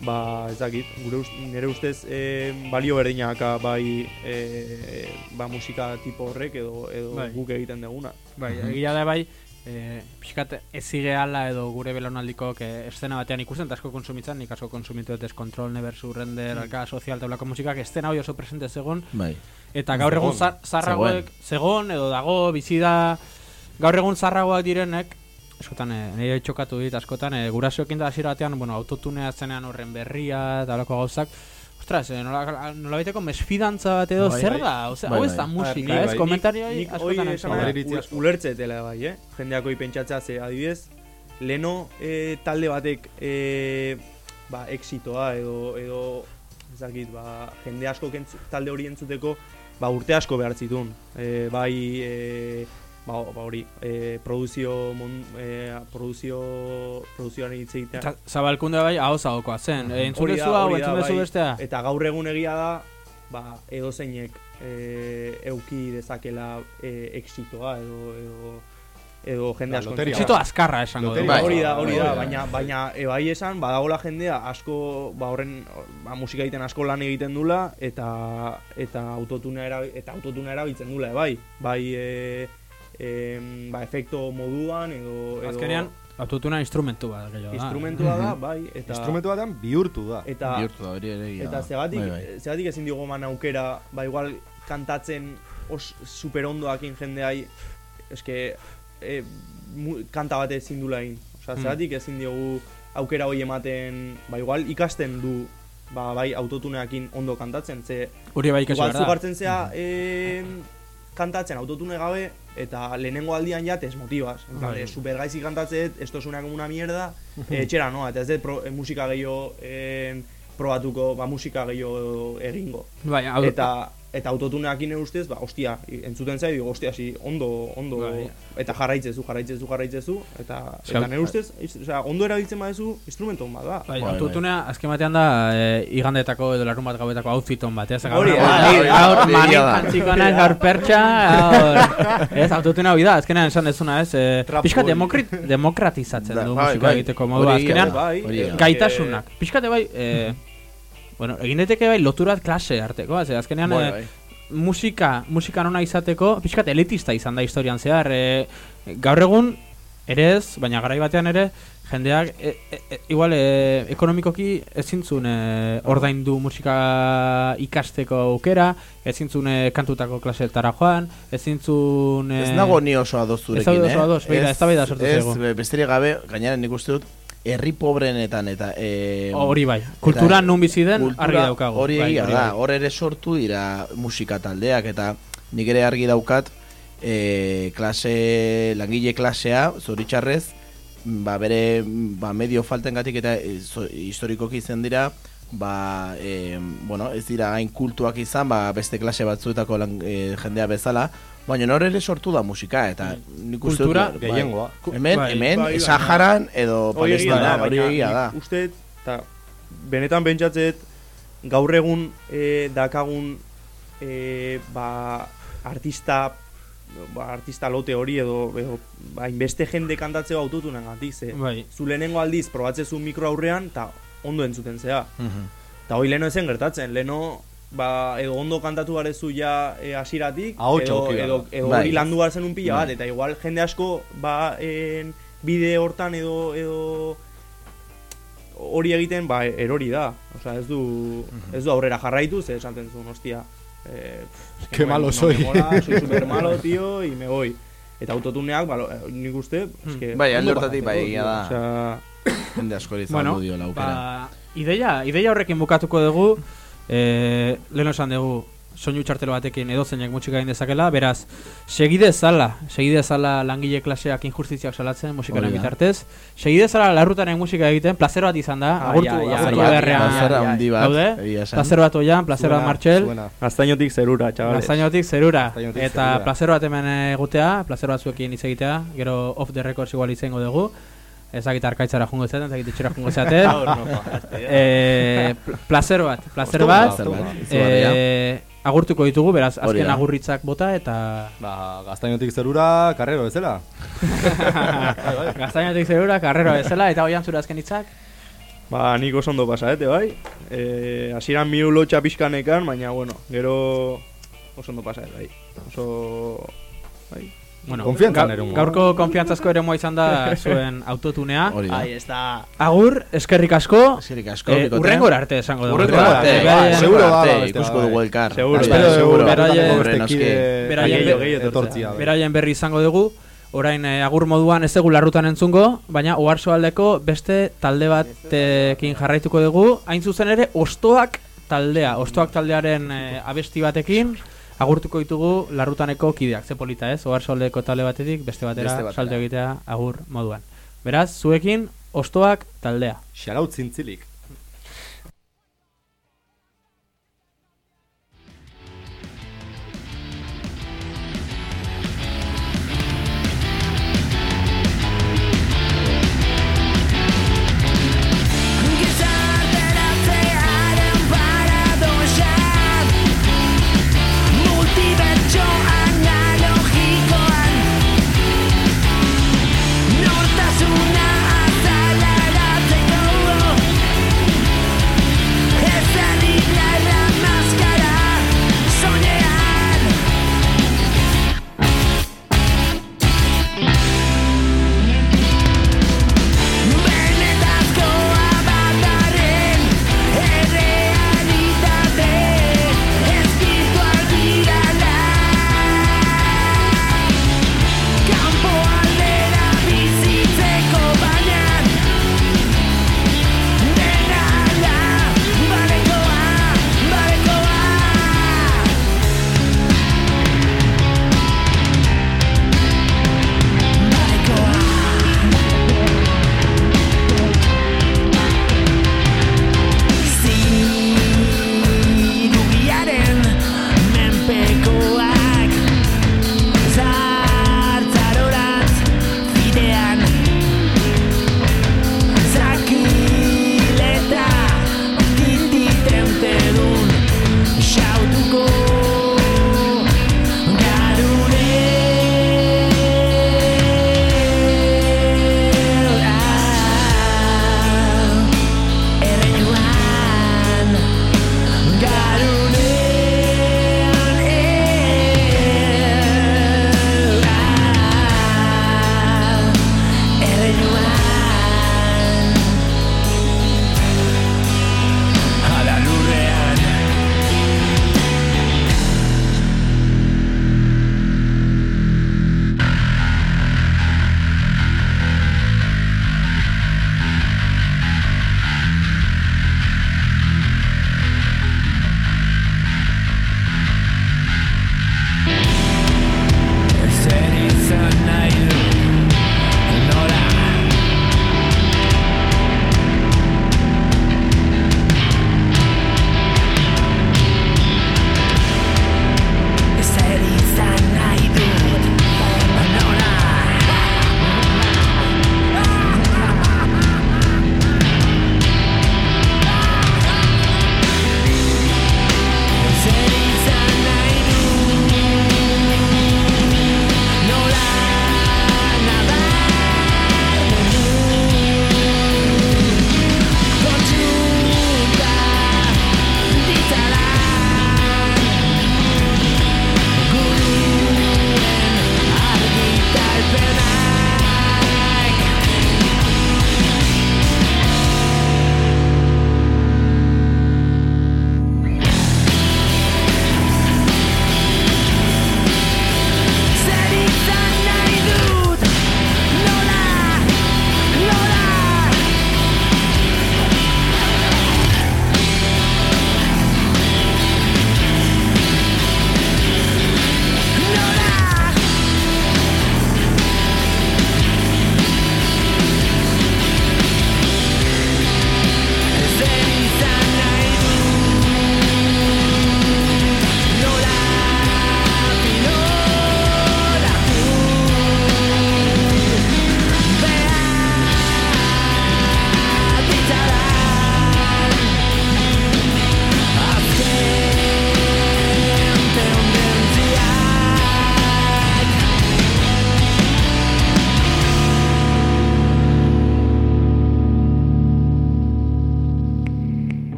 ba ez dakit gure ust, nire ustez e, balio berdinaka bai e, ba musika tipo horrek edo edo Bai. guk egiten duguna Bai, egia da bai, e, pixkat ez gehala edo gure belaunaldiko e, estena batean ikusten eta asko konsumitzen, nik asko konsumitu dut Descontrol, Never Surrender, mm. Alka, Sozial, tablako musikak, estena hoi oso presente zegon, Bai. eta gaur egun zarragoek, zegon edo dago, bizi da, gaur egun zarragoak direnek, askotan, e, nire txokatu dit, askotan, e, gurasoekin da hasiera batean, bueno, autotunea zenean horren berria, eta halako gauzak, Ostras, eh, nola, nola baiteko mesfidantza bat edo Bai, zer bai. da? Osea, Bai, hau ez bai. da musika, ez? Komentarioi askotan ez esan da. nahi Iritzi ul- asko. ulertzetela bai, eh? Jendeak hoi pentsatzea ze adibidez, leno eh, talde batek eh, ba, exitoa edo, edo ez dakit, ba, jende asko kentzu, talde hori entzuteko ba, urte asko behar zitun. Eh, bai, eh, ba, ba hori, eh, produzio, mon, eh, produzio, produzioaren hitz egitea. Eta zabalkunde bai, hau zagokoa zen. E, entzun dezu hau, da, entzun dezu bai. bestea. Eta gaur egun egia da, ba, edo zeinek e, euki dezakela e, exitoa edo, edo, edo jende asko. Exito azkarra esango dugu. Bai. Hori da, hori da, Bai. baina, baina e, bai esan, badagola jendea asko, ba horren, ba, musika egiten asko lan egiten dula, eta eta autotuna eta autotuna erabiltzen dula, bai, bai, e, e, ba, efekto moduan, edo, edo Azkenean, autotuna instrumentu bat, gehiago da. instrumentua da, bai, eta, Instrumentu batean bihurtu da. eta, Bihurtu da hori ere Eta zegatik, Bai, bai. zegatik ezin diogo eman aukera, ba igual kantatzen os super ondoakin jendeai, eske e, mu, kanta bat ezin dula egin. Osea, Hmm. zegatik ezin diogu aukera hori ematen, ba igual ikasten du ba, bai autotuneakin ondo kantatzen, ze Hori bai igual behar da. gartzen zea e, kantatzen autotune gabe eta lehenengo aldian ja te desmotivas. En plan, Bai. de, super gaizki kantatzet, esto suena como una mierda, eh, etxera noa, eta ez dut pro, eh, musika gehiago eh, probatuko, ba, musika gehiago egingo. Bai, Eta eta autotuneakin ere ustez, ba, ostia, entzuten zai, digo, ostia, si, ondo, ondo, Bai. eta jarraitzezu, jarraitzezu, jarraitzezu, eta, Osea, eta nire ustez, is- osea, ondo erabiltzen badezu, instrumento on bat da. Bai, Bai, autotunea azken batean da e, igandetako edo larun bat gauetako outfit on bat, ez? Hori hori gaur hori jantziko naiz, gaur pertsa. Ez, autotunea hori da, azkenean esan dezuna, ez? E, pixka hori. demokrat, demokratizatzen Da, du bai, musika bai. egiteko Hori modua, da. azkenean bai, hori eh, gaitasunak. Pixkate bai, e, bueno, egin daiteke bai lotura bat klase arteko, ez? Azkenean Bai, e, bai. musika, musika nona izateko, pixkat elitista izan da historian zehar, e, gaur egun, ere ez, baina garai batean ere, jendeak, e, e, e, igual, e, ekonomikoki ezintzun e, ordaindu musika ikasteko aukera, ezintzun e, kantutako klasetara joan, ezintzun... E, Ez nago ni oso ados zurekin, Ez eh? daude oso ados, begira, eztabaida sortu Ez, zaigu. be- besterik gabe, gainera nik uste herri pobrenetan eta... E, Hori bai, kultura nun bizi den argi daukagu. Hori bai, egia da, bai. hor ere sortu dira musika taldeak eta nik ere argi daukat e, klase, langile klasea, zoritxarrez, ba, bere ba, medio faltengatik eta e, zo- historikoki izan dira, ba, e, bueno, ez dira hain kultuak izan, ba, beste klase batzuetako lang, e, jendea bezala, baina hor ere sortu da musika, eta nik uste Kultura, bai, gehiengoa. Hemen, Bai, hemen, bai, bai. Saharan edo Palestinan, hori egia da. uste, eta benetan pentsatzet, gaur egun e, dakagun e, ba, artista ba, artista lote hori edo, edo ba, inbeste jende kantatzeo autotunan gatik, ze Bai. zu lehenengo aldiz probatzezu mikro aurrean, eta ondo entzuten zea. Mhm. Eta hori leno ezen gertatzen, leno ba, edo ondo kantatu barezu ja e, asiratik, Ahots edo, edo, edo Bai. hori landu behar zen un pila Bai. bat, eta igual jende asko ba, en, bide hortan edo, edo hori egiten ba, erori da. Osea, ez du, ez du aurrera jarraitu, ze esaten zuen, hostia. Eh, pff, que malo no soy. mola, soy super malo, tío, y me voy. Eta autotuneak, ba, eh, nik uste, es que Bai, alde hortatik bai, egia da. Osea, Jende askori izan Bueno, dio laukera. ba, ideia, ideia horrekin bukatuko dugu, e, lehen esan dugu, soinu txartelo batekin edo zeinek musika egin dezakela, beraz, segide zala, segide zala langile klaseak injustiziak salatzen musikaren da. bitartez, segide zala larrutaren musika egiten, plazer bat izan da, Ah, agurtu, ja, agurtu ja, beharrean, ja, Plazera ja, handi bat, Gaude? egia esan. plazer bat oian, plazer bat martxel. Gaztainotik zerura, chavales. Gaztainotik zerura, eta plazer bat hemen egutea, plazer bat zuekin hitz egitea, gero off the records igual izango dugu, ezagit arkaitzara jungo zaten, ezagit etxera jungo zaten, eh, pl- plazer bat, Ostoma, bat, eh, agurtuko ditugu, beraz, azken agurritzak bota eta Ba, gaztainotik zerura, karrero bezala. gaztainotik zerura, karrero bezala, eta hoian zure azken hitzak. Ba, nik oso ondo pasaete, bai. Eh, hasieran mi lotxa pixkanekan, baina, bueno, gero oso ondo pasaet, bai. Oso... Bai. Bueno, Konfiantzan ga- gaurko konfiantzazko ere izan da zuen autotunea. Hori da. ez da... Agur, eskerrik asko, Eskerrik asko, eh, urrengora arte esango dugu. Urrengora arte, seguro beste ikusko dugu elkar. Seguro, seguro. beraien-. Beraien berri izango dugu, orain eh, agur moduan ez dugu larrutan entzungo, baina oharso aldeko beste talde batekin jarraituko dugu, hain zuzen ere ostoak taldea, ostoak taldearen eh, abesti batekin, agurtuko ditugu larrutaneko kideak, ze polita ez, ohar soldeko talde batetik, beste batera, Beste salto egitea agur moduan. Beraz, zuekin, ostoak taldea. Xaraut zintzilik.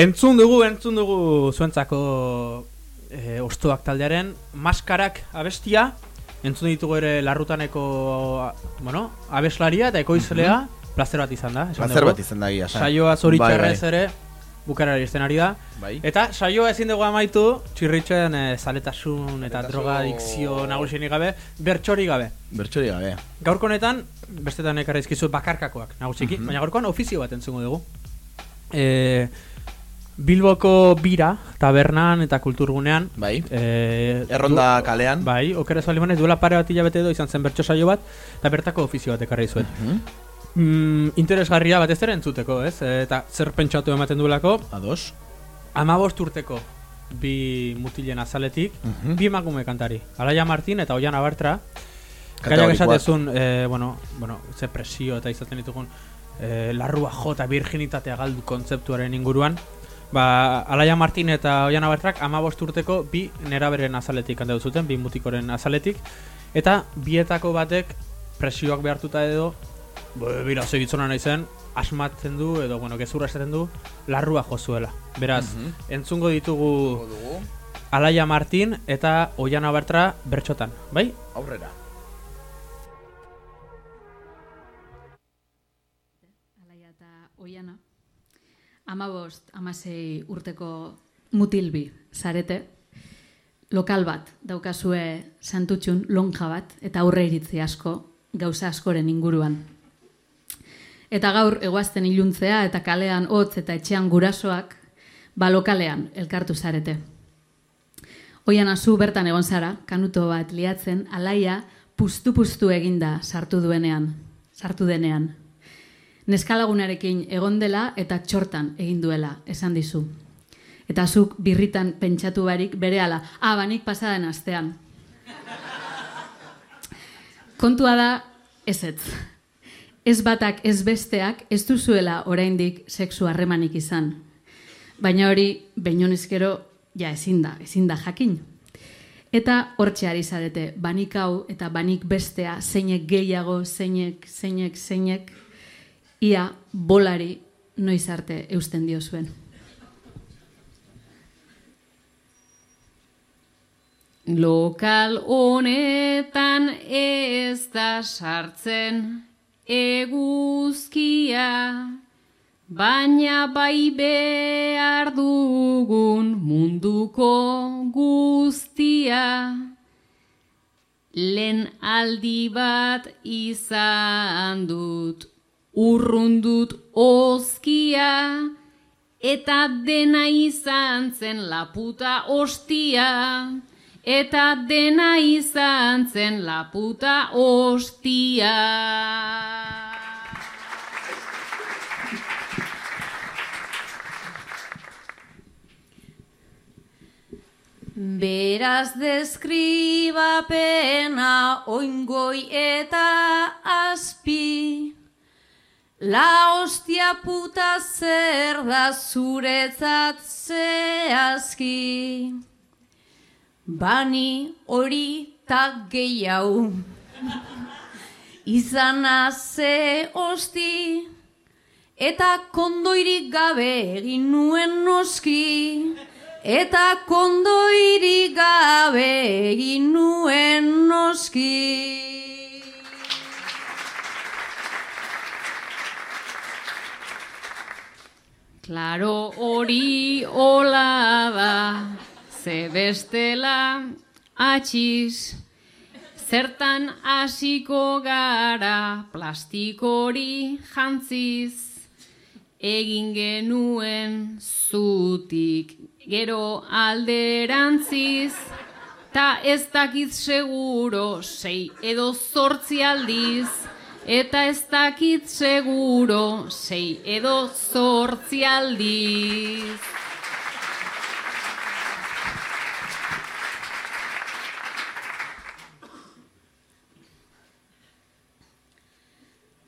Entzun dugu, entzun dugu zuentzako e, ostoak taldearen maskarak abestia. Entzun ditugu ere larrutaneko bueno, abeslaria eta ekoizlea. Plazer bat izan da. Plazer bat izan da esan. Saioa Bai, zoritxarrez bai. ere bukarara iristen ari da. Bai. Eta saioa ezin dugu amaitu txirritxen e, zaletasun eta drogadikzio nagusienik gabe, bertxori gabe. Bertxori gabe. Gaurko honetan, bestetan ekarra izkizu bakarkakoak nagusiki, Mhm. baina gaurkoan ofizio bat entzungo dugu. E, Bilboko bira, tabernan eta kulturgunean. Bai. E, Erronda kalean. Bai, okera zalimanez, duela pare bat hilabete edo izan zen bertso saio bat, eta bertako ofizio bat ekarri zuen. Mhm. Mm, interesgarria bat ez entzuteko, ez? Eta zer pentsatu ematen duelako. Ados. Amabost urteko bi mutilen azaletik, Mhm. bi emakume kantari. Alaia Martin eta Oiana Bartra. Gaiak Kategorikoak. esatezun, e, bueno, bueno, ze presio eta izaten ditugun e, larrua jo eta virginitatea galdu kontzeptuaren inguruan. Ba, Alaia Martin eta Oiana Bartrak amabost urteko bi neraberen azaletik kantatu zuten, bi mutikoren azaletik. Eta bietako batek presioak behartuta edo, bo, bira, segitzona nahi zen, asmatzen du, edo, bueno, gezurra esaten du, larrua jo zuela. Beraz, Mhm. entzungo ditugu Alaia Martin eta Oiana Bartra bertxotan, bai? Aurrera. Amabost, amasei urteko mutilbi zarete. Lokal bat daukazue santutxun lonja bat eta aurre iritzi asko gauza askoren inguruan. Eta gaur eguazten iluntzea eta kalean hotz eta etxean gurasoak ba lokalean elkartu zarete. Oiana zu bertan egon zara, kanuto bat liatzen, alaia pustu-pustu eginda sartu duenean, sartu denean. Neskalagunarekin egon dela eta txortan egin duela, esan dizu. Eta zuk birritan pentsatu barik berehala, ah, banik pasaden astean. Kontua da, ezetz. Ez batak ez besteak ez duzuela oraindik sexu harremanik izan. Baina hori, bainonezkero, ja ezin da, ezin da jakin. Eta hortxe ari zarete, banik hau eta banik bestea, zeinek gehiago, zeinek, zeinek, zeinek, ia bolari noiz arte eusten dio zuen. Lokal honetan ez da sartzen eguzkia, baina bai behar dugun munduko guztia. Lehen aldi bat izan dut, urrundut ozkia, eta dena izan zen laputa ostia. Eta dena izan zen laputa ostia. Beraz deskribapena oingoi eta azpi La hostia puta zer da zuretzat zehazki. Bani hori ta gehiago. Izana ze hosti Eta kondoirik gabe egin nuen noski. Eta kondoirik gabe egin nuen noski Claro hori hola da, ze bestela atxiz. Zertan hasiko gara plastikori jantziz. Egin genuen zutik gero alderantziz. Ta ez dakit seguro sei edo zortzi aldiz. Eta ez dakit seguro sei edo zortzi aldiz.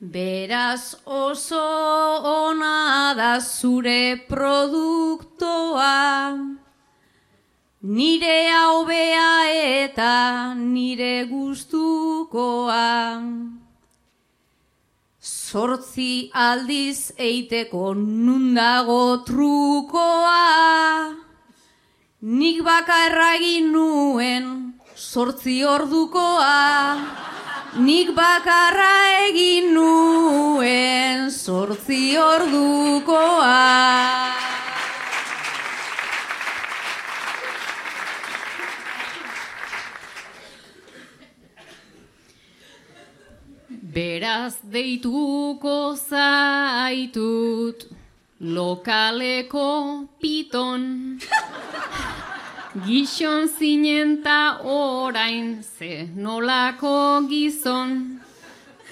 Beraz oso ona da zure produktoa, nire haubea eta nire gustukoa. Zortzi aldiz eiteko nundago trukoa. Nik bakarra egin nuen zortzi ordukoa. Nik bakarra egin nuen zortzi ordukoa Beraz deituko zaitut lokaleko piton. Gixon zinen ta orain ze nolako gizon.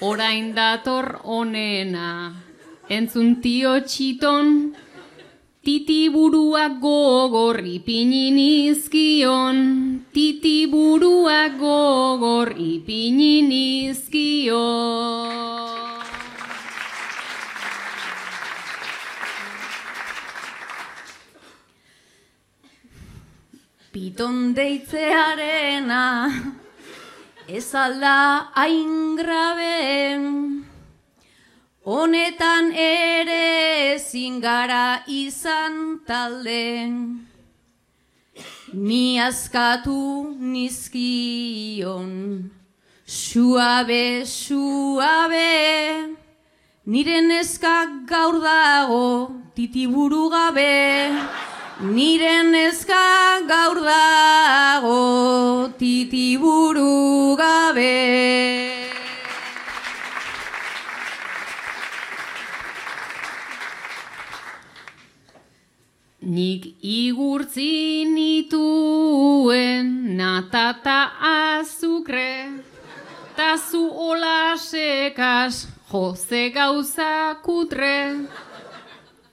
Orain dator onena entzun tio txiton. Titiburuak gogor ipinin izkion Titiburuak gogor ipinin izkion Piton deitzearena ez alda hain grabe Honetan ere ezin gara izan talde Ni askatu nizkion. Suabe, suabe. Nire neska gaur dago titiburu gabe. Nire neska gaur dago titiburu gabe Nik igurtzi nituen natata azukre Ta zu hola sekas jose gauza kutre.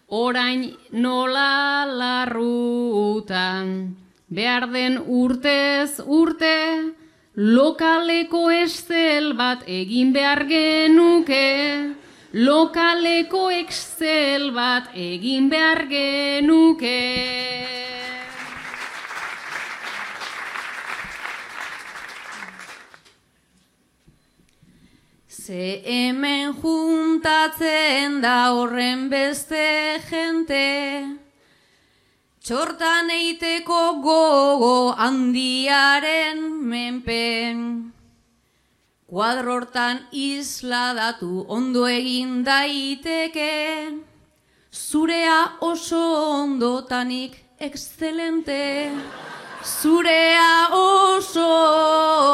Orain nola larrutan Behar den urtez urte Lokaleko estel bat egin behar genuke Lokaleko excel bat egin behar genuke. Ze hemen juntatzen da horren beste jente, Txortan eiteko gogo handiaren menpen. Kuadro hortan isladatu ondo egin daiteke, zurea oso ondotanik excelente. Zurea oso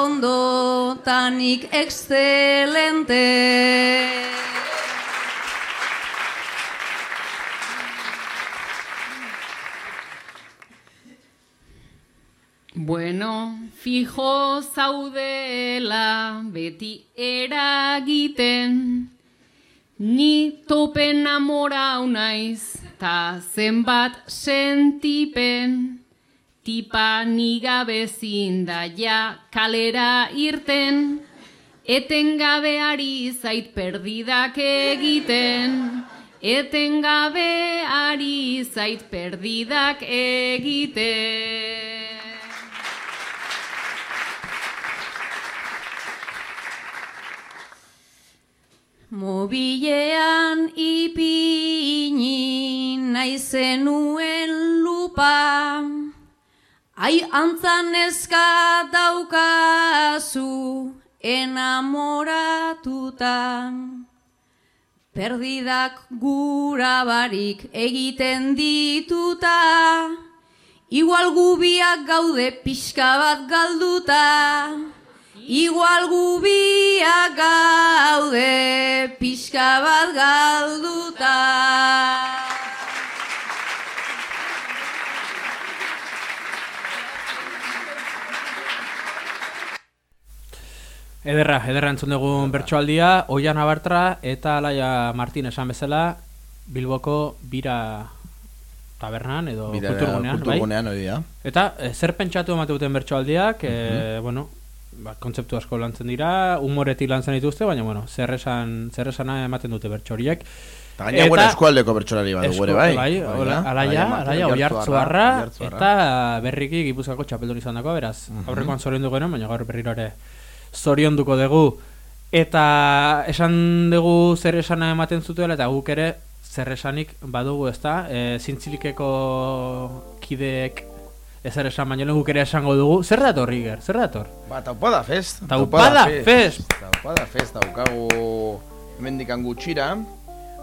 ondotanik excelente. Bueno, fijo zaudela beti eragiten, ni tope namorau naiz, ta zenbat sentipen, tipa nigabe zinda ja kalera irten, etengabe ari zait perdidak egiten, etengabe ari zait perdidak egiten. Mobilean ipini naizenuen lupa. Ai antzan neska daukazu enamoratuta. Perdidak gura barik egiten dituta. Igual gubiak gaude pixka bat galduta Igual gubiak gaude pixka bat galduta. Ederra, ederra entzun dugun bertsoaldia, Oian Abartra eta Alaia Martin esan bezala, Bilboko bira tabernan edo Bira- kulturgunean, kulturgunean, bai? hori da. Eta eh, zer pentsatu emate duten bertsoaldiak, eh, bueno, ba, kontzeptu asko lantzen dira, humoretik lantzen dituzte, baina bueno, zer esan, zer esana ematen dute bertsoriek. Eta gaina gure eskualdeko bertsolari badu gure, bai. Bai, alaia, Alaia alaia, Oiartzuarra. eta berriki gipuzkoako txapeldun izan dako, beraz, Mhm. aurrekoan zoriondu genuen, baina gaur berriro ere zorionduko dugu. Eta esan dugu zer esana ematen zutela eta guk ere zer esanik badugu, ezta? E, zintzilikeko kideek ezer esan baino lehen ere esango dugu. Zer dator, Iger? Zer dator? Ba, taupada fest. Taupada fest. Taupada fest, daukagu hemendikan gutxira.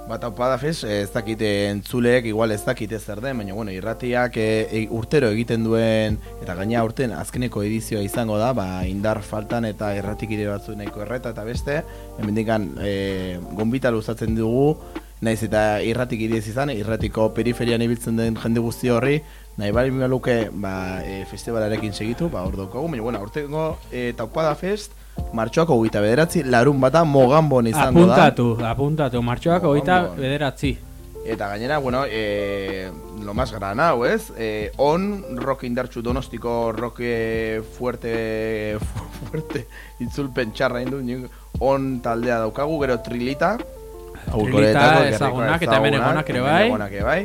Ba, taupada fest, eh, ez dakite entzuleek, igual ez dakite zer den, baina bueno, irratiak e, e, urtero egiten duen, eta gaina urten azkeneko edizioa izango da, ba, indar faltan eta irratikide batzu nahiko erreta eta beste, hemendikan e, gombita luzatzen dugu, naiz eta irratik idez izan, irratiko periferian ibiltzen den jende guzti horri, nahi bali luke ba, e, festivalarekin segitu, ba, hor daukagu, baina bueno, urtengo e, taupada fest, martxoako hogeita bederatzi, larun bata mogambon izango da. Apuntatu, apuntatu, martxoak hogeita bederatzi. Eta gainera, bueno, e, lo más granau, ez? E, on, rock indartxu donostiko rock eh, fuerte, fu- fuerte, itzulpen txarra indu, nik on taldea daukagu, gero trilita. Trilita ezagunak eta hemen egonak ere bai.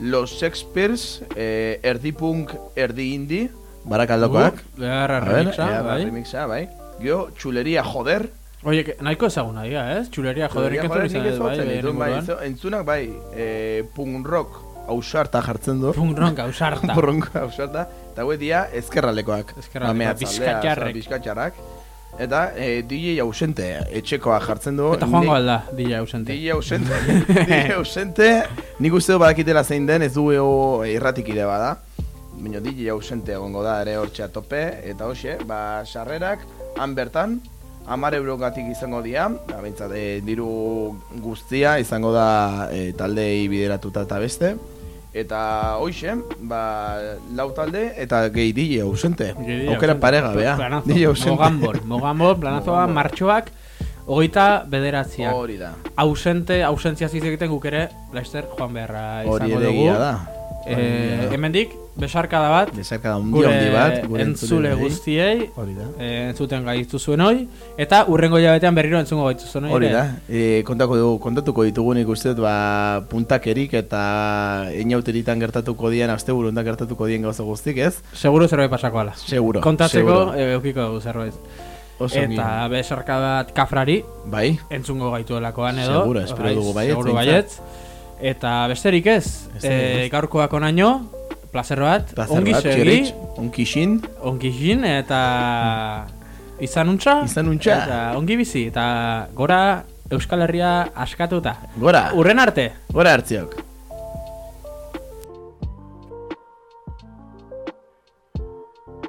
Los Shakespeares, eh, erdi punk, erdi indie, barakaldokoak. Uh, ver, remixa, bai. remixa, bai. Gero, txuleria joder, Oie, que, nahiko ezaguna dira, ez? Joderik Txuleria entzun joder, izan nik ez, bai, ditut, bai, entzunak bai, e, punk rock ausarta jartzen du. Punk rock ausarta. punk rock ausarta. Eta hauek dira ezkerralekoak. Ezkerralekoak, bizkatxarrek. bizkatxarrak. Eta e, DJ ausente, etxekoa jartzen du. Eta joango alda, DJ ausente. DJ ausente, DJ ausente, nik uste du badakitela zein den, ez du irratikide bada. Baina DJ ausente egongo da ere hortxe tope, eta hoxe, ba, sarrerak, han bertan, amar eurogatik izango dira, da, behintzat, e, diru guztia izango da e, taldei bideratuta eta beste. Eta hoxe, ba, lau talde eta gehi DJ ausente. Aukera paregabea. Planazo, DJ ausente. Mogambon, Mogambon, planazoa, martxoak, hogeita bederatziak. Hori da. Ausente, ausentziaz hitz egiten guk ere, Leister joan beharra Hori izango dugu. egia da. Eh, hemendik, besarkada bat, Besarkada handi gure handi bat, gure entzule guztiei, Hori da. eh, entzuten gaitzu zuen hoi, eta urrengo jabetean berriro entzungo gaitzu zuen hoi. Hori ere. da, e, kontako dugu, kontatuko ditugu nik uste dut, ba, puntakerik eta inauteritan gertatuko dien, asteburuntan gertatuko dien gauza guztik, ez? Seguro zerbait pasako ala. Seguro, Kontatzeko, seguro. eh, eukiko dugu zerbait. Oso eta ongi. besarka bat kafrari, Bai. entzungo gaituelakoan edo. Seguro, espero dugu baietz, Seguro behintzat. Eta besterik ez, e, gaurkoak onaino, placer bat, Placer ongi bat, segi, onki xin. ongi xin, eta izan untxa, Izan untxa. eta ongi bizi, eta gora Euskal Herria askatuta. Gora. Urren arte! Gora hartziok.